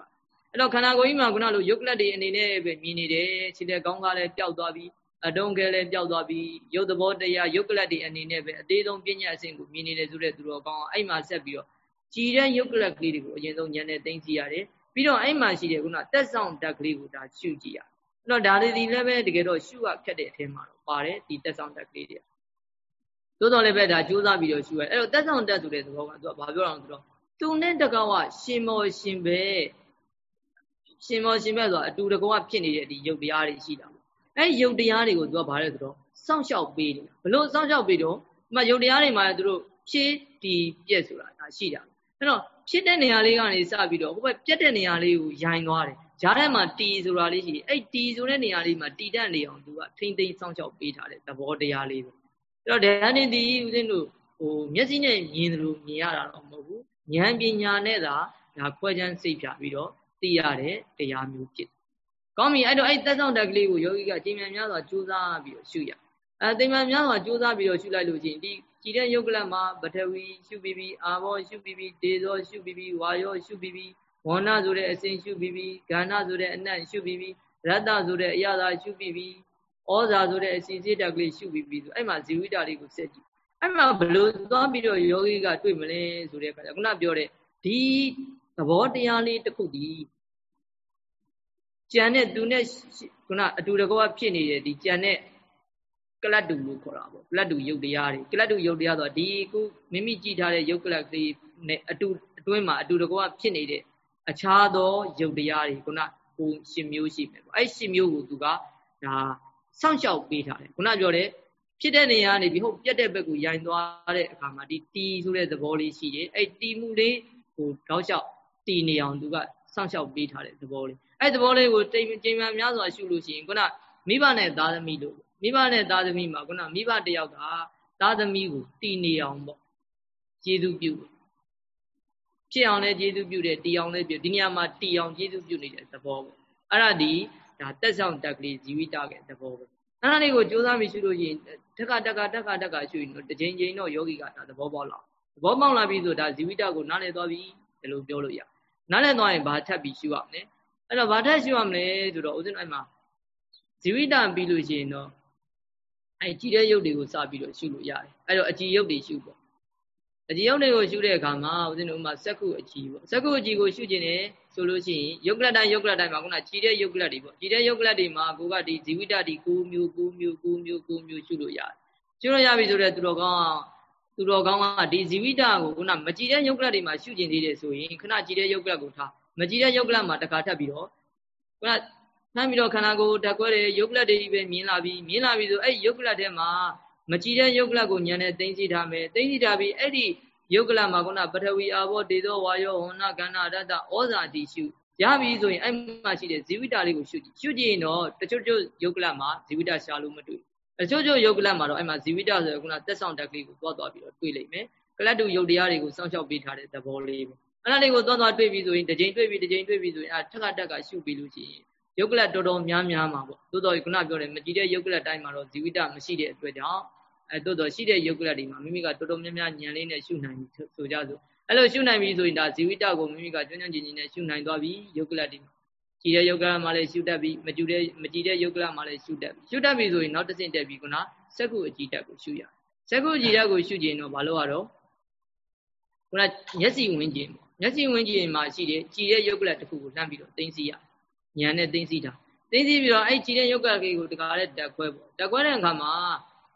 Speaker 1: အဲ့တော့ခန္ဓာကိုယ်ကြီးမှာခုနလိုယုတ်ကလတ်တွေအနေနဲ့ပဲမြင်နေတယ်ခြေတဲ့ကောင်းကားလည်းပျောက်သွားပြီအတုံးကလည်းပျောက်သွားပြီယုတ်သဘောတရားယုတ်ကလတ်တွေအနေနဲ့ပဲအသေးဆုံးပညာအဆင့်ကိုမြင်နေတယ်ဆိုတဲ့သူတော်ကောင်းအဲ့မှာဆက်ပြီးတော့ကြည်တဲ့ယုတ်ကလတ်ကလေးတွေကိုအရင်ဆုံးဉာဏ်နဲ့သိသိရတယ်ပြီးတော့အဲ့မှာရှိတဲ့ခုနတက်ဆောင်တက်ကလေးကိုဒါရှုကြည့်ရအဲ့တော့ဒါတွေဒီလည်းပဲတကယ်တော့ရှုရဖြတ်တဲ့အထင်းမှာတော့ပါတယ်ဒီတက်ဆောင်တက်ကလေးတွေသို့တော်လည်းပဲဒါကြိုးစားပြီးတော့ရှုရအဲ့တော့တက်ဆောင်တက်ဆိုတဲ့သဘောကသူကဘာပြောတာလဲဆိုတော့သူနဲ့တကောကရှင်မောရှင်ပဲ ရှင်မောရှင်ပဲဆိုတာအတူတကောကဖြစ်နေတဲ့ဒီယုတ်တရားတွေရှိတာပေါ့အဲ့ယုတ်တရားတွေကိုသူကဘာလဲဆိုတော့စောင့်ရှောက်ပေးနေတာဘလို့စောင့်ရှောက်ပေးတော့ဒီမှာယုတ်တရားတွေမှာသူတို့ဖြည့်ဒီပြက်ဆိုတာဒါရှိတာအဲ့တော့ဖြစ်တဲ့နေရာလေးကနေစပြီးတော့ဟိုဘက်ပြက်တဲ့နေရာလေးကိုရိုင်သွားတယ်ဂျားထဲမှာတီဆိုတာလေးရှိတယ်အဲ့တီဆိုတဲ့နေရာလေးမှာတီတက်နေအောင်သူကထိမ့်သိမ့်စောင့်ရှောက်ပေးထားတဲ့သဘောတရားလေးပဲအဲ့တော့ဒဏ္ဍင်ဒီဦးဇင်းတို့ဟိုမျက်စိနဲ့မြင်တယ်လို့မြင်ရတာတော့မဟုတ်ဘူးဉာဏ်ပညာနဲ့သာဒါခွဲခြမ်းစိတ်ဖြာပြီးတော့ သိရတဲ့တရားမျိုးဖြစ်ကောင်းပြီအဲ့တော့အဲ့သက်ဆောင်တက်ကလေးကိုယောဂီကချိန်မြန်များစွာကြိုးစားပြီးတော့ရှုရအဲချိန်မြန်များစွာကြိုးစားပြီးတော့ရှုလိုက်လို့ရှိရင်ဒီကြည်တဲ့ယုတ်ကလမှာပထဝီရှုပြီးပြီးအာဘောရှုပြီးပြီးဒေဇောရှုပြီးပြီးဝါယောရှုပြီးပြီးဝဏဆိုတဲ့အစဉ်ရှုပြီးပြီးဂန္ဓဆိုတဲ့အနတ်ရှုပြီးပြီးရတ္တဆိုတဲ့အရာသာရှုပြီးပြီးဩဇာဆိုတဲ့အစီအစိတက်ကလေးရှုပြီးပြီးဆိုအဲ့မှာဇီဝိတာလေးကိုဆက်ကြည့်အဲ့မှာဘလို့သွားပြီးတော့ယောဂီကတွေ့မလဲဆိုတဲ့အခါကျခုနပြောတဲ့ဒီ သဘောတရားလေးတစ်ခုဒီကြံတဲ့သူနဲ့ခုနအတူတကောဖြစ်နေတဲ့ဒီကြံတဲ့ကလတ်တူလို့ခေါ်တာပေါ့ကလတ်တူယုတ်တရားတွေကလတ်တူယုတ်တရားဆိုတာဒီခုမိမိကြည့်ထားတဲ့ယုတ်ကလတ်လေးနဲ့အတူအတွင်းမှာအတူတကောဖြစ်နေတဲ့အခြားသောယုတ်တရားတွေခုနဟိုရှင်မျိုးရှိမယ်ပေါ့အဲ့ရှင်မျိုးကိုသူကဒါစောင့်ရှောက်ပေးထားတယ်ခုနပြောတဲ့ဖြစ်တဲ့နေရာနေပြီးဟုတ်ပြက်တဲ့ဘက်ကိုရိုင်သွားတဲ့အခါမှာဒီတီဆိုတဲ့သဘောလေးရှိတယ်အဲ့တီမှုလေးဟိုတောက်လျှောက် တီနေအောင်သူကစောင့်ရှောက်ပေးထားတဲ့သဘောလေးအဲ့သဘောလေးကိုတိမ်ချိန်မှများစွာရှုလို့ရှိရင်ခုနမိဘနဲ့သားသမီးလို့မိဘနဲ့သားသမီးမှာခုနမိဘတယောက်ကသားသမီးကိုတီနေအောင်ပေါ့ကျေးဇူးပြုဖြစ်အောင်လည်းကျေစုပြုတယ်တီအောင်လည်းပြုဒီနေရာမှာတီအောင်ကျေစုပြုနေတဲ့သဘောပေါ့အဲ့ဒါဒီဒါတက်ဆောင်တက်ကလေးဇီဝိတကသဘောပဲအဲ့ဒါလေးကိုကြိုးစားပြီးရှုလို့ရှိရင်တက်ကတက်ကတက်ကတက်ကရှုရင်တစ်ချိန်ချိန်တော့ယောဂီကဒါသဘောပေါက်လာသဘောပေါက်လာပြီဆိုဒါဇီဝိတကိုနားလည်သွားပြီဒီလိုပြောလို့ရ နားလည်သွားရင်ဘာထပ်ပြီးရှုရမလဲအဲ့တော့ဘာထပ်ရှုရမလဲဆိုတော့ဦးဇင်းအဲ့မှာဇီဝိတပြီးလို့ရှိရင်တော့အဲ့ကြည်တဲ့ရုပ်တွေကိုစပြီးတော့ရှုလို့ရတယ်အဲ့တော့အကြည်ရုပ်တွေရှုပေါ့အကြည်ရုပ်တွေကိုရှုတဲ့အခါမှာဦးဇင်းတို့ဥမာစက္ခုအကြည်ပေါ့စက္ခုအကြည်ကိုရှုခြင်းနဲ့ဆိုလို့ရှိရင်ယုတ်ကလတ်တိုင်းယုတ်ကလတ်တိုင်းမှာခုနကြည်တဲ့ယုတ်ကလတ်တွေပေါ့ကြည်တဲ့ယုတ်ကလတ်တွေမှာကိုကဒီဇီဝိတဒီ9မျိုး9မျိုး9မျိုး9မျိုးရှုလို့ရတယ်ရှုလို့ရပြီဆိုတော့သူတော်ကောင်း သူတော်ကောင်းကဒီဇီဝိတကိုခုနမကြည်တဲ့ယုတ်ကလတ်တွေမှာရှုခြင်းသေးတယ်ဆိုရင်ခဏကြည်တဲ့ယုတ်ကလတ်ကိုထားမကြည်တဲ့ယုတ်ကလတ်မှာတစ်ခါထပ်ပြီးတော့ခုနထမ်းပြီးတော့ခန္ဓာကိုယ်တက်ခွဲတဲ့ယုတ်ကလတ်တွေပဲမြင်လာပြီးမြင်လာပြီးဆိုအဲ့ဒီယုတ်ကလတ်ထဲမှာမကြည်တဲ့ယုတ်ကလတ်ကိုညံနဲ့သိသိထားမယ်သိသိထားပြီးအဲ့ဒီယုတ်ကလမှာခုနပထဝီအာဘောတေဇောဝါယောဝဏကန္နာရတ္တဩဇာတိရှုရပြီဆိုရင်အဲ့မှာရှိတဲ့ဇီဝိတာလေးကိုရှုကြည့်ရှုကြည့်ရင်တော့တချို့ချို့ယုတ်ကလမှာဇီဝိတာရှာလို့မတွေ့ တချို့ချို့ယုတ်ကလမှာတော့အဲ့မှာဇီဝိတာဆိုရင်ခုနတက်ဆောင်တက်ကလေးကိုသွားသွားပြီးတော့တွေ့လိမ့်မယ်ကလတ်တူယုတ်တရားတွေကိုစောင့်ရှောက်ပေးထားတဲ့သဘောလေးပဲအဲ့ဒါလေးကိုသွားသွားတွေ့ပြီဆိုရင်တစ်ချိန်တွေ့ပြီတစ်ချိန်တွေ့ပြီဆိုရင်အဲ့ထက်ကတက်ကရှုပြီးလို့ရှိရင်ယုတ်ကလတော်တော်များများမှာပေါ့သို့တော်ခုနပြောတယ်မကြည့်တဲ့ယုတ်ကလတိုင်းမှာတော့ဇီဝိတမရှိတဲ့အတွက်ကြောင့်အဲသို့တော်ရှိတဲ့ယုတ်ကလတွေမှာမိမိကတော်တော်များများညံလေးနဲ့ရှုနိုင်ပြီဆိုကြဆိုအဲ့လိုရှုနိုင်ပြီဆိုရင်ဒါဇီဝိတကိုမိမိကကျွမ်းကျွမ်းကျင်ကျင်နဲ့ရှုနိုင်သွားပြီယုတ်ကလတွေမှာ ကြည်တဲ့ယုတ်ကလမှာလည်းရှုတတ်ပြီမကြည့်တဲ့မကြည့်တဲ့ယုတ်ကလမှာလည်းရှုတတ်ပြီရှုတတ်ပြီဆိုရင်နောက်တစ်ဆင့်တက်ပြီခုနစက္ခုအကြည့်တက်ကိုရှုရစက္ခုအကြည့်တက်ကိုရှုကြရင်တော့ဘာလို့ရတော့ခုနမျက်စိဝင်းကျင်ပေါ့မျက်စိဝင်းကျင်မှာရှိတဲ့ကြည်တဲ့ယုတ်ကလတစ်ခုကိုလှမ်းပြီးတော့သိသိရဉာဏ်နဲ့သိသိတာသိသိပြီးတော့အဲ့ကြည်တဲ့ယုတ်ကလကြီးကိုတကားတဲ့တက်ခွဲပေါ့တက်ခွဲတဲ့အခါမှာ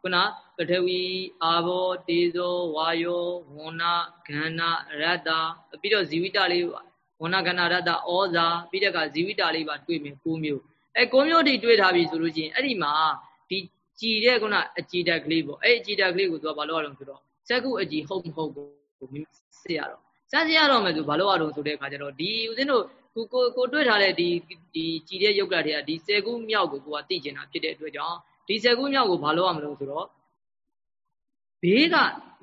Speaker 1: ခုနပထဝီအာဘောတေဇောဝါယောဝဏဂန္နာရတ္တာပြီးတော့ဇီဝိတလေး ဝဏဂန္နာရတ္တာဩဇာပြီးတဲ့ကဇီဝိတလေးပါတွေ့မယ်၉မျိုးအဲ၉မျိုးထိတွေ့ထားပြီဆိုလို့ရှိရင်အဲ့ဒီမှာဒီကြည်တဲ့ခုနအကြည်တက်ကလေးပေါ့အဲ့အကြည်တက်ကလေးကိုသူကဘာလို့ရအောင်ဆိုတော့စက္ခုအကြည်ဟုတ်မဟုတ်ကိုစစ်ရတော့စမ်းစစ်ရတော့မယ်ဆိုဘာလို့ရတော့ဆိုတဲ့အခါကျတော့ဒီဦးဇင်းတို့ကိုကိုကိုတွေ့ထားတဲ့ဒီဒီကြည်တဲ့ယုတ်ကတွေကဒီ၁၀ခုမြောက်ကိုကိုကသိကျင်တာဖြစ်တဲ့အတွက်ကြောင့်ဒီ၁၀ခုမြောက်ကိုဘာလို့ရမလို့ဆိုတော့ဘေးက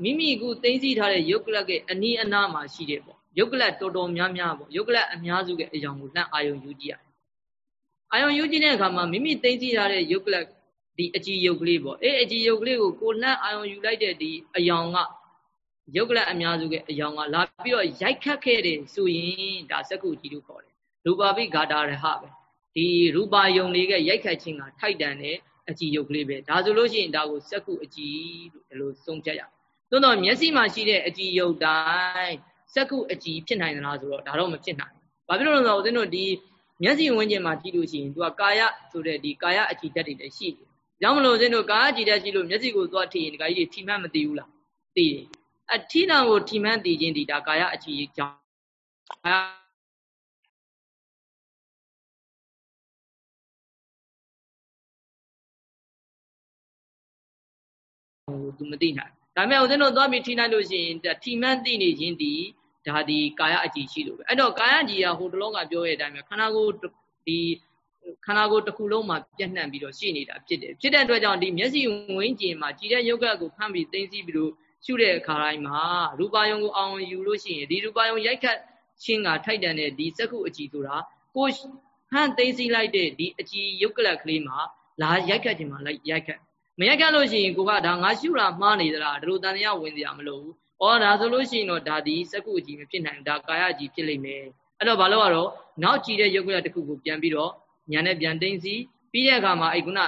Speaker 1: မိမိကိုသိသိထားတဲ့ယုတ်ကလတ်ကအနီးအနားမှာရှိတယ်ပေါ့ ယုတ်ကလတ်တော်တော်များများပေါ့ယုတ်ကလတ်အများစုကအယောင်ကိုလှမ်းအာယုံယူကြည့်ရတယ်အာယုံယူကြည့်တဲ့အခါမှာမိမိသိသိထားတဲ့ယုတ်ကလတ်ဒီအကြည်ယုတ်ကလေးပေါ့အဲအကြည်ယုတ်ကလေးကိုကိုလှမ်းအာယုံယူလိုက်တဲ့ဒီအယောင်ကယုတ်ကလတ်အများစုကအယောင်ကလာပြီးတော့ရိုက်ခတ်ခဲ့တယ်ဆိုရင်ဒါစက္ခုကြီးလို့ခေါ်တယ်ရူပါပိဂါတာရဟပဲဒီရူပါယုံလေးကရိုက်ခတ်ခြင်းကထိုက်တန်တဲ့အကြည်ယုတ်ကလေးပဲဒါဆိုလို့ရှိရင်ဒါကိုစက္ခုအကြည်လို့ဒီလိုသုံးဖြတ်ရသို့တော့မျက်စိမှာရှိတဲ့အကြည်ယုတ်တိုင်း စက္ခုအကြည်ဖြစ်နိုင်သလားဆိုတော့ဒါတော့မဖြစ်နိုင်ဘူးဘာဖြစ်လို့လဲဆိုတော့ဦးဇင်းတို့ဒီမျက်စိဝန်းကျင်မှာကြည့်လို့ရှိရင်သူကကာယဆိုတဲ့ဒီကာယအကြည်ဓာတ်တွေလည်းရှိတယ်။ကြောင့်မလို့ဦးဇင်းတို့ကာယအကြည်ဓာတ်ရှိလို့မျက်စိကိုသွားထိရင်ဒီကကြီးတွေထိမှန်းမသိဘူးလား။သိတယ်။အထိနာကိုထိမှန်းသိခြင်းဒီဒါကာယအကြည်ကြောင့်သူမသိနိုင် ဒါပေမဲ့ဦးဇင်းတို့သွားပြီးထိနိုင်လို့ရှိရင်ထိမှန်းသိနေခြင်းဒီဒါဒီကာယအကြည်ရှိလို့ပဲအဲ့တော့ကာယအကြည်ကဟိုတလုံးကပြောရတဲ့အတိုင်းပဲခန္ဓာကိုယ်ဒီခန္ဓာကိုယ်တစ်ခုလုံးမှာပြန့်နှံ့ပြီးတော့ရှိနေတာဖြစ်တယ်ဖြစ်တဲ့အတွက်ကြောင့်ဒီမျက်စိဝင်းကျင်မှာကြည်တဲ့ယုတ်ကကိုဖမ်းပြီးသိသိပြီးတော့ရှုတဲ့အခါတိုင်းမှာရူပါယုံကိုအောင်ယူလို့ရှိရင်ဒီရူပါယုံရိုက်ခတ်ခြင်းကထိုက်တန်တဲ့ဒီစက္ခုအကြည်ဆိုတာကိုဖမ်းသိသိလိုက်တဲ့ဒီအကြည်ယုတ်ကလကလေးမှာလာရိုက်ခတ်ခြင်းမှာလိုက်ရိုက်ခတ် မရိုက်ခတ်လို့ရှိရင်ကိုကဒါငါရှုတာမှားနေသလားဒီလိုတန်တရားဝင်စရာမလိုဘူး။အော်ဒါဆိုလို့ရှိရင်တော့ဒါဒီစက္ကုအကြည့်မဖြစ်နိုင်ဒါကာယအကြည့်ဖြစ်လိမ့်မယ်။အဲ့တော့ဘာလို့ရတော့နောက်ကြည့်တဲ့ယုတ်ကလတစ်ခုကိုပြန်ပြီးတော့ညာနဲ့ပြန်သိမ့်စီပြီးတဲ့အခါမှာအဲ့ခုန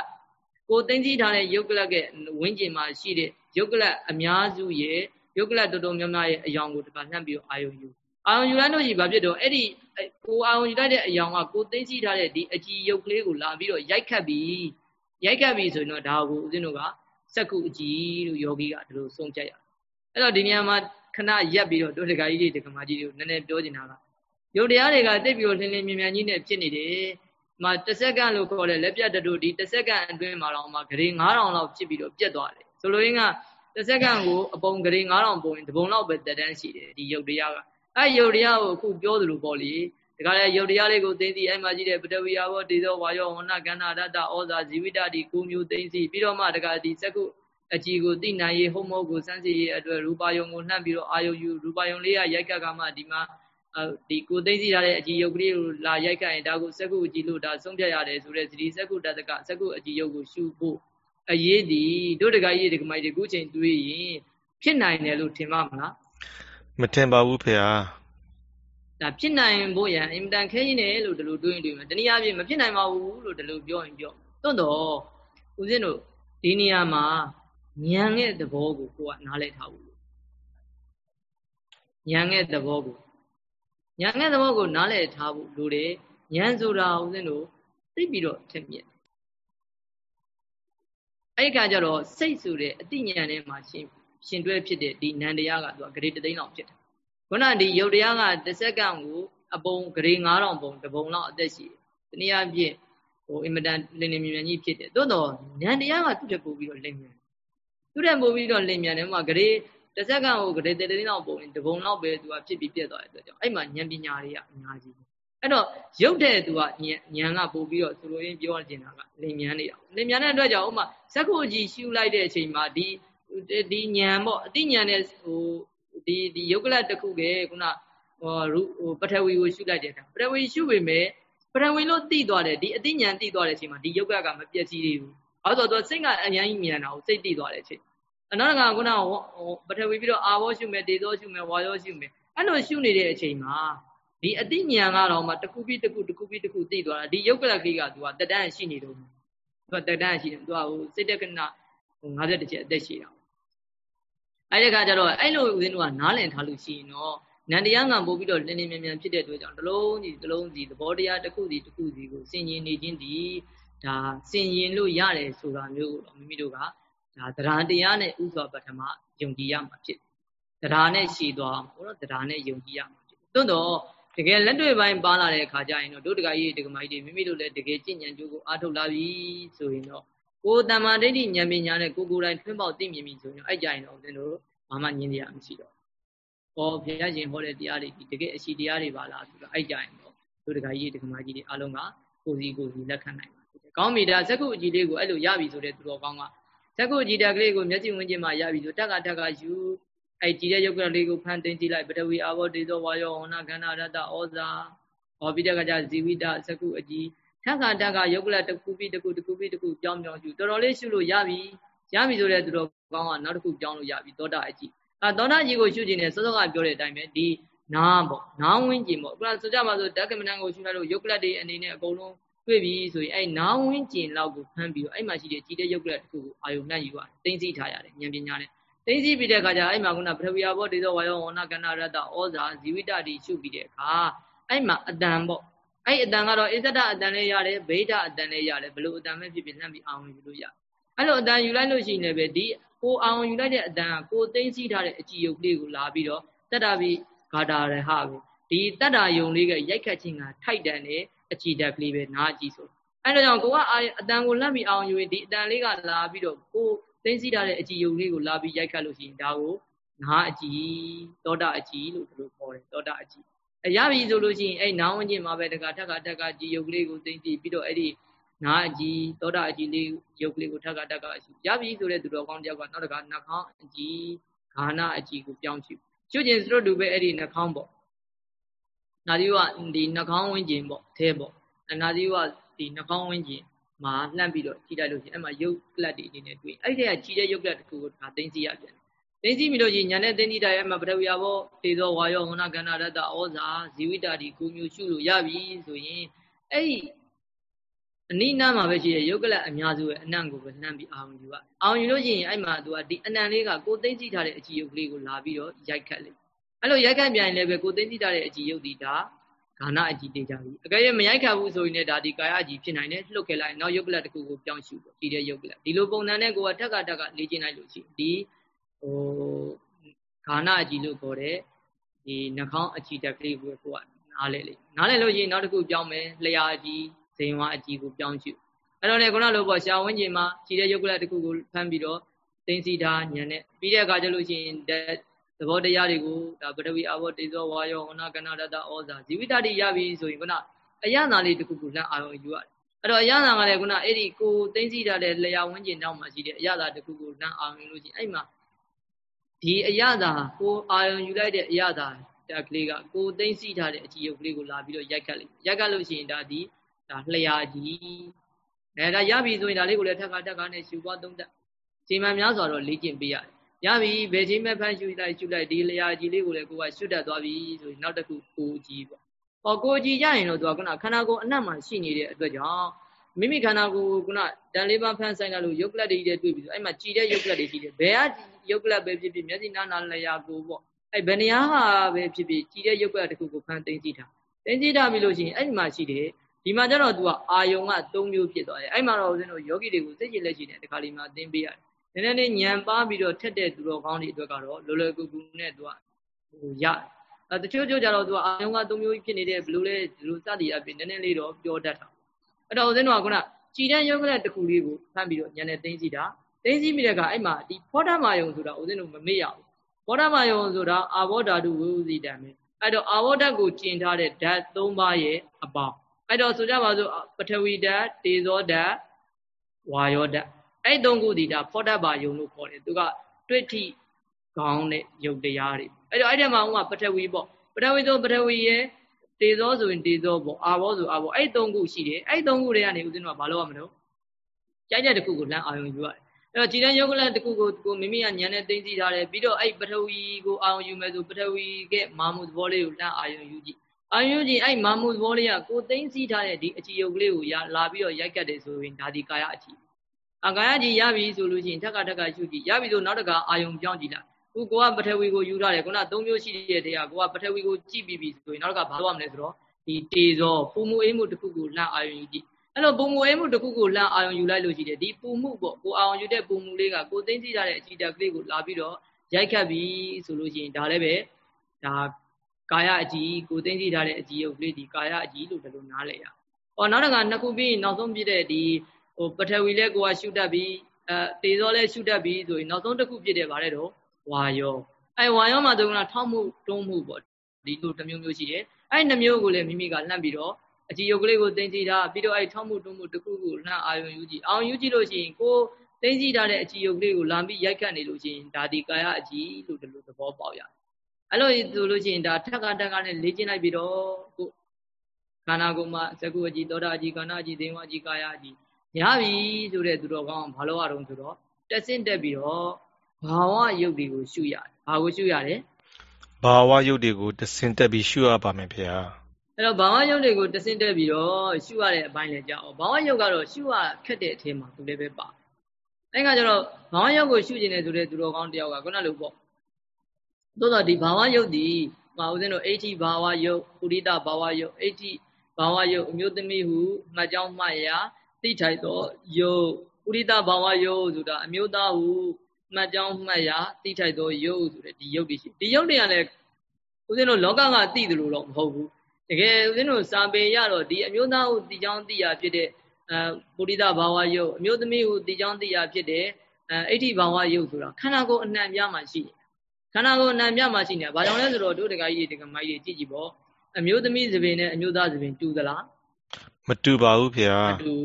Speaker 1: ကိုသိမ့်စီထားတဲ့ယုတ်ကလကဝင်းကျင်မှာရှိတဲ့ယုတ်ကလအများစုရဲ့ယုတ်ကလတော်တော်များများရဲ့အယောင်ကိုတပါနှံ့ပြီးတော့အာယုံယူအာယုံယူလိုက်လို့ရှိဘာဖြစ်တော့အဲ့ဒီကိုအာယုံယူလိုက်တဲ့အယောင်ကကိုသိမ့်စီထားတဲ့ဒီအကြည်ယုတ်ကလေးကိုလာပြီးတော့ရိုက်ခတ်ပြီး ရိုက်ကပ်ပြီဆိုရင်တော့ဒါကိုဦးဇင်းတို့ကစက္ခုအကြည်လို့ယောဂီကဒီလိုဆုံးဖြတ်ရအဲ့တော့ဒီနေရာမှာခဏရက်ပြီးတော့တို့တက္ကကြီးတွေတက္ကမကြီးတွေကိုနည်းနည်းပြောချင်တာကယုတ်တရားတွေကတိတ်ပြီးတော့လင်းလင်းမြင်မြင်ကြီးနဲ့ဖြစ်နေတယ်။မှာတစ်စက္ကန့်လို့ခေါ်တဲ့လက်ပြတ်တို့ဒီတစ်စက္ကန့်အတွင်းမှာတော့မှဂရေ9000လောက်ဖြစ်ပြီးတော့ပြတ်သွားတယ်။ဆိုလိုရင်းကတစ်စက္ကန့်ကိုအပုံဂရေ9000ပုံရင်တပုံလောက်ပဲတက်တန်းရှိတယ်ဒီယုတ်တရားက။အဲယုတ်တရားကိုအခုပြောသလိုပေါ့လေ။ ဒါကြတဲ့ယုတ်တရားလေးကိုသိသိအဲ့မှာကြည့်တဲ့ပတဝီယဘောဒေသောဝါယောဝဏကန္နာရတ္တဩဇာဇီဝိတ္တိ၉မျိုးသိသိပြီးတော့မှဒါကြဒီစက္ခုအကြည်ကိုသိနိုင်ရေးဟုံမောကိုစမ်းစစ်ရေးအတွက်ရူပါယုံကိုနှံ့ပြီးတော့အာယုံယူရူပါယုံလေးကရိုက်ကကမှဒီမှာဒီကိုသိသိရတဲ့အကြည်ယုတ်ကလေးကိုလာရိုက်ခတ်ရင်ဒါကိုစက္ကုအကြည်လို့ဒါဆုံးဖြတ်ရတယ်ဆိုတဲ့ဒီစက္ကုတတကစက္ကုအကြည်ယုတ်ကိုရှုဖို့အရေးဒီတို့တကကြီးဒီကမိုက်ဒီခုချိန်တွေးရင်ဖြစ်နိုင်တယ်လို့ထင်ပါမလား
Speaker 2: မထင်ပါဘူးဖေဟာ
Speaker 1: ဒါဖြစ်နိုင်ဖို့ရန်အင်တန်ခဲရင်တယ်လို့ဒီလိုတွေးရင်တွေးမယ်တနည်းအားဖြင့်မဖြစ်နိုင်ပါဘူးလို့ဒီလိုပြောရင်ပြောတွန့်တော့ဦးဇင်းတို့ဒီနေရာမှာဉာဏ်ရဲ့သဘောကိုကိုကနားလည်ထားဘူးဉာဏ်ရဲ့သဘောကိုဉာဏ်ရဲ့သဘောကိုနားလည်ထားဖို့လိုတယ်ဉာဏ်ဆိုတာဦးဇင်းတို့သိပြီးတော့ထင်မြင်အဲ့ဒီကကြတော့စိတ်ဆိုတဲ့အတိညာဏ်ထဲမှာရှင်ရှင်တွဲဖြစ်တဲ့ဒီနန္တရားကသူကဂရေတသိန်းလောက်ဖြစ်တယ် ခုနဒီယုတ်တရားကတစ်စက္ကန့်ကိုအပုံဂရေ9000ပုံတပုံလောက်အသက်ရှိတယ်တနည်းအားဖြင့်ဟိုအင်မတန်လင်းလင်းမြန်မြန်ကြီးဖြစ်တယ်သို့တော့နန္တရားကသူ့ထက်ပိုပြီးတော့လင်းမြန်သူ့ထက်ပိုပြီးတော့လင်းမြန်တယ်မှာဂရေတစ်စက္ကန့်ကိုဂရေတသိန်းလောက်ပုံတပုံလောက်ပဲသူကဖြစ်ပြီးပြတ်သွားတဲ့အတွက်ကြောင့်အဲ့မှာဉာဏ်ပညာတွေကအများကြီးအဲ့တော့ရုပ်တဲ့သူကဉာဏ်ကပို့ပြီးတော့သူတို့ရင်းပြောချင်တာကလင်မြန်းနေတာလင်မြန်းတဲ့အတွက်ကြောင့်ဥမာစက္ခုကြီးရှူလိုက်တဲ့အချိန်မှာဒီဒီဉာဏ်ပေါ့အတိဉာဏ်နဲ့ဟို ဒီဒီယုတ်ကလတစ်ခုကခုနဟိုရူဟိုပထဝီကိုရှုလိုက်တဲ့အခါပထဝီရှုပေမဲ့ပထဝီလို့သိသွားတယ်ဒီအတိဉာဏ်သိသွားတဲ့အချိန်မှာဒီယုတ်ကကမပြည့်စည်သေးဘူးအဲဆိုတော့စိတ်ကအရင်ကြီးမြန်တာကိုစိတ်သိသွားတဲ့အချိန်အနောက်ကခုနဟိုပထဝီပြီးတော့အာဘောရှုမယ်ဒေသောရှုမယ်ဝါရောရှုမယ်အဲ့လိုရှုနေတဲ့အချိန်မှာဒီအတိဉာဏ်ကတော့မှတစ်ခုပြီးတစ်ခုတစ်ခုပြီးတစ်ခုသိသွားတာဒီယုတ်ကလကိကသူကတတန်းရှိနေတော့သူကတတန်းရှိတယ်သူကဟိုစိတ်တက္ကနဟို50ချက်အသက်ရှိတာ အဲ့ဒီခါကျတော့အဲ့လိုဦးဇင်းတို့ကနားလည်ထားလို့ရှိရင်တော့နန္တရားငံပို့ပြီးတော့လင်းလင်းမြန်မြန်ဖြစ်တဲ့အတွက်ကြောင့်တလုံးစီတလုံးစီသဘောတရားတစ်ခုစီတစ်ခုစီကိုဆင်ញင်နေခြင်းဒီဒါဆင်ញင်လို့ရတယ်ဆိုတာမျိုးကိုမိမိတို့ကဒါတရားတရားနဲ့ဥစွာပထမယုံကြည်ရမှာဖြစ်တရားနဲ့ရှည်သွားမှာပေါ့နော်တရားနဲ့ယုံကြည်ရမှာဖြစ်တွန်းတော့တကယ်လက်တွေ့ပိုင်းပါလာတဲ့အခါကျရင်တော့တို့တကကြီးတကမိုက်တွေမိမိတို့လည်းတကယ်ကြည်ညံကြိုးကိုအားထုတ်လာပြီဆိုရင်တော့ ကိုယ်တမ္မာဒိဋ္ဌိဉာဏ်ပညာနဲ့ကိုယ်ကိုယ်တိုင်ထွန်းပေါက်သိမြင်ပြီဆိုရင်အဲ့ကြရင်တော့ဦးဇင်းတို့ဘာမှညင်းရမရှိတော့ဟောဘုရားရှင်ဟောတဲ့တရားတွေဒီတကယ်အရှိတရားတွေပါလားဆိုတော့အဲ့ကြရင်တော့တို့တကကြီးတကမကြီးတွေအားလုံးကကိုစီကိုစီလက်ခံနိုင်ပါဖြစ်တယ်ကောင်းပြီဒါဇက်ကုအကြည့်လေးကိုအဲ့လိုရပြီဆိုတဲ့သူတော်ကောင်းကဇက်ကုအကြည့်တက်ကလေးကိုမျက်စိဝင်ချင်းမှရပြီဆိုတက်ကတက်ကယူအဲ့ကြည်တဲ့ယုတ်ကလေးကိုဖန်သိမ်းကြည့်လိုက်ပထဝီအာဘောတေဇောဝါယောဟောနာခန္ဓာရတ္တဩဇာဟောပြီးတဲ့ကကြဇီဝိတဇက်ကုအကြည့် ထက်ကတက်ကယုတ်ကလတစ်ခုပြီးတစ်ခုတစ်ခုပြီးတစ်ခုပြောင်းပြောင်းယူတော်တော်လေးရှုလို့ရပြီရပြီဆိုတဲ့သူတော်ကောင်းကနောက်တစ်ခုပြောင်းလို့ရပြီသောတာအကြည့်အဲသောတာကြီးကိုရှုခြင်းနဲ့စောစောကပြောတဲ့အတိုင်းပဲဒီနာပေါ့နာဝင်းကျင်ပေါ့ခုနဆိုကြပါစို့ဓကမဏကိုရှုလိုက်လို့ယုတ်ကလတ်တွေအနေနဲ့အကုန်လုံးတွေ့ပြီဆိုရင်အဲနာဝင်းကျင်လောက်ကိုဖမ်းပြီးတော့အဲ့မှာရှိတဲ့ကြီးတဲ့ယုတ်ကလတ်တစ်ခုကိုအာယုံနှံ့ယူရတယ်သိသိထားရတယ်ဉာဏ်ပညာနဲ့သိသိပြီးတဲ့အခါကျအဲ့မှာခုနပထဝီယဘောဒေသောဝါယောဝဏကဏရတ္တဩဇာဇီဝိတတိရှုပြီးတဲ့အခါအဲ့မှာအတန်ပေါ့ အဲ့အတန်ကတော့အစ္ဆဒအတန်လည်းရတယ်ဗိဓအတန်လည်းရတယ်ဘလို့အတန်ပဲဖြစ်ဖြစ်လှမ်းပြီးအောင်ယူလို့ရအဲ့လိုအတန်ယူလိုက်လို့ရှိရင်လည်းပဲဒီကိုအောင်ယူလိုက်တဲ့အတန်ကိုသိသိထားတဲ့အကြည်ယုတ်လေးကိုလာပြီးတော့တတ္တပိဂါတာရဟပဲဒီတတ္တာယုံလေးကရိုက်ခတ်ခြင်းကထိုက်တန်တဲ့အကြည်ဓာတ်ကလေးပဲနားကြည့်ဆိုအဲ့ဒါကြောင့်ကိုကအတန်ကိုလှမ်းပြီးအောင်ယူရင်ဒီအတန်လေးကလာပြီးတော့ကိုသိသိထားတဲ့အကြည်ယုတ်လေးကိုလာပြီးရိုက်ခတ်လို့ရှိရင်ဒါကိုနားအကြည်သောတာအကြည်လို့ဒီလိုခေါ်တယ်သောတာအကြည်အ ရပြီဆိုလို့ရှိရင်အဲ့နားဝန်းကျင်မှာပဲတခါထက်ကထက်ကကြည်ယုတ်ကလေးကိုသိသိပြီးတော့အဲ့ဒီနားအကြည်သောတာအကြည်လေးယုတ်ကလေးကိုထက်ကထက်ကရှိရပြီဆိုတဲ့သူတော်ကောင်းတယောက်ကနောက်တခါနှာခေါင်းအကြည်ဂါနာအကြည်ကိုပြောင်းချရှုကျင်စတို့တူပဲအဲ့ဒီနှာခေါင်းပေါ့နာသီဝဒီနှာခေါင်းဝန်းကျင်ပေါ့အဲပေါ့နာသီဝဒီနှာခေါင်းဝန်းကျင်မှာလှမ်းပြီးတော့ကြည့်လိုက်လို့ရှိရင်အဲ့မှာယုတ်ကလတ်တွေအနေနဲ့တွေ့အဲ့ဒီကကြီးတဲ့ယုတ်ကလတ်တစ်ခုကိုဒါသိသိရပြန် သိသိပြီလို့ရှိရင်ညာနဲ့သိသိတာရဲ့မှာပထဝီယဘောတေသောဝါယောဝဏကန္နာရတ္တဩဇာဇီဝိတာဒီကုမျိုးရှုလို့ရပြီဆိုရင်အဲ့ဒီအနိနာမှာပဲရှိတဲ့ယုတ်ကလအများစုရဲ့အနံ့ကိုပဲနှမ်းပြီးအာရုံယူရအာရုံယူလို့ရှိရင်အဲ့မှာသူကဒီအနံ့လေးကကိုသိသိထားတဲ့အကြည်ယုတ်ကလေးကိုလာပြီးတော့ရိုက်ခတ်လိုက်အဲ့လိုရိုက်ခတ်ပြန်ရင်လည်းပဲကိုသိသိထားတဲ့အကြည်ယုတ်ဒီဒါဂါနအကြည်တေကြပြီအကယ်၍မရိုက်ခတ်ဘူးဆိုရင်လည်းဒါဒီကာယအကြည်ဖြစ်နိုင်တယ်လှုပ်ခဲ့လိုက်နောက်ယုတ်ကလတစ်ခုကိုပြောင်းရှုပေါ့ဒီတဲ့ယုတ်ကလဒီလိုပုံစံနဲ့ကိုကထက်ကထက်ကလေ့ကျင့်လိုက်လို့ရှိရင်ဒီ ဟိုဂါနအကြည်လို့ခေါ်တဲ့ဒီနှာခေါင်းအကြည်တက်ကလေးကိုကိုကနားလဲလေနားလဲလို့ရှိရင်နောက်တစ်ခုပြောင်းမယ်လျှာအကြည်ဇိမ်ဝါအကြည်ကိုပြောင်းရှုအဲ့တော့လေခုနလိုပေါ့ရှာဝင်းကျင်မှာကြည်တဲ့ယုတ်ကလတစ်ခုကိုဖမ်းပြီးတော့သိသိထားညံနဲ့ပြီးတဲ့အခါကျလို့ရှိရင်သဘောတရားတွေကိုဒါပထဝီအဘောတေဇောဝါယောဟောနာကဏရတ္တဩဇာဇီဝိတ္တိရပြီဆိုရင်ခုနအယနာလေးတစ်ခုခုလှမ်းအာရုံယူရတယ်အဲ့တော့အရသာကလည်းခုနအဲ့ဒီကိုသိသိထားတဲ့လျာဝန်းကျင်တောက်မှာရှိတဲ့အရသာတစ်ခုကိုလမ်းအောင်လို့ရှိရင်အဲ့မှာ ဒီအရသာကိုအာယုံယူလိုက်တဲ့အရသာတက်ကလေးကကိုသိသိထားတဲ့အကြည့်ရုပ်ကလေးကိုလာပြီးတော့ရိုက်ကတ်လိုက်ရိုက်ကတ်လို့ရှိရင်ဒါဒီဒါလျာကြီးအဲဒါရပြီဆိုရင်ဒါလေးကိုလည်းထက်ကထက်ကနဲ့ရှူပွားသုံးတက်ချိန်မှန်များစွာတော့လေ့ကျင့်ပေးရတယ်ရပြီဘယ်ချိန်မှဖန်ရှူလိုက်ရှူလိုက်ဒီလျာကြီးလေးကိုလည်းကိုကရှုတတ်သွားပြီဆိုရင်နောက်တစ်ခုကိုကြီးပေါ့ဟောကိုကြီးကြရင်တော့သူကခုနခန္ဓာကိုယ်အနက်မှာရှိနေတဲ့အတွက်ကြောင့် မိမိခန္ဓာကိုယ်ခုနတန်လေးပါးဖန်ဆိုင်လာလို့ယုတ်ကလတ်တွေကြီးတွေ့ပြီးဆိုအဲ့မှာကြည်တဲ့ယုတ်ကလတ်တွေရှိတယ်ဘယ်ကယုတ်ကလတ်ပဲဖြစ်ဖြစ်မျက်စိနားနာလျာကိုပေါ့အဲ့ဘယ်နေရာဟာပဲဖြစ်ဖြစ်ကြည်တဲ့ယုတ်ကလတ်တစ်ခုကိုဖန်သိမ့်ကြည့်တာသိမ့်ကြည့်တာပြီလို့ရှိရင်အဲ့ဒီမှာရှိတယ်ဒီမှာကျတော့ तू ကအာယုံက၃မျိုးဖြစ်သွားတယ်အဲ့မှာတော့ဦးဇင်းတို့ယောဂီတွေကိုစိတ်ကြည်လက်ရှိတယ်ဒီခါလေးမှာသင်ပေးရတယ်နည်းနည်းလေးညံပါပြီးတော့ထက်တဲ့သူတော်ကောင်းတွေအတွက်ကတော့လောလောကူကူနဲ့ तू ကဟိုရအဲတချို့ချို့ကြတော့ तू အာယုံက၃မျိုးဖြစ်နေတယ်ဘယ်လိုလဲဒီလိုစသည်အပြင်နည်းနည်းလေးတော့ပြောတတ်တာ အဲ့တော့ဦးဇင်းတို့ကခုနကြည်တဲ့ယောဂလက်တစ်ခုလေးကိုဖမ်းပြီးတော့ညံနဲ့သိမ့်စီတာသိမ့်စီပြီးတဲ့အခါအဲ့မှာဒီဖောဓမာယုံဆိုတာဦးဇင်းတို့မမေ့ရဘူးဖောဓမာယုံဆိုတာအာဘောဓာတုဝိဝစီတံပဲအဲ့တော့အာဘောဓာတ်ကိုကျင်ထားတဲ့ဓာတ်၃ပါးရဲ့အပေါင်းအဲ့တော့ဆိုကြပါစို့ပထဝီဓာတ်တေဇောဓာတ်ဝါယောဓာတ်အဲ့သုံးခုဒီဒါဖောဓာတ်ပါယုံလို့ခေါ်တယ်သူကတွေ့ထိကောင်းတဲ့ယုတ်တရားတွေအဲ့တော့အဲ့ဒီမှာဥမာပထဝီပေါ့ပထဝီဆိုပထဝီရဲ့ တေဇောဆိုရင်တေဇောပေါ့အာဘောဆိုအာဘောအဲ့သုံးခုရှိတယ်အဲ့သုံးခုတွေကနေဦးဇင်းတို့ကဘာလုပ်ရမလို့ကြိုက်တဲ့တစ်ခုကိုလမ်းအာရုံယူရတယ်အဲ့တော့ကြည်တဲ့ယောဂလန်တစ်ခုကိုကိုမိမိကညံနဲ့သိသိထားတယ်ပြီးတော့အဲ့ပထဝီကိုအာရုံယူမယ်ဆိုပထဝီကမာမှုသဘောလေးကိုလမ်းအာရုံယူကြည့်အာရုံယူကြည့်အဲ့မာမှုသဘောလေးကကိုသိသိထားတဲ့ဒီအကြည်ယုတ်ကလေးကိုရလာပြီးတော့ရိုက်ကတ်တယ်ဆိုရင်ဒါဒီကာယအကြည်အကာယကြည်ရပြီဆိုလို့ရှိရင်ထက်ကထက်ကရှုကြည့်ရပြီဆိုနောက်တကအာယုံပြောင်းကြည့်လိုက် ခုကိုကပထဝီကိုယူထားတယ်ခုန၃မျိုးရှိတဲ့တရားကိုကပထဝီကိုကြည့်ပြီးပြီဆိုရင်နောက်ကဘာလုပ်ရမလဲဆိုတော့ဒီတေဇောပူမှုအိမ်မှုတစ်ခုကိုလှအာယုံယူကြည့်အဲ့လိုပူမှုအိမ်မှုတစ်ခုကိုလှအာယုံယူလိုက်လို့ရှိတယ်ဒီပူမှုပေါ့ကိုအာယုံယူတဲ့ပူမှုလေးကကိုသိသိထားတဲ့အကြည်တက်ကလေးကိုလာပြီးတော့ရိုက်ခတ်ပြီဆိုလို့ရှိရင်ဒါလည်းပဲဒါကာယအကြည်ကိုသိသိထားတဲ့အကြည်ရုပ်လေးဒီကာယအကြည်လို့ဒီလိုနားလည်ရ။အော်နောက်တစ်ခါနှစ်ခုပြီးနောက်ဆုံးပြတဲ့ဒီဟိုပထဝီလဲကိုကရှုတတ်ပြီးအဲတေဇောလဲရှုတတ်ပြီးဆိုရင်နောက်ဆုံးတစ်ခုပြတဲ့ဗါတဲ့တော့ ဝါယောအဲဝါယောမှာသူကထောက်မှုတွန်းမှုပေါ့ဒီလိုတစ်မျိုးမျိုးရှိတယ်အဲ့နှမျိုးကိုလည်းမိမိကလှမ်းပြီးတော့အကြည်ယုတ်ကလေးကိုသိသိထားပြီးတော့အဲ့ထောက်မှုတွန်းမှုတစ်ခုကိုလှမ်းအာယုံယူကြည့်အာယုံယူကြည့်လို့ရှိရင်ကိုသိသိထားတဲ့အကြည်ယုတ်ကလေးကိုလာပြီးရိုက်ခတ်နေလို့ရှိရင်ဒါဒီကာယအကြည်လို့ဒီလိုသဘောပေါက်ရတယ်အဲ့လိုဆိုလို့ရှိရင်ဒါထက်ကတက်ကနဲ့လေ့ကျင့်လိုက်ပြီးတော့ကိုခန္ဓာကိုယ်မှာသကုအကြည်သောတာအကြည်ခန္ဓာအကြည်ဒေဝအကြည်ကာယအကြည်ရပြီဆိုတဲ့သူတော်ကောင်းဘာလို့ရအောင်ဆိုတော့တက်ဆင့်တက်ပြီးတော့ ဘာဝယုတ်တွေကိုရှုရတယ်ဘာကိုရှုရတယ်
Speaker 2: ဘာဝယုတ်တွေကိုတဆင့်တက်ပြီးရှုရပါမယ်ဖေဟာ
Speaker 1: အဲ့တော့ဘာဝယုတ်တွေကိုတဆင့်တက်ပြီးတော့ရှုရတဲ့အပိုင်းလည်းကြောက်ဘာဝယုတ်ကတော့ရှုရခက်တဲ့အထင်းမှာသူလည်းပဲပါအဲ့ကကျတော့ဘာဝယုတ်ကိုရှုကျင်တယ်ဆိုတဲ့သူတော်ကောင်းတယောက်ကခုနလိုပေါ့သို့တော့ဒီဘာဝယုတ်ဒီမှာဦးဇင်းတို့အဋ္ဌိဘာဝယုတ်ပုရိသဘာဝယုတ်အဋ္ဌိဘာဝယုတ်အမျိုးသမီးဟုမှတ်ကြောင်းမှတ်ရာသိထိုက်သောယုတ်ပုရိသဘာဝယုတ်ဆိုတာအမျိုးသားဟု မှတ်ကြောင်းမှတ်ရာသိထိုက်သောယုတ်ဆိုတဲ့ဒီယုတ်တွေရှိဒီယုတ်တွေကလည်းဦးဇင်းတို့လောကကသိတယ်လို့တော့မဟုတ်ဘူးတကယ်ဦးဇင်းတို့စာပေရတော့ဒီအမျိုးသားဟုသိကြောင်းသိရာဖြစ်တဲ့အဲပုရိသဘာဝယုတ်အမျိုးသမီးဟုသိကြောင်းသိရာဖြစ်တဲ့အဲအဋ္ဌိဘာဝယုတ်ဆိုတာခန္ဓာကိုယ်အနှံ့ပြားမှာရှိတယ်ခန္ဓာကိုယ်အနှံ့ပြားမှာရှိနေတာဘာကြောင့်လဲဆိုတော့တို့တကကြီးတကမိုက်ကြီးကြည့်ကြည့်ပေါ့အမျိုးသမီးသဘင်နဲ့အမျိုးသားသဘင်တူသလား
Speaker 2: မတူပါဘူးဖေဟာမတူ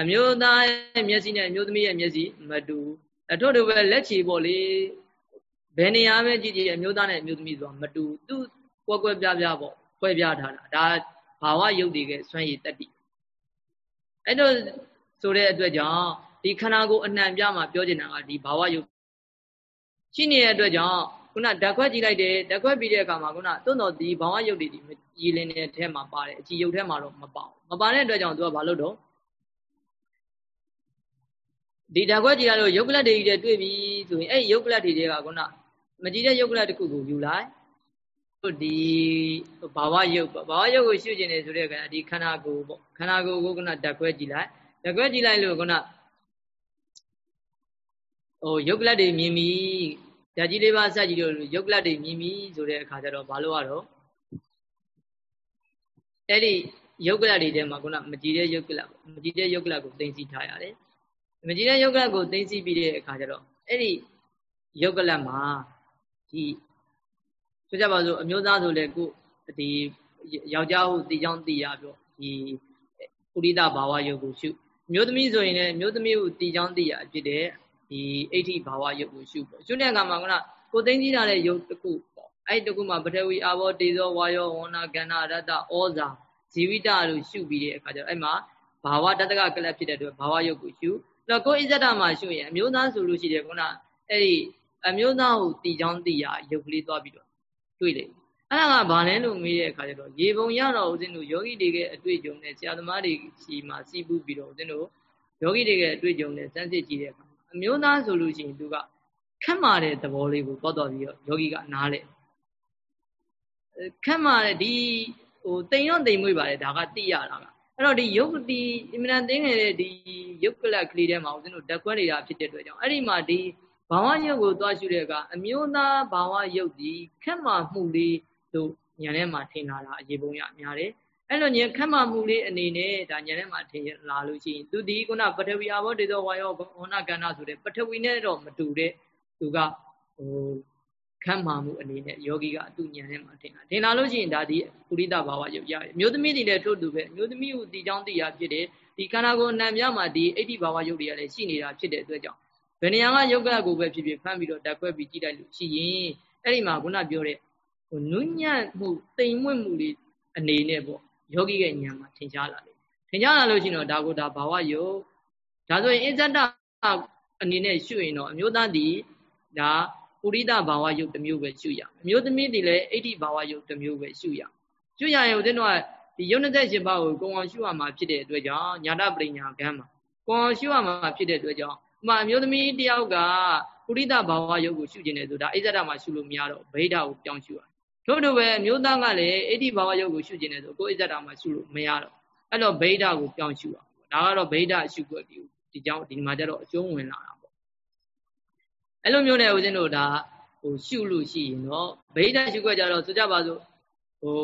Speaker 1: အမျိုးသားရဲ့မျက်စိနဲ့အမျိုးသမီးရဲ့မျက်စိမတူ အထို့တူပဲလက်ချီပေါ့လေဘယ်နေရာပဲကြည့်ကြည့်အမျိုးသားနဲ့အမျိုးသမီးဆိုတာမတူသူကွက်ကွက်ပြားပြားပေါ့ခွဲပြားထားတာဒါဘာဝယုတ်တွေကစွမ်းရည်တက်တိအဲ့တော့ဆိုတဲ့အတွက်ကြောင့်ဒီခန္ဓာကိုယ်အနှံပြမှာပြောချင်တာကဒီဘာဝယုတ်ရှိနေတဲ့အတွက်ကြောင့်ခုနဓာတ်ခွက်ကြည့်လိုက်တယ်ဓာတ်ခွက်ပြီးတဲ့အခါမှာခုနသွန်တော်ဒီဘာဝယုတ်တွေဒီရည်လင်းတဲ့ထဲမှာပါတယ်အကြည်ယုတ်ထဲမှာတော့မပါဘူးမပါတဲ့အတွက်ကြောင့်သူကဘာလို့တော့ ဒီဓာတ်ခွက်ကြည့်ရလို့ယုတ်ကလတ်တွေကြီးတွေ့ပြီဆိုရင်အဲ့ယုတ်ကလတ်တွေကခုနမကြည့်တဲ့ယုတ်ကလတ်တစ်ခုကိုယူလိုက်ဒီဘာဝယုတ်ဘာဝယုတ်ကိုရှုကျင်နေဆိုတဲ့ကဒီခန္ဓာကိုယ်ပေါ့ခန္ဓာကိုယ်ကိုခုနဓာတ်ခွဲကြည့်လိုက်ဓာတ်ခွဲကြည့်လိုက်လို့ခုနဟိုယုတ်ကလတ်တွေမြင်ပြီဓာတ်ကြီးလေးပါဆက်ကြည့်လို့ယုတ်ကလတ်တွေမြင်ပြီဆိုတဲ့အခါကျတော့ဘာလို့ရတော့အဲ့ဒီယုတ်ကလတ်တွေထဲမှာခုနမကြည့်တဲ့ယုတ်ကလတ်မကြည့်တဲ့ယုတ်ကလတ်ကိုသိသိထားရတယ် မကြည်တဲ့ယုတ်ကလကိုသိသိပြီးတဲ့အခါကျတော့အဲ့ဒီယုတ်ကလမှာဒီဆိုကြပါစို့အမျိုးသားဆိုလေကိုဒီယောက်ျားဟုသိချောင်းသိရပြောဒီပုရိသဘာဝယုတ်ကိုရှုမျိုးသမီးဆိုရင်လည်းမျိုးသမီးကိုတည်ချောင်းတည်ရဖြစ်တဲ့ဒီအဋ္ဌိဘာဝယုတ်ကိုရှုပေါ့ရှုတဲ့အခါမှာကကိုသိသိထားတဲ့ယုတ်တစ်ခုပေါ့အဲ့ဒီတစ်ခုမှာပထဝီအာဘောတေဇောဝါယောဝဏကန္နာရတ္တဩဇာဇီဝိတလို့ရှုပြီးတဲ့အခါကျတော့အဲ့မှာဘာဝတတကကလပ်ဖြစ်တဲ့အတွက်ဘာဝယုတ်ကိုရှု တော့ကိုဣဇဒမှာရှုရင်အမျိုးသားဆိုလို့ရှိတယ်ခုနအဲ့ဒီအမျိုးသားကိုတည်ချောင်းတည်ရယုတ်ကလေးသွားပြီးတော့တွေ့တယ်အဲ့ဒါကဘာလဲလို့မေးတဲ့အခါကျတော့ရေပုံရတော့ဦးဇင်းတို့ယောဂီတွေရဲ့အတွေ့အကြုံနဲ့ဆရာသမားတွေရှိမှစီးပူးပြီးတော့ဦးဇင်းတို့ယောဂီတွေရဲ့အတွေ့အကြုံနဲ့စမ်းစစ်ကြည့်တဲ့အခါအမျိုးသားဆိုလို့ရှိရင်သူကခက်မာတဲ့သဘောလေးကိုတော်တော်ပြီးတော့ယောဂီကနားလဲခက်မာတဲ့ဒီဟိုတိမ်ရောတိမ်မွေ့ပါတယ်ဒါကသိရတာက အဲ့တော့ဒီယုတ်တိအမြဲတမ်းသိနေတဲ့ဒီယုတ်ကလကလေးထဲမှာဦးဇင်းတို့ဓာတ်ခွဲနေတာဖြစ်တဲ့အတွက်ကြောင့်အဲ့ဒီမှာဒီဘာဝယုတ်ကိုသွားရှုတဲ့အခါအမျိုးသားဘာဝယုတ်ဒီခက်မာမှုလေးတို့ညာထဲမှာထင်လာတာအရေးပုံရများတယ်အဲ့လိုညခက်မှမှုလေးအနေနဲ့ဒါညာထဲမှာထင်လာလို့ရှိရင်သူဒီခုနပထဝီအဘောတေသောဝါယောဝဏကန္နာဆိုတဲ့ပထဝီနဲ့တော့မတူတဲ့သူကဟို ခက်မှမှုအနေနဲ့ယောဂီကအတူညာထဲမှာထင်လာထင်လာလို့ရှိရင်ဒါဒီပုရိသဘာဝရုပ်ရတယ်မျိုးသမီးတွေလည်းထို့တူပဲမျိုးသမီးကိုတီချောင်းတီရဖြစ်တယ်ဒီခန္ဓာကိုယ်အနံပြမှာဒီအိဋ္ဌိဘာဝရုပ်တွေကလည်းရှိနေတာဖြစ်တဲ့အတွက်ကြောင့်ဘယ်နေရာကယုတ်ကကိုပဲဖြစ်ဖြစ်ဖမ်းပြီးတော့တက်ခွဲပြီးကြည့်လိုက်လို့ရှိရင်အဲ့ဒီမှာခုနပြောတဲ့ဟိုနုညံ့မှုတိမ်မွေ့မှုတွေအနေနဲ့ပေါ့ယောဂီရဲ့ဉာဏ်မှာထင်ရှားလာတယ်ထင်ရှားလာလို့ရှိရင်တော့ဒါကိုဒါဘာဝယုတ်ဒါဆိုရင်အစ္ဆတအနေနဲ့ရှုရင်တော့အမျိုးသားဒီဒါ ပုရိသဘာဝယုတ်တစ်မျိုးပဲရှုရအမျိုးသမီးဒီလည်းအဋ္ဌိဘာဝယုတ်တစ်မျိုးပဲရှုရရှုရရင်ဦးဇင်းတို့ကဒီယုတ်28ပါးကိုကိုအောင်ရှုရမှာဖြစ်တဲ့အတွက်ကြောင့်ညာတပရိညာကံမှာကိုအောင်ရှုရမှာဖြစ်တဲ့အတွက်ကြောင့်ဥမာအမျိုးသမီးတယောက်ကပုရိသဘာဝယုတ်ကိုရှုကျင်တယ်ဆိုတာအစ္ဆဒမှာရှုလို့မရတော့ဗိဓာကိုပြောင်းရှုရထို့တူပဲအမျိုးသားကလည်းအဋ္ဌိဘာဝယုတ်ကိုရှုကျင်တယ်ဆိုကိုယ်အစ္ဆဒမှာရှုလို့မရတော့အဲ့တော့ဗိဓာကိုပြောင်းရှုရဒါကတော့ဗိဓာရှုွက်ဒီဒီကြောင့်ဒီမှာကျတော့အကျုံးဝင်လာတာပေါ့ အဲ့လိုမျိုးနဲ့ဦးဇင်းတို့ဒါဟိုရှုလို့ရှိရင်တော့ဗိဓာရှုွက်ကြတော့ဆိုကြပါစို့ဟို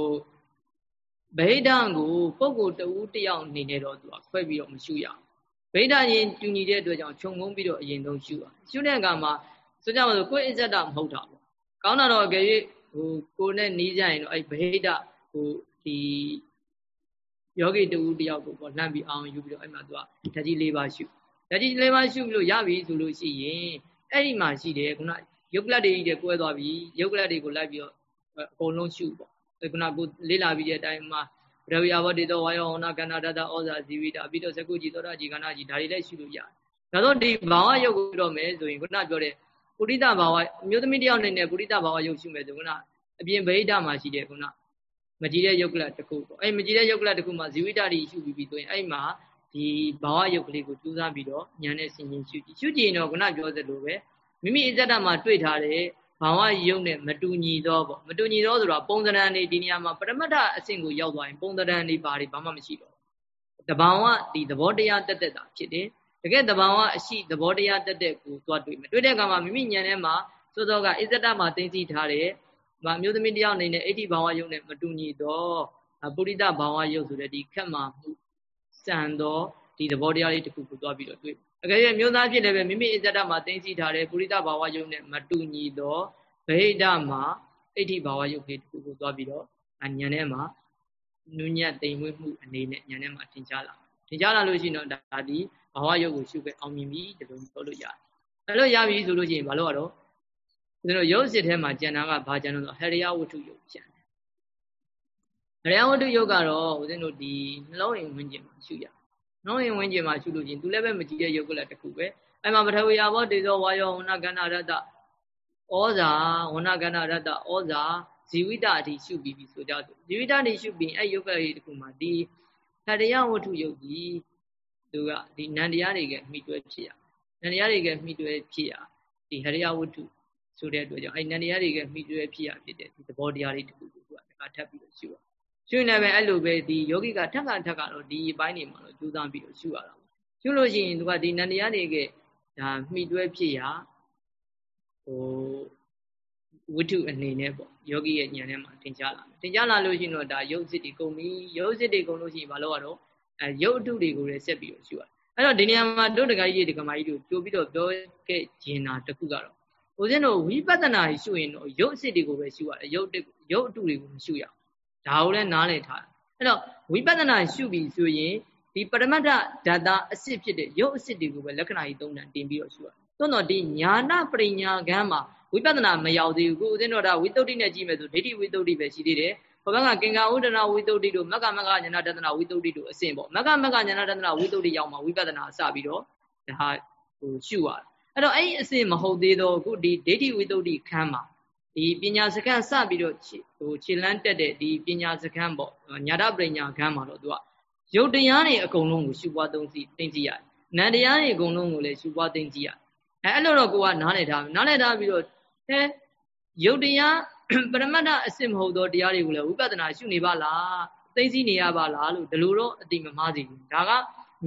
Speaker 1: ဗိဓာကိုပုဂ္ဂိုလ်တဦးတယောက်အနေနဲ့တော့သူကခွဲပြီးတော့မရှုရအောင်ဗိဓာရင်တူညီတဲ့အတွက်ကြောင့်ခြုံငုံပြီးတော့အရင်ဆုံးရှုရရှုတဲ့အခါမှာဆိုကြပါစို့ကိုယ်အစ္ဆဒမဟုတ်တာပေါ့ကောင်းတာတော့အကယ်၍ဟိုကိုနဲ့နီးကြရင်တော့အဲ့ဗိဓာဟိုဒီယောဂီတူတယောက်ကိုပေါ့လှမ်းပြီးအောင်ယူပြီးတော့အဲ့မှာသူကဓာကြီး၄ပါးရှုဓာကြီး၄ပါးရှုပြီးလို့ရပြီဆိုလို့ရှိရင် အဲ့ဒီမှာရှိတယ်ခုနယုတ်ကလတ်တွေကြီးတွေကွဲသွားပြီယုတ်ကလတ်တွေကိုလိုက်ပြီးတော့အကုန်လုံးရှုပေါ့ခုနကိုလေးလာပြီးတဲ့အတိုင်းမှာပရဝိယဝတ္တိသောဝါယောဟောနာကန္နာတတဩဇာဇီဝိတာပြီးတော့သကုကြီးသောတာကြီးကန္နာကြီးဒါတွေလည်းရှုလို့ရတယ်ဒါတော့ဒီဘာဝယုတ်ကိုတော့မယ်ဆိုရင်ခုနပြောတဲ့ပုရိသဘာဝအမျိုးသမီးတယောက်နေနဲ့ပုရိသဘာဝယုတ်ရှုမယ်ဆိုခုနအပြင်ဗိဒ္ဓမှာရှိတယ်ခုနမကြည်တဲ့ယုတ်ကလတစ်ခုပေါ့အဲ့မကြည်တဲ့ယုတ်ကလတစ်ခုမှာဇီဝိတ္တိရှုပြီးပြီးဆိုရင်အဲ့မှာ ဒီဘာဝယုတ်ကလေးကိုကြိုးစားပြီးတော့ဉာဏ်နဲ့ဆင်ခြင်ရှုကြည့်ရှုကြည့်ရင်တော့ခုနပြောသလိုပဲမိမိအစ္ဆဒမှာတွေ့ထားတဲ့ဘာဝယုတ်နဲ့မတူညီသောပေါ့မတူညီသောဆိုတာပုံသဏ္ဍာန်နေဒီနေရာမှာပရမတ္ထအဆင့်ကိုရောက်သွားရင်ပုံသဏ္ဍာန်နေဘာတွေဘာမှမရှိတော့တဘာဝဒီသဘောတရားတက်တက်တာဖြစ်တယ်တကယ်တဘာဝအရှိသဘောတရားတက်တက်ကိုသွားတွေ့မယ်တွေ့တဲ့အခါမှာမိမိဉာဏ်ထဲမှာစောစောကအစ္ဆဒမှာသိသိထားတဲ့မအမျိုးသမီးတယောက်အနေနဲ့အဋ္ဌိဘာဝယုတ်နဲ့မတူညီတော့ပုရိသဘာဝယုတ်ဆိုတဲ့ဒီခက်မှာမှု စံသောဒီသဘောတရားလေးတစ်ခုကိုသွားပြီးတော့တွေ့အကယ်၍မျိုးသားဖြစ်လည်းပဲမိမိအစ္ဆဒမှာသိသိထားတဲ့ပုရိသဘာဝယုတ်နဲ့မတူညီတော့ဗဟိတမှာအဋ္ဌိဘာဝယုတ်လေးတစ်ခုကိုသွားပြီးတော့ဉာဏ်ထဲမှာနုညတ်တိမ်မွေးမှုအနေနဲ့ဉာဏ်ထဲမှာထင်ရှားလာထင်ရှားလာလို့ရှိရင်တော့ဒါဒီဘာဝယုတ်ကိုရှုခဲ့အောင်မြင်ပြီဒီလိုပြောလို့ရတယ်အဲ့လိုရပြီဆိုလို့ရှိရင်ဘာလို့ရတော့ဦးဇင်းတို့ရုပ်စစ်ထဲမှာကျန်တာကဘာကျန်လို့ဆိုဟရိယဝတ္ထုယုတ်ကျန် တယ်ဟရိယဝတ္ထုယုတ်ကတော့ဦးဇင်းတို့ဒီနှလုံးအိမ်ဝင်းကျင်မှာရှုရနှလုံးအိမ်ဝင်းကျင်မှာရှုလို့ချင်းသူလည်းပဲမကြည့်တဲ့ယုတ်ကလည်းတစ်ခုပဲအဲ့မှာပထဝီယာဘောတေဇောဝါယောဝဏကန္နာရတ္တဩဇာဝဏကန္နာရတ္တဩဇာဇီဝိတအထိရှုပြီးပြီဆိုကြဆိုဇီဝိတအထိရှုပြီးအဲ့ယုတ်ကလေးတစ်ခုမှာဒီဟရိယဝတ္ထုယုတ်ကြီးသူကဒီနန္တရားတွေကမိတွဲဖြစ်ရနန္တရားတွေကမိတွဲဖြစ်ရဒီဟရိယဝတ္ထုဆိုတဲ့အတွက်ကြောင့်အဲ့နန္တရားတွေကမိတွဲဖြစ်ရဖြစ်တဲ့ဒီသဘောတရားလေးတစ်ခုကိုသူကတခါထပ်ပြီးတော့ရှုရ ရှုနေပဲအဲ့လိုပဲဒီယောဂိကထက်ကထက်ကတော့ဒီဘိုင်းနေမှာတော့ကြိုးစားပြီးတော့ရှုရတာပေါ့ရှုလို့ရှိရင်သူကဒီနန္တရားတွေကဒါမိတွဲဖြစ်ရဟိုဝိတုအနေနဲ့ပေါ့ယောဂီရဲ့ဉာဏ်ထဲမှာသင်ကြားလာတယ်သင်ကြားလာလို့ရှိရင်တော့ဒါယုတ်စစ်တွေကုန်ပြီယုတ်စစ်တွေကုန်လို့ရှိရင်ဘာလို့ရတော့အဲယုတ်အတုတွေကိုလည်းဆက်ပြီးတော့ရှုရအဲ့တော့ဒီနေရာမှာတို့တက္ကကြီးဒီကမာကြီးတို့ကြိုးပြီးတော့ပြောခဲ့ခြင်းတာတခုကတော့ဦးဇင်းတို့ဝိပဿနာရှုရင်တော့ရုပ်အစစ်တွေကိုပဲရှုရတယ်ရုပ်ရုပ်အတုတွေကိုမရှုရအောင် ဒါကိုလည်းနားလည်ထားတယ်အဲ့တော့ဝိပဿနာရှုပြီဆိုရင်ဒီပရမတ္ထဓာတ်သားအစစ်ဖြစ်တဲ့ရုပ်အစစ်တွေကိုပဲလက္ခဏာကြီးသုံးတန်တင်ပြီးတော့ရှုရတယ်။သို့တော့ဒီညာနာပရိညာကံမှာဝိပဿနာမရောက်သေးဘူးခုဦးဇင်းတော်ဒါဝိတုဒ္ဓိနဲ့ကြည့်မယ်ဆိုဒိဋ္ဌိဝိတုဒ္ဓိပဲရှိသေးတယ်။ဘုရားကကင်္ဂဥဒနာဝိတုဒ္ဓိတို့မက္ကမက္ကညာနာတဒနာဝိတုဒ္ဓိတို့အစဉ်ပေါ့မက္ကမက္ကညာနာတဒနာဝိတုဒ္ဓိရောက်မှာဝိပဿနာစပြီးတော့ဒါဟိုရှုရတယ်။အဲ့တော့အဲ့ဒီအစဉ်မဟုတ်သေးတော့ခုဒီဒိဋ္ဌိဝိတုဒ္ဓိခန်းမှာ ဒီပညာစကံစပြီးတော့ဟိုခြေလန်းတက်တဲ့ဒီပညာစကံပေါ့ညာတပညာခန်းမှာတော့သူကရုပ်တရားတွေအကုန်လုံးကိုရှုပွားသုံးစီသိသိရတယ်။နံတရားတွေအကုန်လုံးကိုလည်းရှုပွားသိသိရတယ်။အဲအဲ့လိုတော့ကိုကနားလည်ထားနားလည်ထားပြီးတော့အဲရုပ်တရားပရမတ္ထအစစ်မဟုတ်သောတရားတွေကိုလည်းဝိပဿနာရှုနေပါလားသိသိနေရပါလားလို့ဒီလိုတော့အတိမမားစီဘူး။ဒါက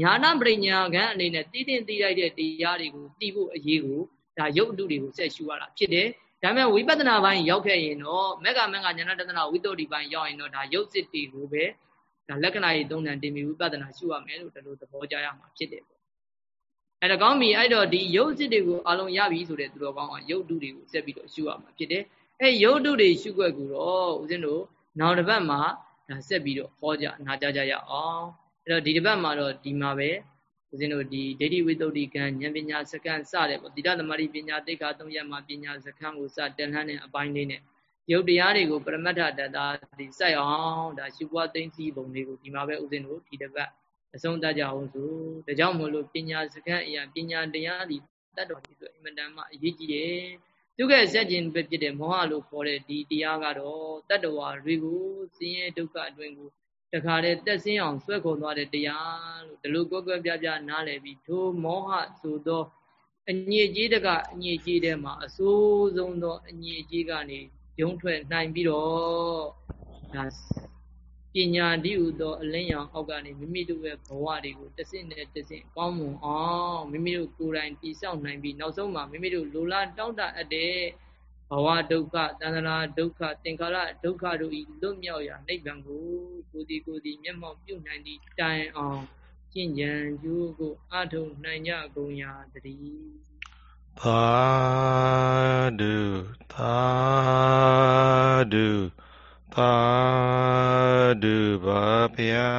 Speaker 1: ညာနာပညာကံအနေနဲ့တည်တင်တည်လိုက်တဲ့တရားတွေကိုတည်ဖို့အရေးကိုဒါရုပ်အတုတွေကိုဆက်ရှုရတာဖြစ်တယ်။ ဒါပေမဲ့ဝိပဿနာပိုင်းရောက်ခဲ့ရင်တော့မက္ကမက္ကဉာဏတဒနာဝိတ္တုဒီပိုင်းရောက်ရင်တော့ဒါရုပ်စစ်တွေကိုပဲဒါလက္ခဏာကြီးသုံးတန်တင်ပြီးဝိပဿနာရှုရမယ်လို့ဒီလိုသဘောကြရမှာဖြစ်တယ်ပေါ့အဲ့ဒါကောင်းပြီအဲ့တော့ဒီရုပ်စစ်တွေကိုအလုံးရပြီဆိုတဲ့သူတော်ကောင်းကရုပ်တုတွေကိုဆက်ပြီးတော့ရှုရမှာဖြစ်တယ်အဲ့ရုပ်တုတွေရှုွက်ကူတော့ဦးဇင်းတို့နောက်တစ်ပတ်မှာဒါဆက်ပြီးတော့ဟောကြနာကြကြရအောင်အဲ့တော့ဒီတစ်ပတ်မှာတော့ဒီမှာပဲ ဦးဇင်းတို့ဒီဒိဋ္ဌိဝိတ္တုကံဉာဏ်ပညာစကံစတဲ့ပေါ့တိရသမารိပညာတိခါသုံးရက်မှာပညာစကံကိုစတက်လှမ်းတဲ့အပိုင်းလေးနဲ့ရုပ်တရားတွေကိုပရမတ္ထတတဒီစိုက်အောင်ဒါရှုပွားသိသိပုံလေးကိုဒီမှာပဲဦးဇင်းတို့ဒီတစ်ပတ်အဆုံးသတ်ကြအောင်ဆိုဒါကြောင့်မို့လို့ပညာစကံအရာပညာတရားဒီတတ်တော်ဒီဆိုအင်မတန်မှအရေးကြီးတယ်သူကဇက်ကျင်ပဲဖြစ်တဲ့မောဟလို့ခေါ်တဲ့ဒီတရားကတော့တတ္တဝါတွေကိုဆင်းရဲဒုက္ခအတွင်းကို တခါတည်းတက်ဆင်းအောင်ဆွဲခေါ်သွားတဲ့တရားလို့ဒီလိုကွက်ကွက်ပြားပြားနားလည်ပြီးထိုမောဟဆိုသောအညစ်အကြေးတကအညစ်အကြေးထဲမှာအဆိုးဆုံးသောအညစ်အကြေးကနေရုံထွက်နိုင်ပြီးတော့ဒါပညာတိဟုသောအလင်းရောင်အောက်ကနေမိမိတို့ရဲ့ဘဝတွေကိုတဆင့်နဲ့တဆင့်ကောင်းမွန်အောင်မိမိတို့ကိုယ်တိုင်တည်ဆောက်နိုင်ပြီးနောက်ဆုံးမှာမိမိတို့လိုလားတောင်းတအပ်တဲ့ ဘဝဒုက္ခတဏှာဒုက္ခသင်္ခါရဒုက္ခတို့ဤလွတ်မြောက်ရာနိဗ္ဗာန်ကိုကိုယ်ဒီကိုယ်ဒီမျက်မှောက်ပြုနိုင်သည့်တိုင်အောင်ကျင့်ကြံကြိုးကိုအထုံနိုင်ကြကုန်ရာတည်း
Speaker 2: သာဓုသာဓုသာဓုပါဗျာ